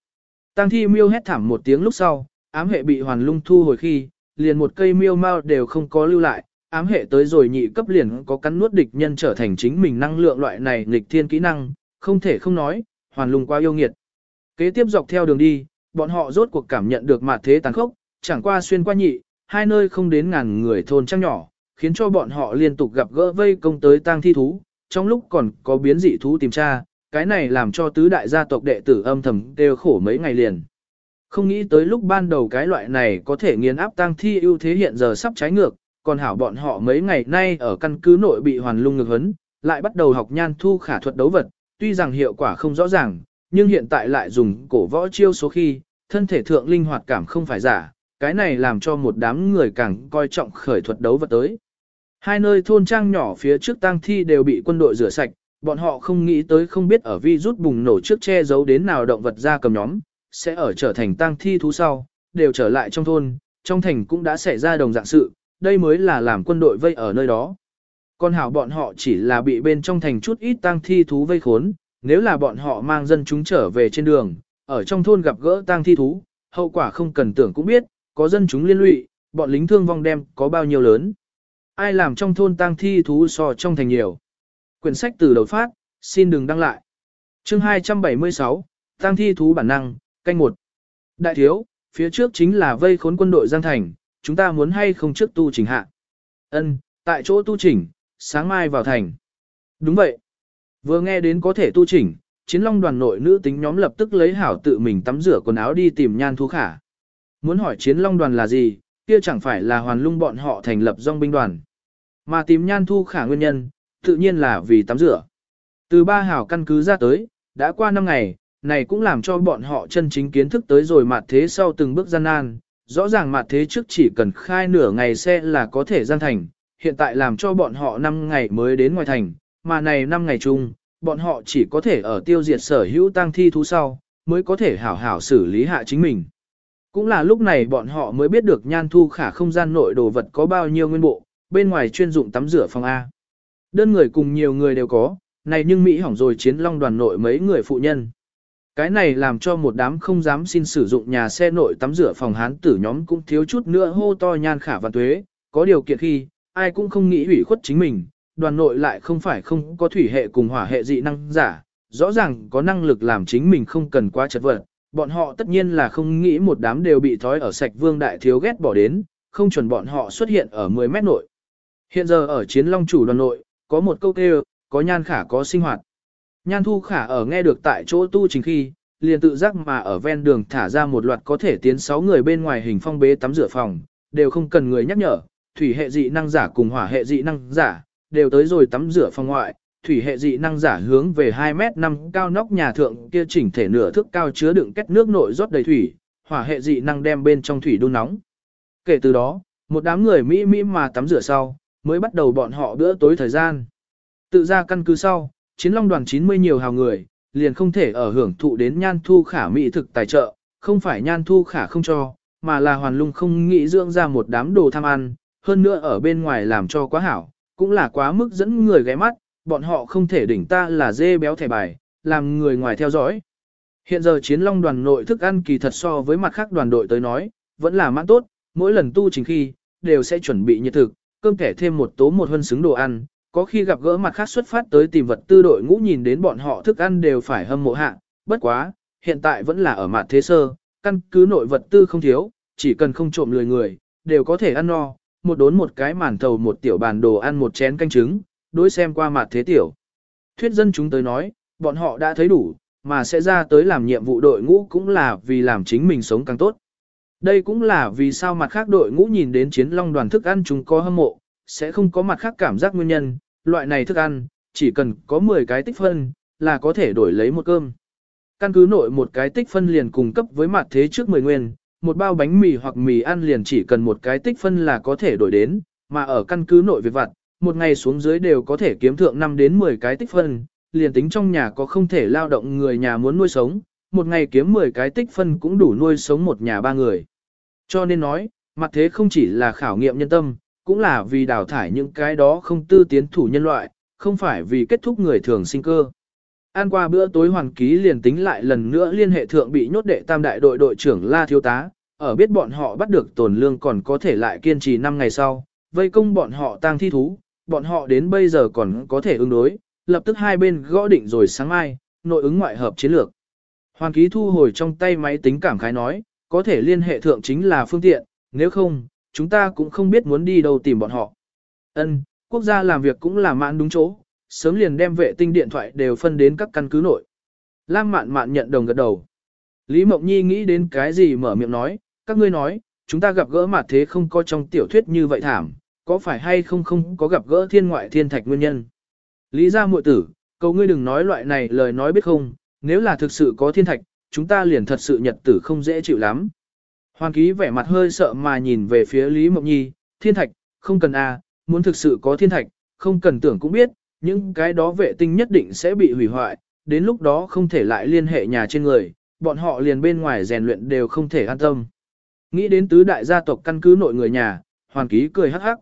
Tang thi miêu hét thảm một tiếng lúc sau, ám hệ bị hoàn lung thu hồi khi, liền một cây miêu mau đều không có lưu lại, ám hệ tới rồi nhị cấp liền có cắn nuốt địch nhân trở thành chính mình năng lượng loại này nghịch thiên kỹ năng, không thể không nói, hoàn lùng quá yêu nghiệt. Kế tiếp dọc theo đường đi, bọn họ rốt cuộc cảm nhận được mặt thế tàn khốc, chẳng qua xuyên qua nhị, hai nơi không đến ngàn người thôn trang nhỏ, khiến cho bọn họ liên tục gặp gỡ vây công tới tang thi thú, trong lúc còn có biến dị thú tìm tra, cái này làm cho tứ đại gia tộc đệ tử âm thầm đều khổ mấy ngày liền. Không nghĩ tới lúc ban đầu cái loại này có thể nghiền áp tang thi ưu thế hiện giờ sắp trái ngược, còn hảo bọn họ mấy ngày nay ở căn cứ nội bị hoàn lung ngược hấn, lại bắt đầu học nhan thu khả thuật đấu vật, tuy rằng hiệu quả không rõ ràng, nhưng hiện tại lại dùng cổ võ chiêu số khi, thân thể thượng linh hoạt cảm không phải giả, cái này làm cho một đám người càng coi trọng khởi thuật đấu vật tới. Hai nơi thôn trang nhỏ phía trước tang thi đều bị quân đội rửa sạch, bọn họ không nghĩ tới không biết ở vi rút bùng nổ trước che giấu đến nào động vật ra cầm nhóm, sẽ ở trở thành tang thi thú sau, đều trở lại trong thôn, trong thành cũng đã xảy ra đồng dạng sự, đây mới là làm quân đội vây ở nơi đó. Còn hảo bọn họ chỉ là bị bên trong thành chút ít tang thi thú vây khốn, nếu là bọn họ mang dân chúng trở về trên đường, ở trong thôn gặp gỡ tang thi thú, hậu quả không cần tưởng cũng biết, có dân chúng liên lụy, bọn lính thương vong đem có bao nhiêu lớn. Ai làm trong thôn tang thi thú so trong thành nhiều. Quyển sách từ đầu phát, xin đừng đăng lại. chương 276, tang thi thú bản năng, canh một. Đại thiếu, phía trước chính là vây khốn quân đội Giang Thành, chúng ta muốn hay không trước tu chỉnh hạ. Ân, tại chỗ tu chỉnh, sáng mai vào thành. Đúng vậy. Vừa nghe đến có thể tu chỉnh, chiến long đoàn nội nữ tính nhóm lập tức lấy hảo tự mình tắm rửa quần áo đi tìm nhan thu khả. Muốn hỏi chiến long đoàn là gì, kia chẳng phải là hoàn lung bọn họ thành lập dòng binh đoàn. Mà tìm nhan thu khả nguyên nhân, tự nhiên là vì tắm rửa. Từ ba hảo căn cứ ra tới, đã qua năm ngày, này cũng làm cho bọn họ chân chính kiến thức tới rồi mặt thế sau từng bước gian nan. Rõ ràng mặt thế trước chỉ cần khai nửa ngày xe là có thể gian thành, hiện tại làm cho bọn họ 5 ngày mới đến ngoài thành, mà này 5 ngày chung, bọn họ chỉ có thể ở tiêu diệt sở hữu tăng thi thú sau, mới có thể hảo hảo xử lý hạ chính mình. Cũng là lúc này bọn họ mới biết được nhan thu khả không gian nội đồ vật có bao nhiêu nguyên bộ, bên ngoài chuyên dụng tắm rửa phòng A. Đơn người cùng nhiều người đều có, này nhưng Mỹ hỏng rồi chiến long đoàn nội mấy người phụ nhân. Cái này làm cho một đám không dám xin sử dụng nhà xe nội tắm rửa phòng hán tử nhóm cũng thiếu chút nữa hô to nhan khả và tuế, có điều kiện khi, ai cũng không nghĩ hủy khuất chính mình, đoàn nội lại không phải không có thủy hệ cùng hỏa hệ dị năng giả, rõ ràng có năng lực làm chính mình không cần quá chật vật, bọn họ tất nhiên là không nghĩ một đám đều bị thói ở sạch vương đại thiếu ghét bỏ đến, không chuẩn bọn họ xuất hiện ở 10 mét nội. Hiện giờ ở chiến long chủ đoàn nội, có một câu kêu, có nhan khả có sinh hoạt. Nhan thu khả ở nghe được tại chỗ tu trình khi, liền tự giác mà ở ven đường thả ra một loạt có thể tiến 6 người bên ngoài hình phong bế tắm rửa phòng, đều không cần người nhắc nhở, thủy hệ dị năng giả cùng hỏa hệ dị năng giả, đều tới rồi tắm rửa phòng ngoại, thủy hệ dị năng giả hướng về 2 mét 5 cao nóc nhà thượng kia chỉnh thể nửa thước cao chứa đựng kết nước nội rót đầy thủy, hỏa hệ dị năng đem bên trong thủy đun nóng. Kể từ đó, một đám người Mỹ Mỹ mà tắm rửa sau, mới bắt đầu bọn họ bữa tối thời gian. Tự ra căn cứ sau, chiến long đoàn 90 nhiều hào người, liền không thể ở hưởng thụ đến nhan thu khả mỹ thực tài trợ, không phải nhan thu khả không cho, mà là hoàn lung không nghĩ dưỡng ra một đám đồ tham ăn, hơn nữa ở bên ngoài làm cho quá hảo, cũng là quá mức dẫn người ghé mắt, bọn họ không thể đỉnh ta là dê béo thẻ bài, làm người ngoài theo dõi. Hiện giờ chiến long đoàn nội thức ăn kỳ thật so với mặt khác đoàn đội tới nói, vẫn là mãn tốt, mỗi lần tu trình khi, đều sẽ chuẩn bị nhiệt thực, cơm kẻ thêm một tố một hân xứng đồ ăn, có khi gặp gỡ mặt khác xuất phát tới tìm vật tư đội ngũ nhìn đến bọn họ thức ăn đều phải hâm mộ hạ, bất quá, hiện tại vẫn là ở mặt thế sơ, căn cứ nội vật tư không thiếu, chỉ cần không trộm lười người, đều có thể ăn no, một đốn một cái màn thầu một tiểu bàn đồ ăn một chén canh trứng, đối xem qua mặt thế tiểu. Thuyết dân chúng tới nói, bọn họ đã thấy đủ, mà sẽ ra tới làm nhiệm vụ đội ngũ cũng là vì làm chính mình sống càng tốt. Đây cũng là vì sao mặt khác đội ngũ nhìn đến chiến long đoàn thức ăn chúng có hâm mộ, sẽ không có mặt khác cảm giác nguyên nhân, loại này thức ăn, chỉ cần có 10 cái tích phân, là có thể đổi lấy một cơm. Căn cứ nội một cái tích phân liền cung cấp với mặt thế trước 10 nguyên, một bao bánh mì hoặc mì ăn liền chỉ cần một cái tích phân là có thể đổi đến, mà ở căn cứ nội việc vặt, một ngày xuống dưới đều có thể kiếm thượng 5 đến 10 cái tích phân, liền tính trong nhà có không thể lao động người nhà muốn nuôi sống, một ngày kiếm 10 cái tích phân cũng đủ nuôi sống một nhà ba người. Cho nên nói, mặt thế không chỉ là khảo nghiệm nhân tâm, cũng là vì đào thải những cái đó không tư tiến thủ nhân loại, không phải vì kết thúc người thường sinh cơ. Ăn qua bữa tối hoàn ký liền tính lại lần nữa liên hệ thượng bị nhốt đệ tam đại đội đội trưởng La Thiếu Tá, ở biết bọn họ bắt được tổn lương còn có thể lại kiên trì 5 ngày sau, vây công bọn họ tang thi thú, bọn họ đến bây giờ còn có thể ứng đối, lập tức hai bên gõ định rồi sáng mai, nội ứng ngoại hợp chiến lược. Hoàn ký thu hồi trong tay máy tính cảm khái nói, có thể liên hệ thượng chính là phương tiện, nếu không, chúng ta cũng không biết muốn đi đâu tìm bọn họ. Ân, quốc gia làm việc cũng là mãn đúng chỗ, sớm liền đem vệ tinh điện thoại đều phân đến các căn cứ nội. Lam mạn mạn nhận đồng gật đầu. Lý Mộng Nhi nghĩ đến cái gì mở miệng nói, các ngươi nói, chúng ta gặp gỡ mặt thế không có trong tiểu thuyết như vậy thảm, có phải hay không không có gặp gỡ thiên ngoại thiên thạch nguyên nhân. Lý gia muội tử, cầu ngươi đừng nói loại này lời nói biết không, nếu là thực sự có thiên thạch, chúng ta liền thật sự nhật tử không dễ chịu lắm. Hoàn ký vẻ mặt hơi sợ mà nhìn về phía Lý Mộng Nhi, thiên thạch, không cần a, muốn thực sự có thiên thạch, không cần tưởng cũng biết, những cái đó vệ tinh nhất định sẽ bị hủy hoại, đến lúc đó không thể lại liên hệ nhà trên người, bọn họ liền bên ngoài rèn luyện đều không thể an tâm. Nghĩ đến tứ đại gia tộc căn cứ nội người nhà, Hoàn ký cười hắc hắc.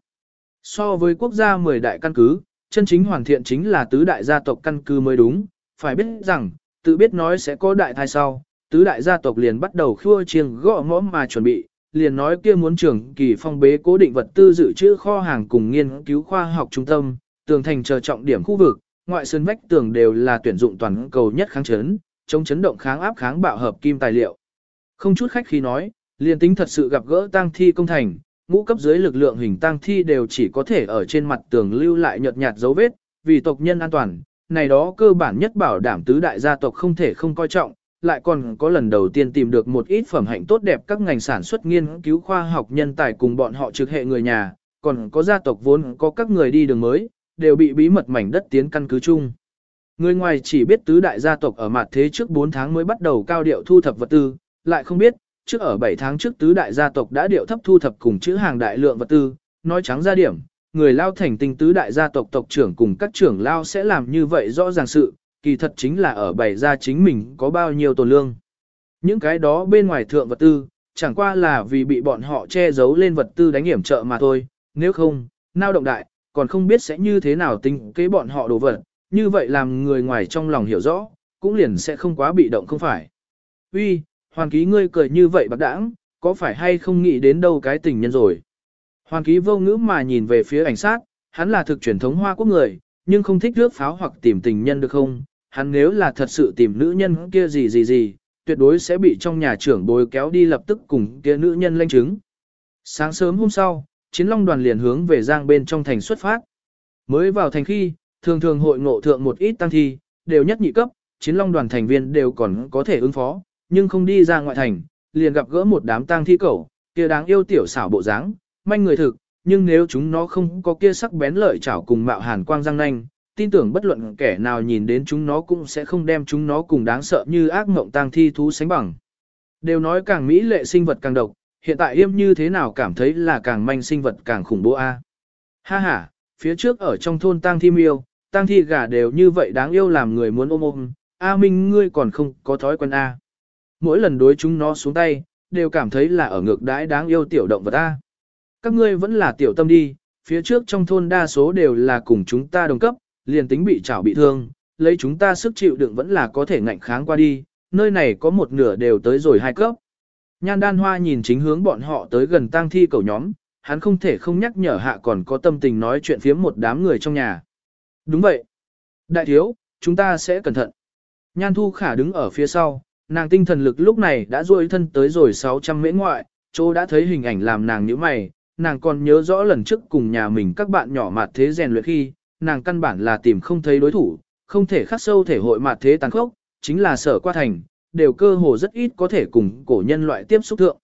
So với quốc gia 10 đại căn cứ, chân chính hoàn thiện chính là tứ đại gia tộc căn cứ mới đúng, phải biết rằng, tự biết nói sẽ có đại thai sau, tứ đại gia tộc liền bắt đầu khua chiêng gõ mõ mà chuẩn bị, liền nói kia muốn trưởng kỳ phong bế cố định vật tư dự trữ kho hàng cùng nghiên cứu khoa học trung tâm, tường thành chờ trọng điểm khu vực, ngoại sơn vách tường đều là tuyển dụng toàn cầu nhất kháng chấn, chống chấn động kháng áp kháng bạo hợp kim tài liệu. Không chút khách khi nói, liền tính thật sự gặp gỡ tang thi công thành, ngũ cấp dưới lực lượng hình tang thi đều chỉ có thể ở trên mặt tường lưu lại nhợt nhạt dấu vết, vì tộc nhân an toàn, này đó cơ bản nhất bảo đảm tứ đại gia tộc không thể không coi trọng, lại còn có lần đầu tiên tìm được một ít phẩm hạnh tốt đẹp các ngành sản xuất nghiên cứu khoa học nhân tài cùng bọn họ trực hệ người nhà, còn có gia tộc vốn có các người đi đường mới, đều bị bí mật mảnh đất tiến căn cứ chung. Người ngoài chỉ biết tứ đại gia tộc ở mặt thế trước 4 tháng mới bắt đầu cao điệu thu thập vật tư, lại không biết, trước ở 7 tháng trước tứ đại gia tộc đã điệu thấp thu thập cùng chữ hàng đại lượng vật tư, nói trắng ra điểm, người lao thành tinh tứ đại gia tộc tộc trưởng cùng các trưởng lao sẽ làm như vậy rõ ràng sự, kỳ thật chính là ở bày ra chính mình có bao nhiêu tồn lương. Những cái đó bên ngoài thượng vật tư, chẳng qua là vì bị bọn họ che giấu lên vật tư đánh hiểm trợ mà thôi, nếu không, nao động đại, còn không biết sẽ như thế nào tính kế bọn họ đồ vật, như vậy làm người ngoài trong lòng hiểu rõ, cũng liền sẽ không quá bị động không phải. Uy, hoàn ký ngươi cười như vậy bạc đãng, có phải hay không nghĩ đến đâu cái tình nhân rồi. Hoàn ký vô ngữ mà nhìn về phía ảnh sát, hắn là thực truyền thống hoa quốc người, nhưng không thích rước pháo hoặc tìm tình nhân được không? Hắn nếu là thật sự tìm nữ nhân kia gì gì gì, tuyệt đối sẽ bị trong nhà trưởng bồi kéo đi lập tức cùng kia nữ nhân lên chứng. Sáng sớm hôm sau, chiến long đoàn liền hướng về giang bên trong thành xuất phát. Mới vào thành khi, thường thường hội ngộ thượng một ít tăng thi, đều nhất nhị cấp, chiến long đoàn thành viên đều còn có thể ứng phó, nhưng không đi ra ngoại thành, liền gặp gỡ một đám tang thi cẩu, kia đáng yêu tiểu xảo bộ dáng, manh người thực, nhưng nếu chúng nó không có kia sắc bén lợi chảo cùng mạo hàn quang răng nanh, tin tưởng bất luận kẻ nào nhìn đến chúng nó cũng sẽ không đem chúng nó cùng đáng sợ như ác mộng tang thi thú sánh bằng. Đều nói càng mỹ lệ sinh vật càng độc, hiện tại yêm như thế nào cảm thấy là càng manh sinh vật càng khủng bố a. À? Ha ha, phía trước ở trong thôn tang thi miêu, tang thi gà đều như vậy đáng yêu làm người muốn ôm ôm, a minh ngươi còn không có thói quen a. À? Mỗi lần đối chúng nó xuống tay, đều cảm thấy là ở ngược đãi đáng yêu tiểu động vật a. À? Các ngươi vẫn là tiểu tâm đi, phía trước trong thôn đa số đều là cùng chúng ta đồng cấp, liền tính bị chảo bị thương, lấy chúng ta sức chịu đựng vẫn là có thể ngạnh kháng qua đi, nơi này có một nửa đều tới rồi hai cấp. Nhan đan hoa nhìn chính hướng bọn họ tới gần tang thi cầu nhóm, hắn không thể không nhắc nhở hạ còn có tâm tình nói chuyện phiếm một đám người trong nhà. Đúng vậy. Đại thiếu, chúng ta sẽ cẩn thận. Nhan thu khả đứng ở phía sau, nàng tinh thần lực lúc này đã duỗi thân tới rồi 600 mễ ngoại, chỗ đã thấy hình ảnh làm nàng như mày, nàng còn nhớ rõ lần trước cùng nhà mình các bạn nhỏ mặt thế rèn luyện khi, nàng căn bản là tìm không thấy đối thủ, không thể khắc sâu thể hội mặt thế tàn khốc, chính là sở qua thành, đều cơ hồ rất ít có thể cùng cổ nhân loại tiếp xúc thượng.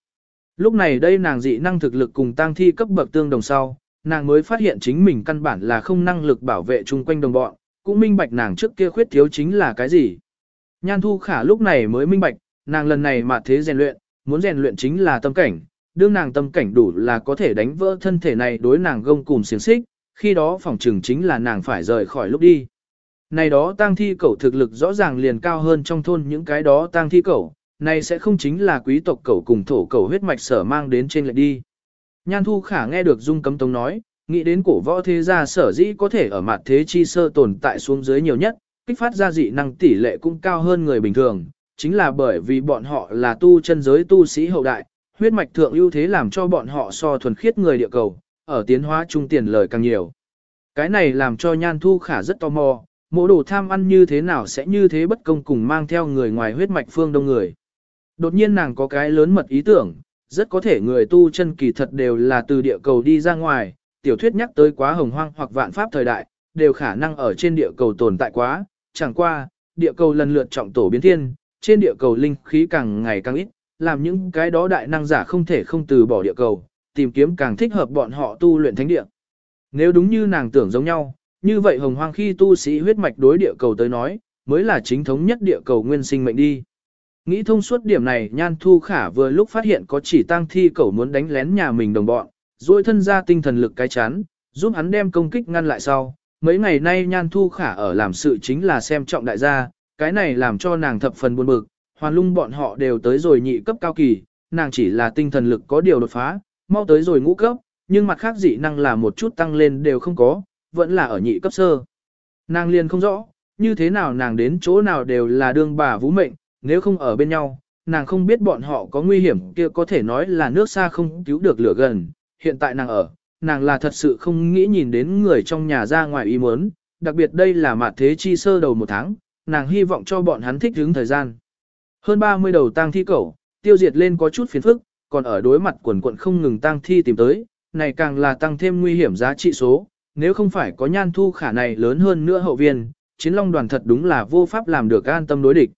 Lúc này đây nàng dị năng thực lực cùng tăng thi cấp bậc tương đồng sau, nàng mới phát hiện chính mình căn bản là không năng lực bảo vệ chung quanh đồng bọn, cũng minh bạch nàng trước kia khuyết thiếu chính là cái gì. Nhan Thu Khả lúc này mới minh bạch, nàng lần này mà thế rèn luyện, muốn rèn luyện chính là tâm cảnh, đương nàng tâm cảnh đủ là có thể đánh vỡ thân thể này đối nàng gông cùng xiềng xích, khi đó phòng trừng chính là nàng phải rời khỏi lúc đi. Này đó tang thi cẩu thực lực rõ ràng liền cao hơn trong thôn những cái đó tang thi cẩu, này sẽ không chính là quý tộc cẩu cùng thổ cẩu huyết mạch sở mang đến trên lệch đi. Nhan Thu Khả nghe được Dung Cấm Tống nói, nghĩ đến cổ võ thế gia sở dĩ có thể ở mặt thế chi sơ tồn tại xuống dưới nhiều nhất, kích phát ra dị năng tỷ lệ cũng cao hơn người bình thường, chính là bởi vì bọn họ là tu chân giới tu sĩ hậu đại, huyết mạch thượng ưu thế làm cho bọn họ so thuần khiết người địa cầu, ở tiến hóa trung tiền lời càng nhiều. Cái này làm cho Nhan Thu Khả rất tò mò, Mộ đồ tham ăn như thế nào sẽ như thế bất công cùng mang theo người ngoài huyết mạch phương đông người. Đột nhiên nàng có cái lớn mật ý tưởng, rất có thể người tu chân kỳ thật đều là từ địa cầu đi ra ngoài, tiểu thuyết nhắc tới quá hồng hoang hoặc vạn pháp thời đại, đều khả năng ở trên địa cầu tồn tại quá, chẳng qua, địa cầu lần lượt trọng tổ biến thiên, trên địa cầu linh khí càng ngày càng ít, làm những cái đó đại năng giả không thể không từ bỏ địa cầu, tìm kiếm càng thích hợp bọn họ tu luyện thánh địa. Nếu đúng như nàng tưởng giống nhau, như vậy hồng hoang khi tu sĩ huyết mạch đối địa cầu tới nói, mới là chính thống nhất địa cầu nguyên sinh mệnh đi. Nghĩ thông suốt điểm này Nhan Thu Khả vừa lúc phát hiện có chỉ tang thi cầu muốn đánh lén nhà mình đồng bọn, rồi thân ra tinh thần lực cái chán, giúp hắn đem công kích ngăn lại sau. Mấy ngày nay Nhan Thu Khả ở làm sự chính là xem trọng đại gia, cái này làm cho nàng thập phần buồn bực, hoàn lung bọn họ đều tới rồi nhị cấp cao kỳ, nàng chỉ là tinh thần lực có điều đột phá, mau tới rồi ngũ cấp, nhưng mặt khác dị năng là một chút tăng lên đều không có, vẫn là ở nhị cấp sơ. Nàng liền không rõ, như thế nào nàng đến chỗ nào đều là đương bà vũ mệnh, nếu không ở bên nhau, nàng không biết bọn họ có nguy hiểm kia có thể nói là nước xa không cứu được lửa gần, hiện tại nàng ở, nàng là thật sự không nghĩ nhìn đến người trong nhà ra ngoài ý muốn, đặc biệt đây là mặt thế chi sơ đầu một tháng, nàng hy vọng cho bọn hắn thích hứng thời gian. Hơn 30 đầu tang thi cẩu, tiêu diệt lên có chút phiền phức, còn ở đối mặt quần quận không ngừng tang thi tìm tới, này càng là tăng thêm nguy hiểm giá trị số, nếu không phải có nhan thu khả này lớn hơn nữa hậu viên, chiến long đoàn thật đúng là vô pháp làm được an tâm đối địch.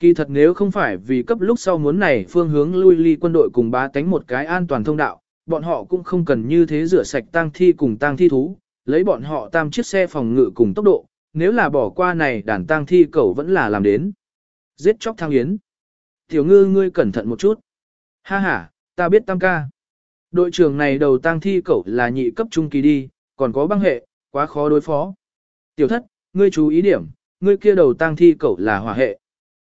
Kỳ thật nếu không phải vì cấp lúc sau muốn này phương hướng lui ly quân đội cùng bá tánh một cái an toàn thông đạo, bọn họ cũng không cần như thế rửa sạch tang thi cùng tang thi thú, lấy bọn họ tam chiếc xe phòng ngự cùng tốc độ, nếu là bỏ qua này đàn tang thi cẩu vẫn là làm đến. Giết chóc thang yến. Tiểu ngư ngươi cẩn thận một chút. Ha ha, ta biết tam ca. Đội trưởng này đầu tang thi cẩu là nhị cấp trung kỳ đi, còn có băng hệ, quá khó đối phó. Tiểu thất, ngươi chú ý điểm, ngươi kia đầu tang thi cẩu là hỏa hệ.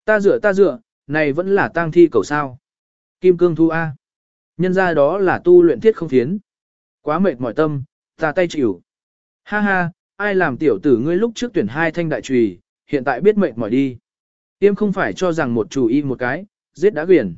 Ta dựa ta dựa, này vẫn là tang thi cẩu sao. Kim cương thu A. Nhân ra đó là tu luyện thiết không thiến. Quá mệt mỏi tâm, ta tay chịu. Ha ha, ai làm tiểu tử ngươi lúc trước tuyển hai thanh đại trùy, hiện tại biết mệt mỏi đi. Tiêm không phải cho rằng một chủ y một cái, giết đã quyền.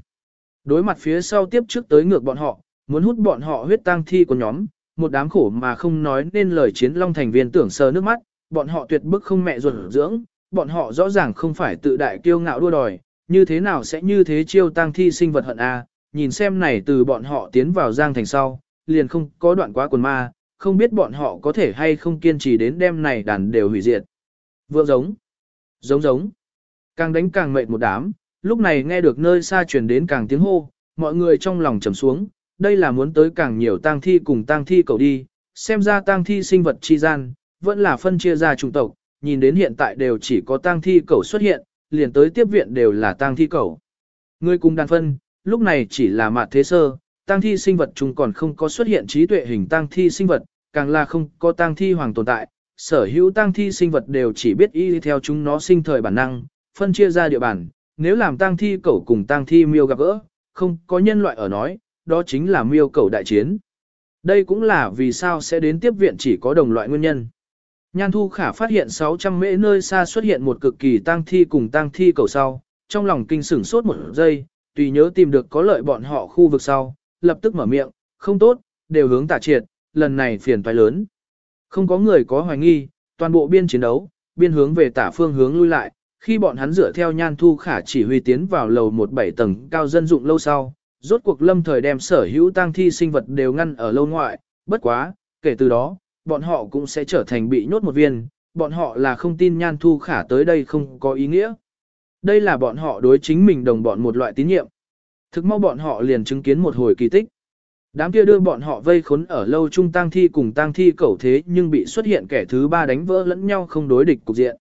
Đối mặt phía sau tiếp trước tới ngược bọn họ, muốn hút bọn họ huyết tang thi của nhóm, một đám khổ mà không nói nên lời chiến long thành viên tưởng sờ nước mắt, bọn họ tuyệt bức không mẹ ruột dưỡng, bọn họ rõ ràng không phải tự đại kiêu ngạo đua đòi, như thế nào sẽ như thế chiêu tang thi sinh vật hận a nhìn xem này từ bọn họ tiến vào giang thành sau, liền không có đoạn quá quần ma, không biết bọn họ có thể hay không kiên trì đến đêm này đàn đều hủy diệt. Vượng giống, giống giống, càng đánh càng mệt một đám, lúc này nghe được nơi xa truyền đến càng tiếng hô, mọi người trong lòng trầm xuống, đây là muốn tới càng nhiều tang thi cùng tang thi cầu đi, xem ra tang thi sinh vật chi gian, vẫn là phân chia ra chủng tộc, nhìn đến hiện tại đều chỉ có tang thi cầu xuất hiện, liền tới tiếp viện đều là tang thi cầu. Người cùng đàn phân, lúc này chỉ là mạt thế sơ, tang thi sinh vật chúng còn không có xuất hiện trí tuệ hình tang thi sinh vật, càng là không có tang thi hoàng tồn tại, sở hữu tang thi sinh vật đều chỉ biết y theo chúng nó sinh thời bản năng, phân chia ra địa bàn, nếu làm tang thi cẩu cùng tang thi miêu gặp gỡ, không có nhân loại ở nói, đó chính là miêu cẩu đại chiến. Đây cũng là vì sao sẽ đến tiếp viện chỉ có đồng loại nguyên nhân. Nhan Thu Khả phát hiện 600 mễ nơi xa xuất hiện một cực kỳ tang thi cùng tang thi cầu sau, trong lòng kinh sửng sốt một giây, tùy nhớ tìm được có lợi bọn họ khu vực sau, lập tức mở miệng, không tốt, đều hướng tả triệt, lần này phiền toái lớn. Không có người có hoài nghi, toàn bộ biên chiến đấu, biên hướng về tả phương hướng lui lại, khi bọn hắn dựa theo Nhan Thu Khả chỉ huy tiến vào lầu một bảy tầng cao dân dụng lâu sau, rốt cuộc lâm thời đem sở hữu tang thi sinh vật đều ngăn ở lâu ngoại, bất quá, kể từ đó, bọn họ cũng sẽ trở thành bị nhốt một viên, bọn họ là không tin nhan thu khả tới đây không có ý nghĩa. Đây là bọn họ đối chính mình đồng bọn một loại tín nhiệm. Thực mau bọn họ liền chứng kiến một hồi kỳ tích. Đám kia đưa bọn họ vây khốn ở lâu trung tang thi cùng tang thi cẩu thế nhưng bị xuất hiện kẻ thứ ba đánh vỡ lẫn nhau không đối địch cục diện.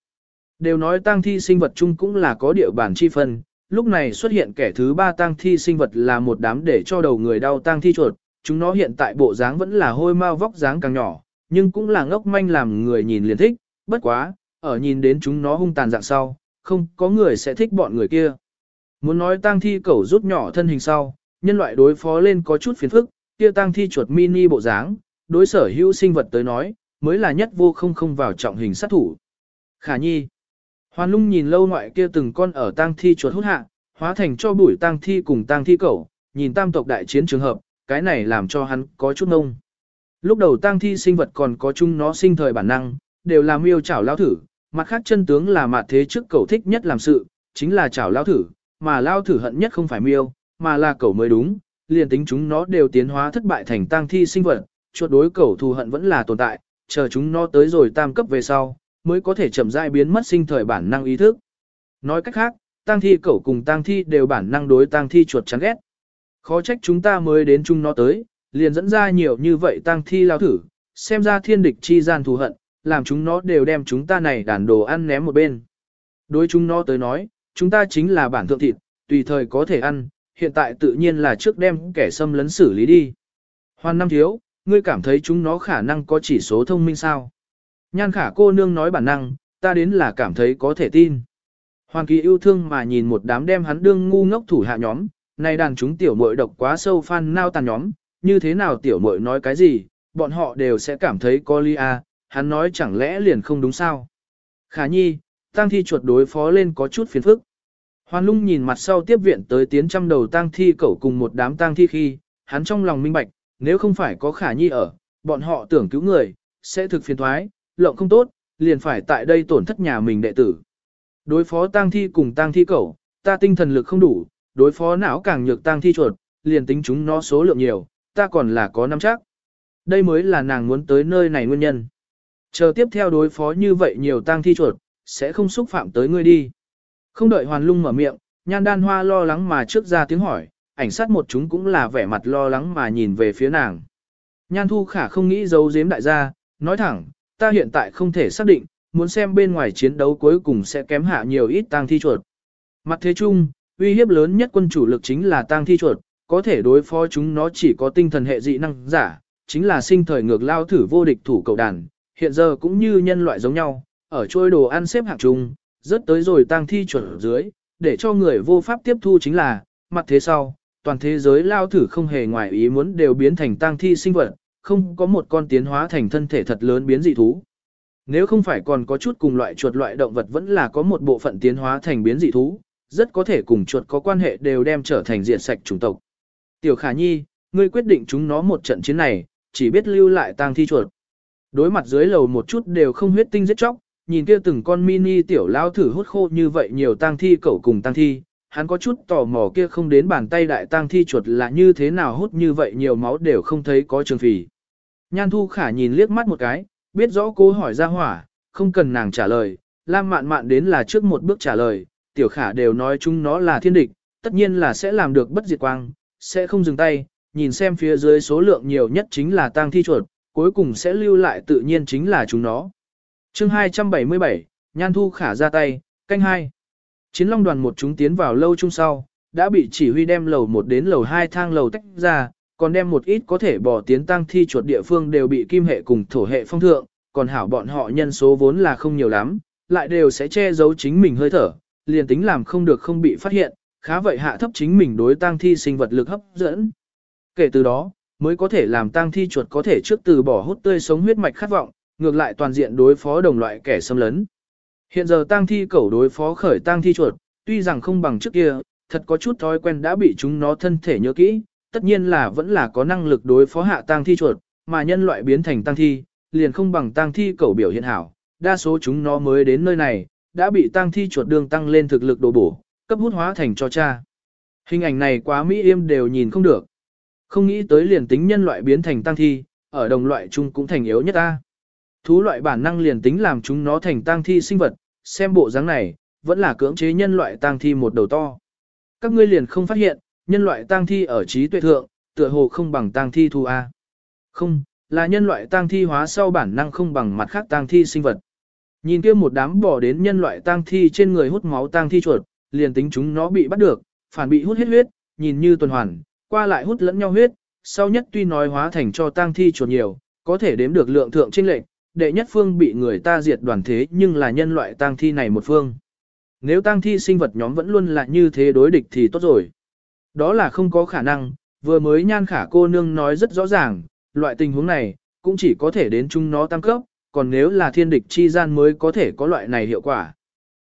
Đều nói tang thi sinh vật chung cũng là có địa bản chi phân, lúc này xuất hiện kẻ thứ ba tang thi sinh vật là một đám để cho đầu người đau tang thi chuột, chúng nó hiện tại bộ dáng vẫn là hôi mau vóc dáng càng nhỏ, nhưng cũng là ngốc manh làm người nhìn liền thích, bất quá, ở nhìn đến chúng nó hung tàn dạng sau, không có người sẽ thích bọn người kia. Muốn nói tang thi cẩu rút nhỏ thân hình sau, nhân loại đối phó lên có chút phiền phức, kia tang thi chuột mini bộ dáng, đối sở hữu sinh vật tới nói, mới là nhất vô không không vào trọng hình sát thủ. Khả nhi. Hoàn lung nhìn lâu ngoại kia từng con ở tang thi chuột hút hạ, hóa thành cho bụi tang thi cùng tang thi cẩu, nhìn tam tộc đại chiến trường hợp, cái này làm cho hắn có chút nông. Lúc đầu tang thi sinh vật còn có chung nó sinh thời bản năng, đều là miêu chảo lao thử, mặt khác chân tướng là mặt thế trước cẩu thích nhất làm sự, chính là chảo lao thử, mà lao thử hận nhất không phải miêu, mà là cẩu mới đúng, liền tính chúng nó đều tiến hóa thất bại thành tang thi sinh vật, chuột đối cẩu thù hận vẫn là tồn tại, chờ chúng nó tới rồi tam cấp về sau, mới có thể chậm rãi biến mất sinh thời bản năng ý thức. Nói cách khác, tang thi cẩu cùng tang thi đều bản năng đối tang thi chuột chán ghét. Khó trách chúng ta mới đến chung nó tới, liền dẫn ra nhiều như vậy tang thi lao thử, xem ra thiên địch chi gian thù hận, làm chúng nó đều đem chúng ta này đàn đồ ăn ném một bên. Đối chúng nó tới nói, chúng ta chính là bản thượng thịt, tùy thời có thể ăn, hiện tại tự nhiên là trước đem kẻ xâm lấn xử lý đi. Hoàn năm thiếu, ngươi cảm thấy chúng nó khả năng có chỉ số thông minh sao? Nhan khả cô nương nói bản năng, ta đến là cảm thấy có thể tin. Hoàng kỳ yêu thương mà nhìn một đám đem hắn đương ngu ngốc thủ hạ nhóm, này đàn chúng tiểu muội độc quá sâu phan nao tàn nhóm, như thế nào tiểu muội nói cái gì, bọn họ đều sẽ cảm thấy có ly a, à, hắn nói chẳng lẽ liền không đúng sao. Khả nhi, tăng thi chuột đối phó lên có chút phiền phức. Hoàn lung nhìn mặt sau tiếp viện tới tiến trăm đầu tang thi cẩu cùng một đám tang thi khi, hắn trong lòng minh bạch, nếu không phải có khả nhi ở, bọn họ tưởng cứu người, sẽ thực phiền thoái, lộng không tốt, liền phải tại đây tổn thất nhà mình đệ tử. Đối phó tang thi cùng tang thi cẩu, ta tinh thần lực không đủ, đối phó não càng nhược tang thi chuột, liền tính chúng nó số lượng nhiều, ta còn là có nắm chắc. Đây mới là nàng muốn tới nơi này nguyên nhân. Chờ tiếp theo đối phó như vậy nhiều tang thi chuột, sẽ không xúc phạm tới ngươi đi. Không đợi hoàn lung mở miệng, nhan đan hoa lo lắng mà trước ra tiếng hỏi, ảnh sát một chúng cũng là vẻ mặt lo lắng mà nhìn về phía nàng. Nhan thu khả không nghĩ giấu giếm đại gia, nói thẳng, ta hiện tại không thể xác định, muốn xem bên ngoài chiến đấu cuối cùng sẽ kém hạ nhiều ít tang thi chuột. Mặt thế chung, uy hiếp lớn nhất quân chủ lực chính là tang thi chuột, có thể đối phó chúng nó chỉ có tinh thần hệ dị năng giả, chính là sinh thời ngược lao thử vô địch thủ cầu đàn, hiện giờ cũng như nhân loại giống nhau, ở trôi đồ ăn xếp hạng chung, rất tới rồi tang thi chuột ở dưới, để cho người vô pháp tiếp thu chính là, mặt thế sau, toàn thế giới lao thử không hề ngoài ý muốn đều biến thành tang thi sinh vật, không có một con tiến hóa thành thân thể thật lớn biến dị thú. Nếu không phải còn có chút cùng loại chuột loại động vật vẫn là có một bộ phận tiến hóa thành biến dị thú, rất có thể cùng chuột có quan hệ đều đem trở thành diện sạch chủng tộc. Tiểu Khả Nhi, ngươi quyết định chúng nó một trận chiến này, chỉ biết lưu lại tang thi chuột. Đối mặt dưới lầu một chút đều không huyết tinh giết chóc, nhìn kia từng con mini tiểu lao thử hút khô như vậy nhiều tang thi cẩu cùng tang thi, hắn có chút tò mò kia không đến bàn tay đại tang thi chuột là như thế nào hút như vậy nhiều máu đều không thấy có trường phì. Nhan thu khả nhìn liếc mắt một cái, biết rõ cô hỏi ra hỏa, không cần nàng trả lời, Lam mạn mạn đến là trước một bước trả lời, tiểu khả đều nói chúng nó là thiên địch, tất nhiên là sẽ làm được bất diệt quang, sẽ không dừng tay, nhìn xem phía dưới số lượng nhiều nhất chính là tang thi chuột, cuối cùng sẽ lưu lại tự nhiên chính là chúng nó. chương 277, Nhan Thu Khả ra tay, canh hai. Chiến long đoàn một chúng tiến vào lâu chung sau, đã bị chỉ huy đem lầu một đến lầu hai thang lầu tách ra, còn đem một ít có thể bỏ tiến tăng thi chuột địa phương đều bị kim hệ cùng thổ hệ phong thượng, còn hảo bọn họ nhân số vốn là không nhiều lắm, lại đều sẽ che giấu chính mình hơi thở, liền tính làm không được không bị phát hiện, khá vậy hạ thấp chính mình đối tăng thi sinh vật lực hấp dẫn. Kể từ đó, mới có thể làm tăng thi chuột có thể trước từ bỏ hút tươi sống huyết mạch khát vọng, ngược lại toàn diện đối phó đồng loại kẻ xâm lấn. Hiện giờ tăng thi cẩu đối phó khởi tăng thi chuột, tuy rằng không bằng trước kia, thật có chút thói quen đã bị chúng nó thân thể nhớ kỹ, tất nhiên là vẫn là có năng lực đối phó hạ tăng thi chuột, mà nhân loại biến thành tăng thi, liền không bằng tăng thi cẩu biểu hiện hảo, đa số chúng nó mới đến nơi này, đã bị tăng thi chuột đường tăng lên thực lực đồ bổ, cấp hút hóa thành cho cha. Hình ảnh này quá mỹ yêm đều nhìn không được. Không nghĩ tới liền tính nhân loại biến thành tăng thi, ở đồng loại chung cũng thành yếu nhất ta. Thú loại bản năng liền tính làm chúng nó thành tăng thi sinh vật, xem bộ dáng này, vẫn là cưỡng chế nhân loại tăng thi một đầu to. Các ngươi liền không phát hiện, nhân loại tang thi ở trí tuệ thượng, tựa hồ không bằng tang thi thu A. Không, là nhân loại tang thi hóa sau bản năng không bằng mặt khác tang thi sinh vật. Nhìn kia một đám bỏ đến nhân loại tang thi trên người hút máu tang thi chuột, liền tính chúng nó bị bắt được, phản bị hút hết huyết, nhìn như tuần hoàn, qua lại hút lẫn nhau huyết, sau nhất tuy nói hóa thành cho tang thi chuột nhiều, có thể đếm được lượng thượng trên lệnh, đệ nhất phương bị người ta diệt đoàn thế nhưng là nhân loại tang thi này một phương. Nếu tang thi sinh vật nhóm vẫn luôn là như thế đối địch thì tốt rồi. Đó là không có khả năng, vừa mới nhan khả cô nương nói rất rõ ràng, loại tình huống này, cũng chỉ có thể đến chúng nó tăng cấp, còn nếu là thiên địch chi gian mới có thể có loại này hiệu quả.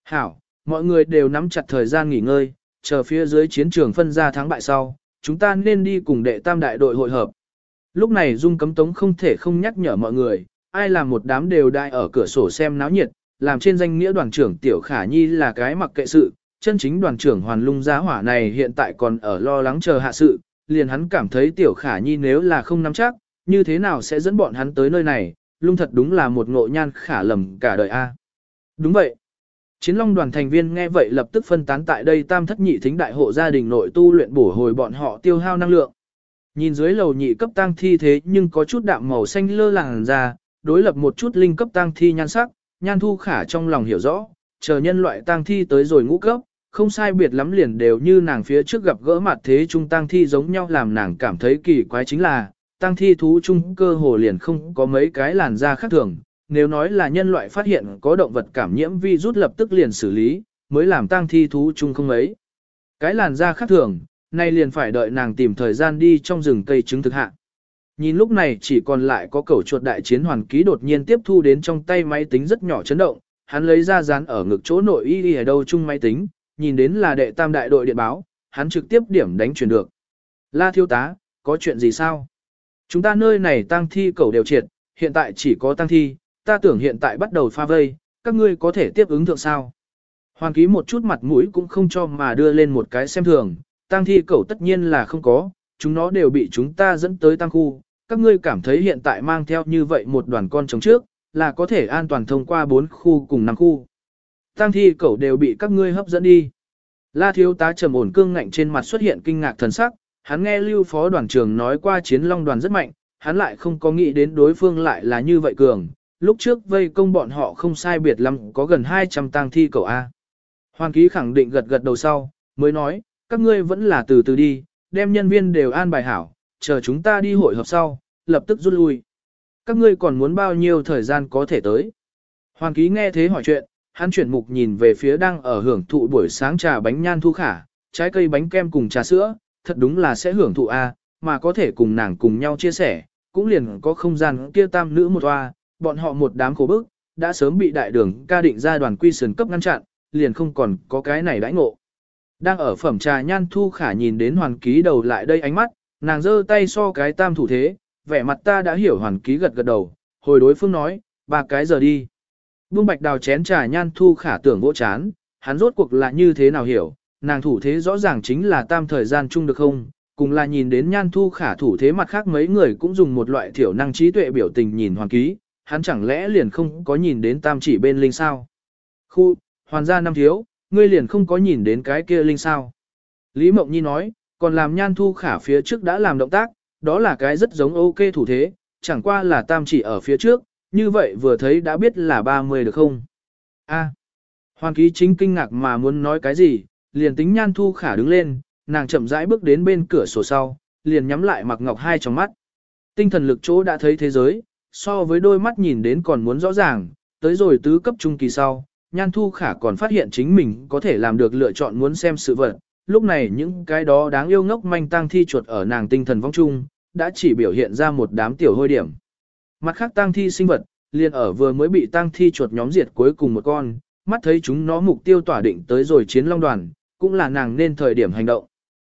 Hảo, mọi người đều nắm chặt thời gian nghỉ ngơi, chờ phía dưới chiến trường phân ra thắng bại sau, chúng ta nên đi cùng đệ tam đại đội hội hợp. Lúc này Dung Cấm Tống không thể không nhắc nhở mọi người, ai làm một đám đều đại ở cửa sổ xem náo nhiệt, làm trên danh nghĩa đoàn trưởng Tiểu Khả Nhi là cái mặc kệ sự, chân chính đoàn trưởng Hoàn Lung Giá Hỏa này hiện tại còn ở lo lắng chờ hạ sự, liền hắn cảm thấy Tiểu Khả Nhi nếu là không nắm chắc, như thế nào sẽ dẫn bọn hắn tới nơi này, lung thật đúng là một ngộ nhan khả lầm cả đời a. Đúng vậy. Chiến Long đoàn thành viên nghe vậy lập tức phân tán tại đây tam thất nhị thính đại hộ gia đình nội tu luyện bổ hồi bọn họ tiêu hao năng lượng. Nhìn dưới lầu nhị cấp tăng thi thế nhưng có chút đạm màu xanh lơ làng ra, đối lập một chút linh cấp tăng thi nhan sắc, nhan thu khả trong lòng hiểu rõ, chờ nhân loại tăng thi tới rồi ngũ cấp, không sai biệt lắm liền đều như nàng phía trước gặp gỡ mặt thế trung tăng thi giống nhau làm nàng cảm thấy kỳ quái chính là, tăng thi thú chung cơ hồ liền không có mấy cái làn da khác thường, nếu nói là nhân loại phát hiện có động vật cảm nhiễm virus lập tức liền xử lý, mới làm tăng thi thú chung không mấy. Cái làn da khác thường, nay liền phải đợi nàng tìm thời gian đi trong rừng cây chứng thực hạ. Nhìn lúc này chỉ còn lại có cẩu chuột đại chiến hoàn ký đột nhiên tiếp thu đến trong tay máy tính rất nhỏ chấn động, hắn lấy ra dán ở ngực chỗ nội y đi ở đâu chung máy tính, nhìn đến là đệ tam đại đội điện báo, hắn trực tiếp điểm đánh chuyển được. La thiếu tá, có chuyện gì sao? Chúng ta nơi này tăng thi cầu đều triệt, hiện tại chỉ có tăng thi, ta tưởng hiện tại bắt đầu pha vây, các ngươi có thể tiếp ứng thượng sao. Hoàng ký một chút mặt mũi cũng không cho mà đưa lên một cái xem thường, tăng thi cầu tất nhiên là không có, chúng nó đều bị chúng ta dẫn tới tăng khu, các ngươi cảm thấy hiện tại mang theo như vậy một đoàn con trống trước, là có thể an toàn thông qua 4 khu cùng 5 khu. Tang thi cẩu đều bị các ngươi hấp dẫn đi. La thiếu tá trầm ổn cương ngạnh trên mặt xuất hiện kinh ngạc thần sắc, hắn nghe lưu phó đoàn trưởng nói qua chiến long đoàn rất mạnh, hắn lại không có nghĩ đến đối phương lại là như vậy cường, lúc trước vây công bọn họ không sai biệt lắm có gần 200 tang thi cầu A. Hoàng ký khẳng định gật gật đầu sau, mới nói, các ngươi vẫn là từ từ đi, đem nhân viên đều an bài hảo, chờ chúng ta đi hội họp sau, lập tức rút lui. Các ngươi còn muốn bao nhiêu thời gian có thể tới. Hoàng ký nghe thế hỏi chuyện, hắn chuyển mục nhìn về phía đang ở hưởng thụ buổi sáng trà bánh nhan thu khả, trái cây bánh kem cùng trà sữa, thật đúng là sẽ hưởng thụ A, mà có thể cùng nàng cùng nhau chia sẻ, cũng liền có không gian kia tam nữ một toa, bọn họ một đám khổ bức, đã sớm bị đại đường ca định ra đoàn quy sườn cấp ngăn chặn, liền không còn có cái này đãi ngộ. Đang ở phẩm trà nhan thu khả nhìn đến hoàn ký đầu lại đây ánh mắt, nàng giơ tay so cái tam thủ thế, vẻ mặt ta đã hiểu hoàn ký gật gật đầu, hồi đối phương nói, ba cái giờ đi. Vương bạch đào chén trà nhan thu khả tưởng vỗ chán, hắn rốt cuộc là như thế nào hiểu, nàng thủ thế rõ ràng chính là tam thời gian chung được không, cùng là nhìn đến nhan thu khả thủ thế mặt khác mấy người cũng dùng một loại thiểu năng trí tuệ biểu tình nhìn hoàn ký, hắn chẳng lẽ liền không có nhìn đến tam chỉ bên linh sao. Khu, hoàn gia năm thiếu, ngươi liền không có nhìn đến cái kia linh sao. Lý Mộng Nhi nói, còn làm nhan thu khả phía trước đã làm động tác, đó là cái rất giống ok thủ thế, chẳng qua là tam chỉ ở phía trước, như vậy vừa thấy đã biết là 30 được không? A. Hoàn ký chính kinh ngạc mà muốn nói cái gì, liền tính nhan thu khả đứng lên, nàng chậm rãi bước đến bên cửa sổ sau, liền nhắm lại mặc ngọc hai trong mắt. Tinh thần lực chỗ đã thấy thế giới, so với đôi mắt nhìn đến còn muốn rõ ràng, tới rồi tứ cấp trung kỳ sau, nhan thu khả còn phát hiện chính mình có thể làm được lựa chọn muốn xem sự vật. Lúc này những cái đó đáng yêu ngốc manh tang thi chuột ở nàng tinh thần vong trung, đã chỉ biểu hiện ra một đám tiểu hôi điểm. Mặt khác tang thi sinh vật, liền ở vừa mới bị tang thi chuột nhóm diệt cuối cùng một con, mắt thấy chúng nó mục tiêu tỏa định tới rồi chiến long đoàn, cũng là nàng nên thời điểm hành động.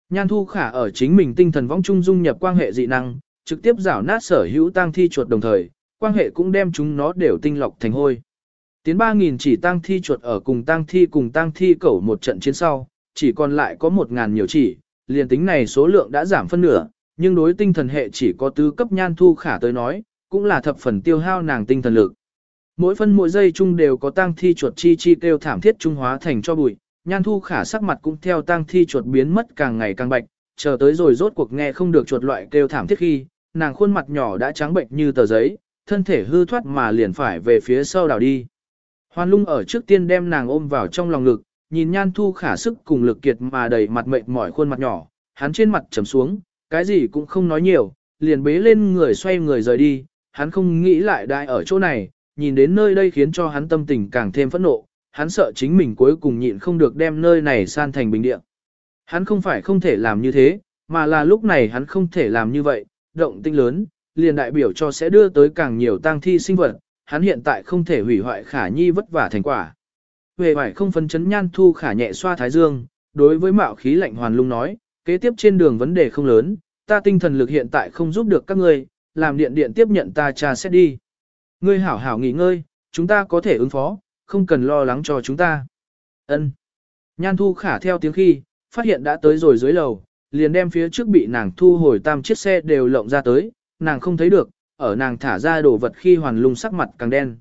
Nhan Thu Khả ở chính mình tinh thần vong trung dung nhập quan hệ dị năng, trực tiếp rảo nát sở hữu tang thi chuột đồng thời, quan hệ cũng đem chúng nó đều tinh lọc thành hôi. Tiến 3.000 chỉ tang thi chuột ở cùng tang thi cùng tang thi cẩu một trận chiến sau, chỉ còn lại có 1.000 nhiều chỉ, liền tính này số lượng đã giảm phân nửa, nhưng đối tinh thần hệ chỉ có tứ cấp nhan thu khả tới nói, cũng là thập phần tiêu hao nàng tinh thần lực. Mỗi phân mỗi giây chung đều có tang thi chuột chi chi kêu thảm thiết trung hóa thành cho bụi, nhan thu khả sắc mặt cũng theo tang thi chuột biến mất càng ngày càng bạch, chờ tới rồi rốt cuộc nghe không được chuột loại kêu thảm thiết khi, nàng khuôn mặt nhỏ đã trắng bệnh như tờ giấy, thân thể hư thoát mà liền phải về phía sau đảo đi. Hoan lung ở trước tiên đem nàng ôm vào trong lòng ngực, nhìn nhan thu khả sức cùng lực kiệt mà đầy mặt mệt mỏi khuôn mặt nhỏ, hắn trên mặt trầm xuống, cái gì cũng không nói nhiều, liền bế lên người xoay người rời đi, hắn không nghĩ lại đại ở chỗ này, nhìn đến nơi đây khiến cho hắn tâm tình càng thêm phẫn nộ, hắn sợ chính mình cuối cùng nhịn không được đem nơi này san thành bình địa. Hắn không phải không thể làm như thế, mà là lúc này hắn không thể làm như vậy, động tinh lớn, liền đại biểu cho sẽ đưa tới càng nhiều tang thi sinh vật, hắn hiện tại không thể hủy hoại khả nhi vất vả thành quả. Về vải không phấn chấn nhan thu khả nhẹ xoa thái dương, đối với mạo khí lạnh hoàn lung nói, kế tiếp trên đường vấn đề không lớn, ta tinh thần lực hiện tại không giúp được các ngươi, làm điện điện tiếp nhận ta trà xét đi. Ngươi hảo hảo nghỉ ngơi, chúng ta có thể ứng phó, không cần lo lắng cho chúng ta. Ân. Nhan thu khả theo tiếng khi, phát hiện đã tới rồi dưới lầu, liền đem phía trước bị nàng thu hồi tam chiếc xe đều lộng ra tới, nàng không thấy được, ở nàng thả ra đồ vật khi hoàn lung sắc mặt càng đen.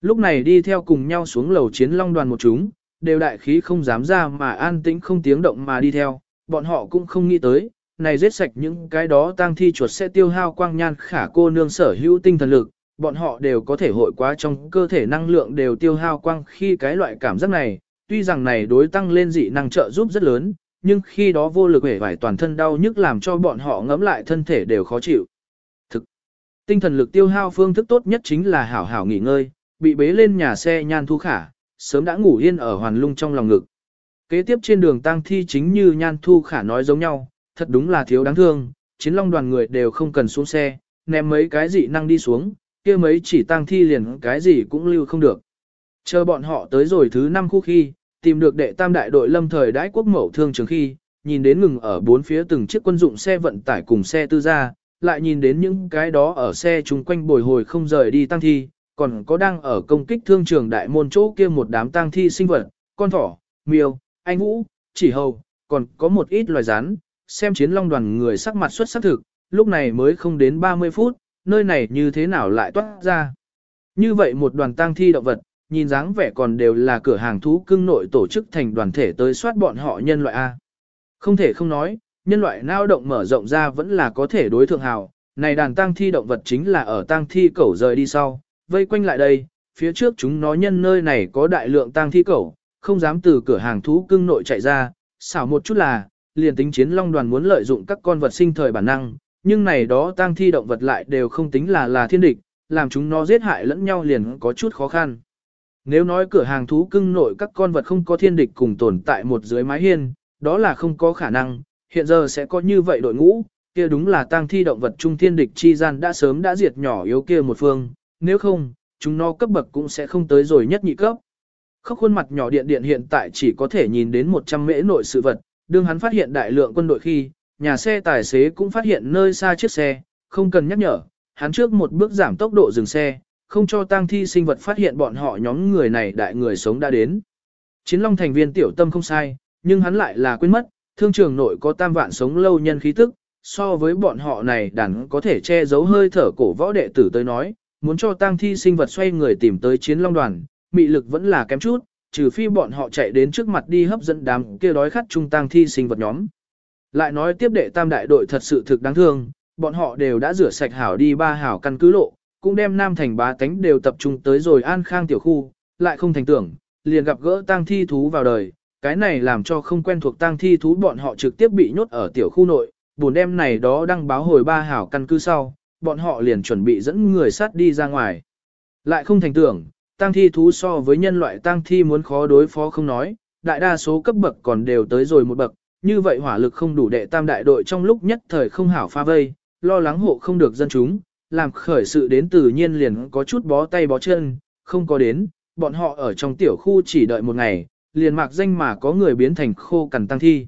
Lúc này đi theo cùng nhau xuống lầu chiến long đoàn một chúng, đều đại khí không dám ra mà an tĩnh không tiếng động mà đi theo, bọn họ cũng không nghĩ tới, này giết sạch những cái đó tang thi chuột sẽ tiêu hao quang nhan khả cô nương sở hữu tinh thần lực, bọn họ đều có thể hội quá trong cơ thể năng lượng đều tiêu hao quang khi cái loại cảm giác này, tuy rằng này đối tăng lên dị năng trợ giúp rất lớn, nhưng khi đó vô lực hể vải toàn thân đau nhức làm cho bọn họ ngấm lại thân thể đều khó chịu. Thực, tinh thần lực tiêu hao phương thức tốt nhất chính là hảo hảo nghỉ ngơi, bị bế lên nhà xe nhan thu khả, sớm đã ngủ yên ở hoàn lung trong lòng ngực. Kế tiếp trên đường tang thi chính như nhan thu khả nói giống nhau, thật đúng là thiếu đáng thương, chiến long đoàn người đều không cần xuống xe, ném mấy cái gì năng đi xuống, kia mấy chỉ tang thi liền cái gì cũng lưu không được. Chờ bọn họ tới rồi thứ năm khu khi, tìm được đệ tam đại đội lâm thời đãi quốc mẫu thương trường khi, nhìn đến ngừng ở bốn phía từng chiếc quân dụng xe vận tải cùng xe tư gia, lại nhìn đến những cái đó ở xe chung quanh bồi hồi không rời đi tăng thi, còn có đang ở công kích thương trường đại môn chỗ kia một đám tăng thi sinh vật, con thỏ, miêu, anh vũ, chỉ hầu, còn có một ít loài rắn, xem chiến long đoàn người sắc mặt xuất sắc thực, lúc này mới không đến 30 phút, nơi này như thế nào lại toát ra. Như vậy một đoàn tang thi động vật, nhìn dáng vẻ còn đều là cửa hàng thú cưng nội tổ chức thành đoàn thể tới soát bọn họ nhân loại A. Không thể không nói, nhân loại nao động mở rộng ra vẫn là có thể đối thượng hào, này đàn tang thi động vật chính là ở tang thi cẩu rời đi sau, vây quanh lại đây, phía trước chúng nó nhân nơi này có đại lượng tang thi cẩu, không dám từ cửa hàng thú cưng nội chạy ra, xảo một chút là, liền tính chiến long đoàn muốn lợi dụng các con vật sinh thời bản năng, nhưng này đó tang thi động vật lại đều không tính là là thiên địch, làm chúng nó giết hại lẫn nhau liền có chút khó khăn. Nếu nói cửa hàng thú cưng nội các con vật không có thiên địch cùng tồn tại một dưới mái hiên, đó là không có khả năng, hiện giờ sẽ có như vậy đội ngũ, kia đúng là tang thi động vật trung thiên địch chi gian đã sớm đã diệt nhỏ yếu kia một phương, nếu không, chúng nó cấp bậc cũng sẽ không tới rồi nhất nhị cấp. Khóc khuôn mặt nhỏ điện điện hiện tại chỉ có thể nhìn đến 100 mễ nội sự vật, đương hắn phát hiện đại lượng quân đội khi, nhà xe tài xế cũng phát hiện nơi xa chiếc xe, không cần nhắc nhở, hắn trước một bước giảm tốc độ dừng xe, không cho tang thi sinh vật phát hiện bọn họ nhóm người này đại người sống đã đến. Chiến Long thành viên tiểu tâm không sai, nhưng hắn lại là quên mất, thương trường nội có tam vạn sống lâu nhân khí tức, so với bọn họ này đàn có thể che giấu hơi thở cổ võ đệ tử tới nói, muốn cho tang thi sinh vật xoay người tìm tới chiến long đoàn, mị lực vẫn là kém chút, trừ phi bọn họ chạy đến trước mặt đi hấp dẫn đám kia đói khát trung tang thi sinh vật nhóm. Lại nói tiếp đệ tam đại đội thật sự thực đáng thương, bọn họ đều đã rửa sạch hảo đi ba hảo căn cứ lộ, cũng đem nam thành bá tánh đều tập trung tới rồi an khang tiểu khu, lại không thành tưởng, liền gặp gỡ tang thi thú vào đời, cái này làm cho không quen thuộc tang thi thú bọn họ trực tiếp bị nhốt ở tiểu khu nội, buồn đêm này đó đăng báo hồi ba hảo căn cứ sau, bọn họ liền chuẩn bị dẫn người sát đi ra ngoài. Lại không thành tưởng, tang thi thú so với nhân loại tang thi muốn khó đối phó không nói, đại đa số cấp bậc còn đều tới rồi một bậc, như vậy hỏa lực không đủ đệ tam đại đội trong lúc nhất thời không hảo pha vây, lo lắng hộ không được dân chúng, làm khởi sự đến tự nhiên liền có chút bó tay bó chân, không có đến, bọn họ ở trong tiểu khu chỉ đợi một ngày, liền mạc danh mà có người biến thành khô cằn tang thi.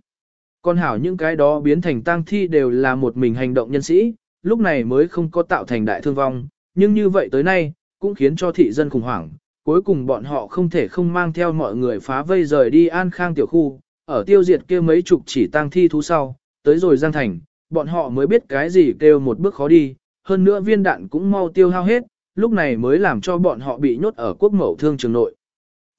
Còn hảo những cái đó biến thành tang thi đều là một mình hành động nhân sĩ, lúc này mới không có tạo thành đại thương vong, nhưng như vậy tới nay, cũng khiến cho thị dân khủng hoảng, cuối cùng bọn họ không thể không mang theo mọi người phá vây rời đi an khang tiểu khu, ở tiêu diệt kia mấy chục chỉ tăng thi thú sau, tới rồi Giang Thành, bọn họ mới biết cái gì kêu một bước khó đi, hơn nữa viên đạn cũng mau tiêu hao hết, lúc này mới làm cho bọn họ bị nhốt ở quốc mẫu thương trường nội.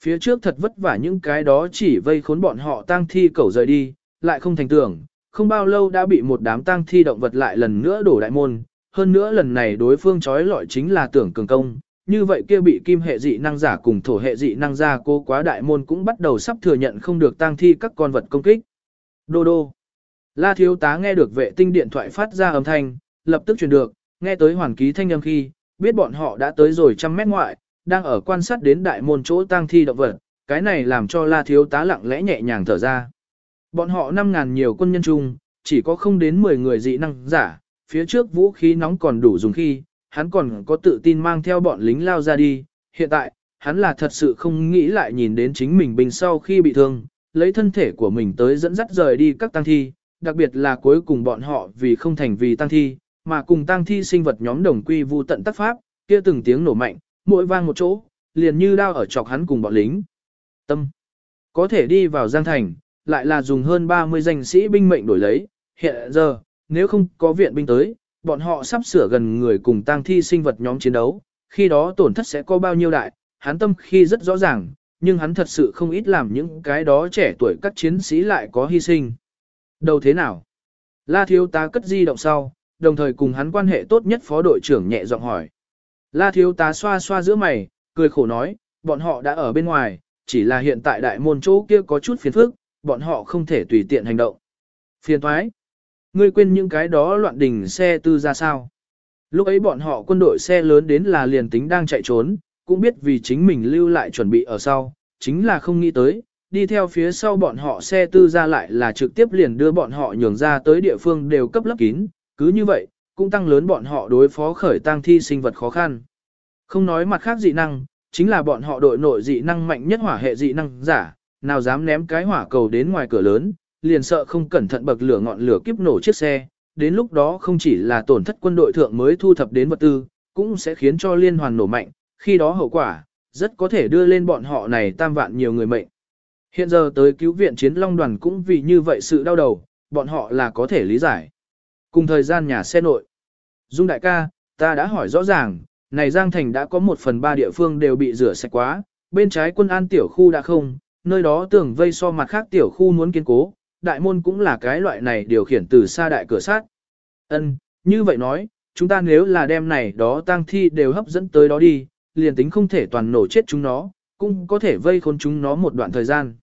Phía trước thật vất vả những cái đó chỉ vây khốn bọn họ tang thi cẩu rời đi, lại không thành tưởng, không bao lâu đã bị một đám tang thi động vật lại lần nữa đổ đại môn, hơn nữa lần này đối phương trói lọi chính là tưởng cường công, như vậy kia bị kim hệ dị năng giả cùng thổ hệ dị năng giả cô quá đại môn cũng bắt đầu sắp thừa nhận không được tang thi các con vật công kích. Đô đô. La thiếu tá nghe được vệ tinh điện thoại phát ra âm thanh, lập tức truyền được, nghe tới hoàn ký thanh âm khi, biết bọn họ đã tới rồi trăm mét ngoại, đang ở quan sát đến đại môn chỗ tang thi động vật, cái này làm cho la thiếu tá lặng lẽ nhẹ nhàng thở ra. Bọn họ 5.000 nhiều quân nhân chung, chỉ có không đến 10 người dị năng giả, phía trước vũ khí nóng còn đủ dùng khi, hắn còn có tự tin mang theo bọn lính lao ra đi, hiện tại, hắn là thật sự không nghĩ lại nhìn đến chính mình bình sau khi bị thương, lấy thân thể của mình tới dẫn dắt rời đi các tăng thi, đặc biệt là cuối cùng bọn họ vì không thành vì tăng thi, mà cùng tăng thi sinh vật nhóm đồng quy vu tận tác pháp, kia từng tiếng nổ mạnh, mỗi vang một chỗ, liền như đao ở chọc hắn cùng bọn lính. Tâm. Có thể đi vào Giang Thành, lại là dùng hơn 30 danh sĩ binh mệnh đổi lấy, hiện giờ, nếu không có viện binh tới, bọn họ sắp sửa gần người cùng tang thi sinh vật nhóm chiến đấu, khi đó tổn thất sẽ có bao nhiêu đại, hắn tâm khi rất rõ ràng, nhưng hắn thật sự không ít làm những cái đó trẻ tuổi các chiến sĩ lại có hy sinh. Đâu thế nào? La thiếu tá cất di động sau, đồng thời cùng hắn quan hệ tốt nhất phó đội trưởng nhẹ giọng hỏi. La thiếu tá xoa xoa giữa mày, cười khổ nói, bọn họ đã ở bên ngoài, chỉ là hiện tại đại môn chỗ kia có chút phiền phức, bọn họ không thể tùy tiện hành động. Phiền thoái. Ngươi quên những cái đó loạn đình xe tư ra sao? Lúc ấy bọn họ quân đội xe lớn đến là liền tính đang chạy trốn, cũng biết vì chính mình lưu lại chuẩn bị ở sau, chính là không nghĩ tới, đi theo phía sau bọn họ xe tư ra lại là trực tiếp liền đưa bọn họ nhường ra tới địa phương đều cấp lấp kín, cứ như vậy, cũng tăng lớn bọn họ đối phó khởi tăng thi sinh vật khó khăn. Không nói mặt khác dị năng, chính là bọn họ đội nội dị năng mạnh nhất hỏa hệ dị năng giả, nào dám ném cái hỏa cầu đến ngoài cửa lớn, liền sợ không cẩn thận bậc lửa ngọn lửa kiếp nổ chiếc xe, đến lúc đó không chỉ là tổn thất quân đội thượng mới thu thập đến vật tư, cũng sẽ khiến cho liên hoàn nổ mạnh, khi đó hậu quả, rất có thể đưa lên bọn họ này tam vạn nhiều người mệnh. Hiện giờ tới cứu viện chiến long đoàn cũng vì như vậy sự đau đầu, bọn họ là có thể lý giải. Cùng thời gian nhà xe nội. Dung đại ca, ta đã hỏi rõ ràng, này Giang Thành đã có một phần ba địa phương đều bị rửa sạch quá, bên trái quân an tiểu khu đã không, nơi đó tưởng vây so mặt khác tiểu khu muốn kiên cố, đại môn cũng là cái loại này điều khiển từ xa đại cửa sát. Ân, như vậy nói, chúng ta nếu là đem này đó tang thi đều hấp dẫn tới đó đi, liền tính không thể toàn nổ chết chúng nó, cũng có thể vây khốn chúng nó một đoạn thời gian.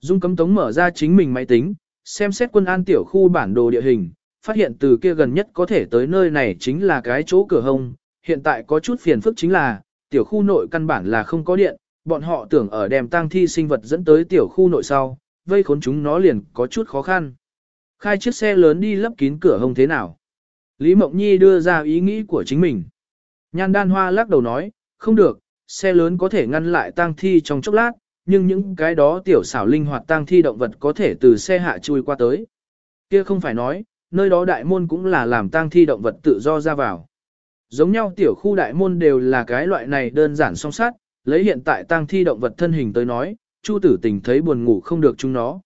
Dung cấm tống mở ra chính mình máy tính, xem xét quân an tiểu khu bản đồ địa hình, phát hiện từ kia gần nhất có thể tới nơi này chính là cái chỗ cửa hông, hiện tại có chút phiền phức chính là, tiểu khu nội căn bản là không có điện, bọn họ tưởng ở đem tang thi sinh vật dẫn tới tiểu khu nội sau, vây khốn chúng nó liền có chút khó khăn. Khai chiếc xe lớn đi lấp kín cửa hông thế nào? Lý Mộng Nhi đưa ra ý nghĩ của chính mình. Nhan đan hoa lắc đầu nói, không được, xe lớn có thể ngăn lại tang thi trong chốc lát, nhưng những cái đó tiểu xảo linh hoạt tang thi động vật có thể từ xe hạ chui qua tới. Kia không phải nói, nơi đó đại môn cũng là làm tang thi động vật tự do ra vào. Giống nhau tiểu khu đại môn đều là cái loại này đơn giản song sát, lấy hiện tại tang thi động vật thân hình tới nói, Chu tử tình thấy buồn ngủ không được chúng nó.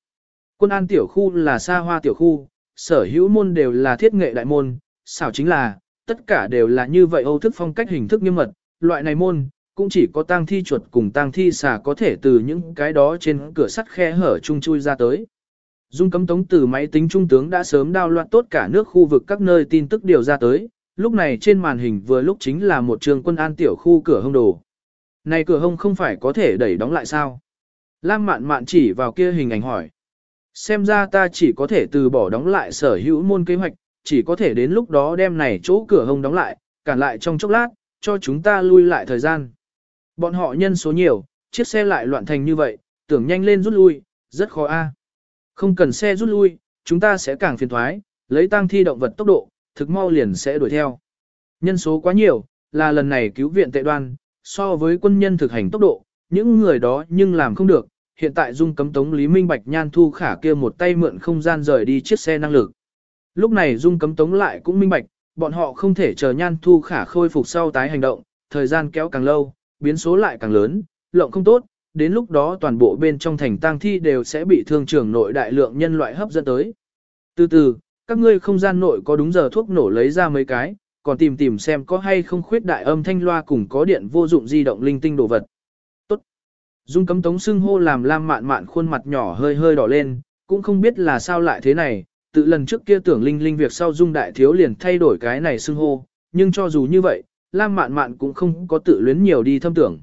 Quân an tiểu khu là xa hoa tiểu khu, sở hữu môn đều là thiết nghệ đại môn, xảo chính là, tất cả đều là như vậy âu thức phong cách hình thức nghiêm mật, loại này môn, cũng chỉ có tang thi chuột cùng tang thi xà có thể từ những cái đó trên cửa sắt khe hở chung chui ra tới. Dung cấm tống từ máy tính trung tướng đã sớm đao loạn tốt cả nước khu vực các nơi tin tức điều ra tới, lúc này trên màn hình vừa lúc chính là một trường quân an tiểu khu cửa hông đồ. Này cửa hông không phải có thể đẩy đóng lại sao? Lam mạn mạn chỉ vào kia hình ảnh hỏi. Xem ra ta chỉ có thể từ bỏ đóng lại sở hữu môn kế hoạch, chỉ có thể đến lúc đó đem này chỗ cửa hông đóng lại, cản lại trong chốc lát, cho chúng ta lui lại thời gian. Bọn họ nhân số nhiều, chiếc xe lại loạn thành như vậy, tưởng nhanh lên rút lui, rất khó a. Không cần xe rút lui, chúng ta sẽ càng phiền thoái, lấy tăng thi động vật tốc độ, thực mau liền sẽ đuổi theo. Nhân số quá nhiều, là lần này cứu viện tệ đoan, so với quân nhân thực hành tốc độ, những người đó nhưng làm không được, hiện tại dung cấm tống Lý Minh Bạch Nhan Thu Khả kia một tay mượn không gian rời đi chiếc xe năng lực. Lúc này dung cấm tống lại cũng minh bạch, bọn họ không thể chờ Nhan Thu Khả khôi phục sau tái hành động, thời gian kéo càng lâu, biến số lại càng lớn, lộng không tốt, đến lúc đó toàn bộ bên trong thành tang thi đều sẽ bị thương trưởng nội đại lượng nhân loại hấp dẫn tới. Từ từ, Các ngươi không gian nội có đúng giờ thuốc nổ lấy ra mấy cái, còn tìm tìm xem có hay không khuyết đại âm thanh loa cùng có điện vô dụng di động linh tinh đồ vật. Dung cấm tống xưng hô làm lam mạn mạn khuôn mặt nhỏ hơi hơi đỏ lên, cũng không biết là sao lại thế này, tự lần trước kia tưởng linh linh việc sau dung đại thiếu liền thay đổi cái này xưng hô, nhưng cho dù như vậy, lam mạn mạn cũng không có tự luyến nhiều đi thâm tưởng.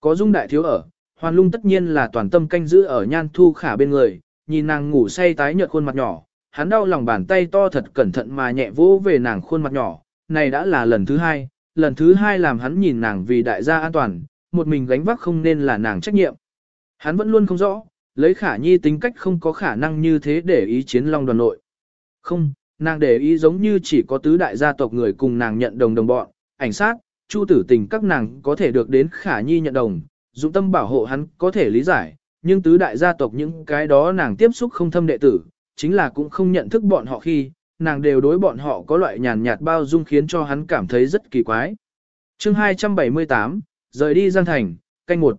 Có dung đại thiếu ở, hoàn lung tất nhiên là toàn tâm canh giữ ở nhan thu khả bên người, nhìn nàng ngủ say tái nhợt khuôn mặt nhỏ, hắn đau lòng bàn tay to thật cẩn thận mà nhẹ vỗ về nàng khuôn mặt nhỏ, này đã là lần thứ hai, lần thứ hai làm hắn nhìn nàng vì đại gia an toàn, một mình gánh vác không nên là nàng trách nhiệm. Hắn vẫn luôn không rõ, lấy khả nhi tính cách không có khả năng như thế để ý chiến long đoàn nội. Không, nàng để ý giống như chỉ có tứ đại gia tộc người cùng nàng nhận đồng đồng bọn, ảnh sát, chu tử tình các nàng có thể được đến khả nhi nhận đồng, dụng tâm bảo hộ hắn có thể lý giải, nhưng tứ đại gia tộc những cái đó nàng tiếp xúc không thâm đệ tử, chính là cũng không nhận thức bọn họ khi, nàng đều đối bọn họ có loại nhàn nhạt bao dung khiến cho hắn cảm thấy rất kỳ quái. chương 278, rời đi Giang Thành, canh một.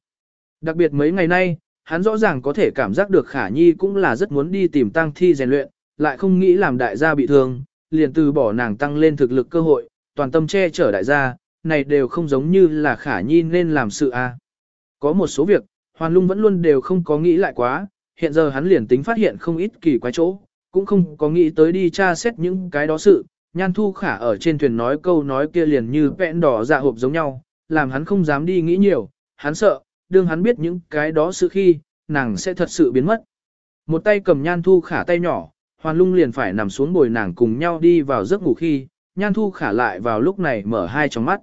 Đặc biệt mấy ngày nay, hắn rõ ràng có thể cảm giác được Khả Nhi cũng là rất muốn đi tìm tăng thi rèn luyện, lại không nghĩ làm đại gia bị thương, liền từ bỏ nàng tăng lên thực lực cơ hội, toàn tâm che chở đại gia, này đều không giống như là Khả Nhi nên làm sự a. Có một số việc, Hoàn Lung vẫn luôn đều không có nghĩ lại quá, hiện giờ hắn liền tính phát hiện không ít kỳ quái chỗ, cũng không có nghĩ tới đi tra xét những cái đó sự. Nhan Thu Khả ở trên thuyền nói câu nói kia liền như vẹn đỏ dạ hộp giống nhau, làm hắn không dám đi nghĩ nhiều, hắn sợ, đương hắn biết những cái đó sự khi, nàng sẽ thật sự biến mất. Một tay cầm Nhan Thu Khả tay nhỏ, Hoàn Lung liền phải nằm xuống bồi nàng cùng nhau đi vào giấc ngủ khi, Nhan Thu Khả lại vào lúc này mở hai tròng mắt.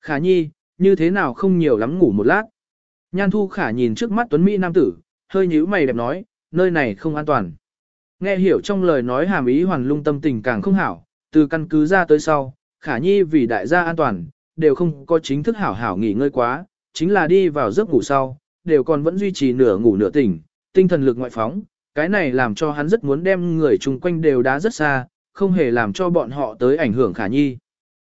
Khả nhi, như thế nào không nhiều lắm ngủ một lát. Nhan Thu Khả nhìn trước mắt Tuấn Mỹ Nam tử, hơi nhíu mày đẹp nói, nơi này không an toàn. Nghe hiểu trong lời nói hàm ý hoàn lung tâm tình càng không hảo, từ căn cứ ra tới sau, Khả Nhi vì đại gia an toàn, đều không có chính thức hảo hảo nghỉ ngơi quá, chính là đi vào giấc ngủ sau, đều còn vẫn duy trì nửa ngủ nửa tỉnh, tinh thần lực ngoại phóng, cái này làm cho hắn rất muốn đem người chung quanh đều đá rất xa, không hề làm cho bọn họ tới ảnh hưởng Khả Nhi.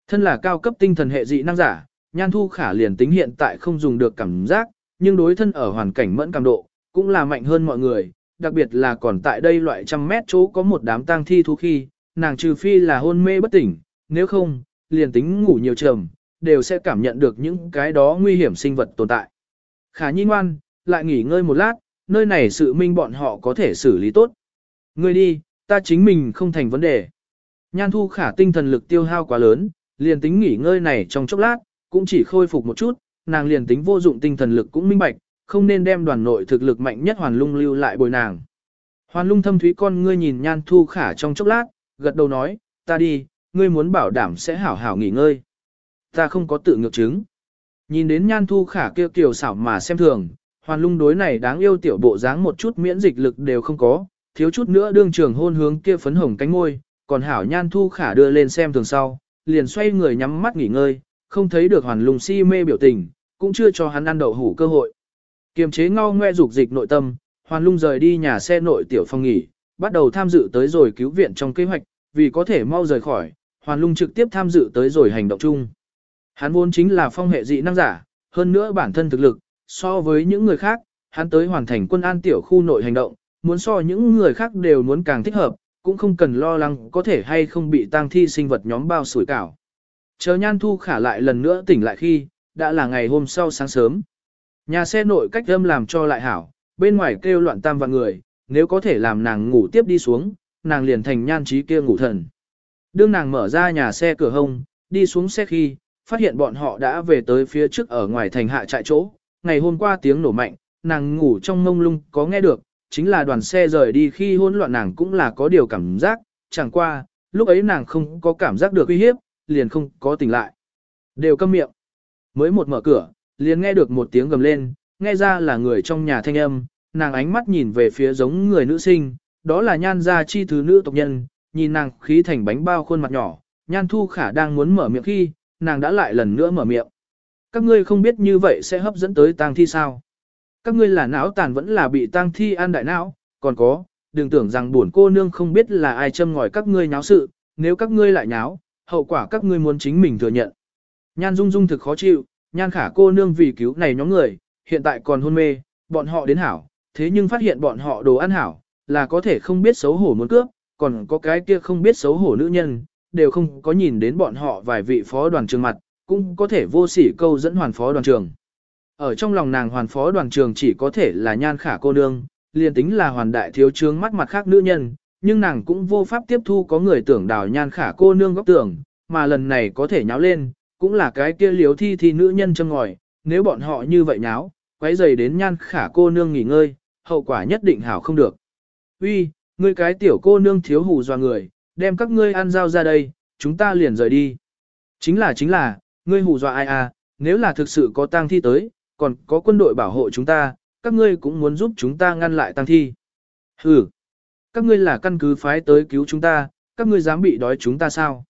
Thân là cao cấp tinh thần hệ dị năng giả, Nhan Thu Khả liền tính hiện tại không dùng được cảm giác, nhưng đối thân ở hoàn cảnh mẫn cảm độ, cũng là mạnh hơn mọi người, đặc biệt là còn tại đây loại trăm mét chỗ có một đám tang thi thú khi, nàng trừ phi là hôn mê bất tỉnh, nếu không, liền tính ngủ nhiều trầm, đều sẽ cảm nhận được những cái đó nguy hiểm sinh vật tồn tại. Khả nhi ngoan, lại nghỉ ngơi một lát, nơi này sự minh bọn họ có thể xử lý tốt. Ngươi đi, ta chính mình không thành vấn đề. Nhan thu khả tinh thần lực tiêu hao quá lớn, liền tính nghỉ ngơi này trong chốc lát, cũng chỉ khôi phục một chút, nàng liền tính vô dụng tinh thần lực cũng minh bạch, không nên đem đoàn nội thực lực mạnh nhất hoàn lung lưu lại bồi nàng. Hoàn lung thâm thúy con ngươi nhìn nhan thu khả trong chốc lát, gật đầu nói, ta đi, ngươi muốn bảo đảm sẽ hảo hảo nghỉ ngơi. Ta không có tự ngược chứng. Nhìn đến nhan thu khả kia kiều xảo mà xem thường, hoàn lung đối này đáng yêu tiểu bộ dáng một chút miễn dịch lực đều không có, thiếu chút nữa đương trường hôn hướng kia phấn hồng cánh môi, còn hảo nhan thu khả đưa lên xem thường sau, liền xoay người nhắm mắt nghỉ ngơi, không thấy được hoàn lung si mê biểu tình, cũng chưa cho hắn ăn đậu hủ cơ hội. Kiềm chế ngao ngoe dục dịch nội tâm, hoàn lung rời đi nhà xe nội tiểu phòng nghỉ, bắt đầu tham dự tới rồi cứu viện trong kế hoạch, vì có thể mau rời khỏi, hoàn lung trực tiếp tham dự tới rồi hành động chung. Hắn vốn chính là phong hệ dị năng giả, hơn nữa bản thân thực lực, so với những người khác, hắn tới hoàn thành quân an tiểu khu nội hành động, muốn so những người khác đều muốn càng thích hợp, cũng không cần lo lắng có thể hay không bị tang thi sinh vật nhóm bao sủi cảo. Chờ nhan thu khả lại lần nữa tỉnh lại khi, đã là ngày hôm sau sáng sớm. Nhà xe nội cách âm làm cho lại hảo, bên ngoài kêu loạn tam và người, nếu có thể làm nàng ngủ tiếp đi xuống, nàng liền thành nhan trí kia ngủ thần. Đương nàng mở ra nhà xe cửa hông, đi xuống xe khi, phát hiện bọn họ đã về tới phía trước ở ngoài thành hạ trại chỗ. Ngày hôm qua tiếng nổ mạnh, nàng ngủ trong mông lung có nghe được, chính là đoàn xe rời đi khi hỗn loạn nàng cũng là có điều cảm giác, chẳng qua, lúc ấy nàng không có cảm giác được uy hiếp, liền không có tỉnh lại. Đều câm miệng. Mới một mở cửa, liền nghe được một tiếng gầm lên, nghe ra là người trong nhà thanh âm, nàng ánh mắt nhìn về phía giống người nữ sinh, đó là nhan gia chi thứ nữ tộc nhân, nhìn nàng khí thành bánh bao khuôn mặt nhỏ, nhan thu khả đang muốn mở miệng khi, nàng đã lại lần nữa mở miệng. Các ngươi không biết như vậy sẽ hấp dẫn tới tang thi sao? Các ngươi là não tàn vẫn là bị tang thi ăn đại não, còn có, đừng tưởng rằng buồn cô nương không biết là ai châm ngòi các ngươi nháo sự, nếu các ngươi lại nháo, hậu quả các ngươi muốn chính mình thừa nhận. Nhan Dung Dung thực khó chịu, Nhan khả cô nương vì cứu này nhóm người, hiện tại còn hôn mê, bọn họ đến hảo, thế nhưng phát hiện bọn họ đồ ăn hảo, là có thể không biết xấu hổ muốn cướp, còn có cái kia không biết xấu hổ nữ nhân, đều không có nhìn đến bọn họ vài vị phó đoàn trường mặt, cũng có thể vô sỉ câu dẫn hoàn phó đoàn trường. Ở trong lòng nàng hoàn phó đoàn trường chỉ có thể là nhan khả cô nương, liền tính là hoàn đại thiếu trướng mắt mặt khác nữ nhân, nhưng nàng cũng vô pháp tiếp thu có người tưởng đào nhan khả cô nương góc tưởng, mà lần này có thể nháo lên, cũng là cái kia liếu thi thi nữ nhân châm ngòi, nếu bọn họ như vậy nháo, quấy dày đến nhan khả cô nương nghỉ ngơi, hậu quả nhất định hảo không được. Uy, ngươi cái tiểu cô nương thiếu hù doa người, đem các ngươi ăn giao ra đây, chúng ta liền rời đi. Chính là chính là, ngươi hù dọa ai à, nếu là thực sự có tang thi tới, còn có quân đội bảo hộ chúng ta, các ngươi cũng muốn giúp chúng ta ngăn lại tang thi. Ừ, các ngươi là căn cứ phái tới cứu chúng ta, các ngươi dám bị đói chúng ta sao?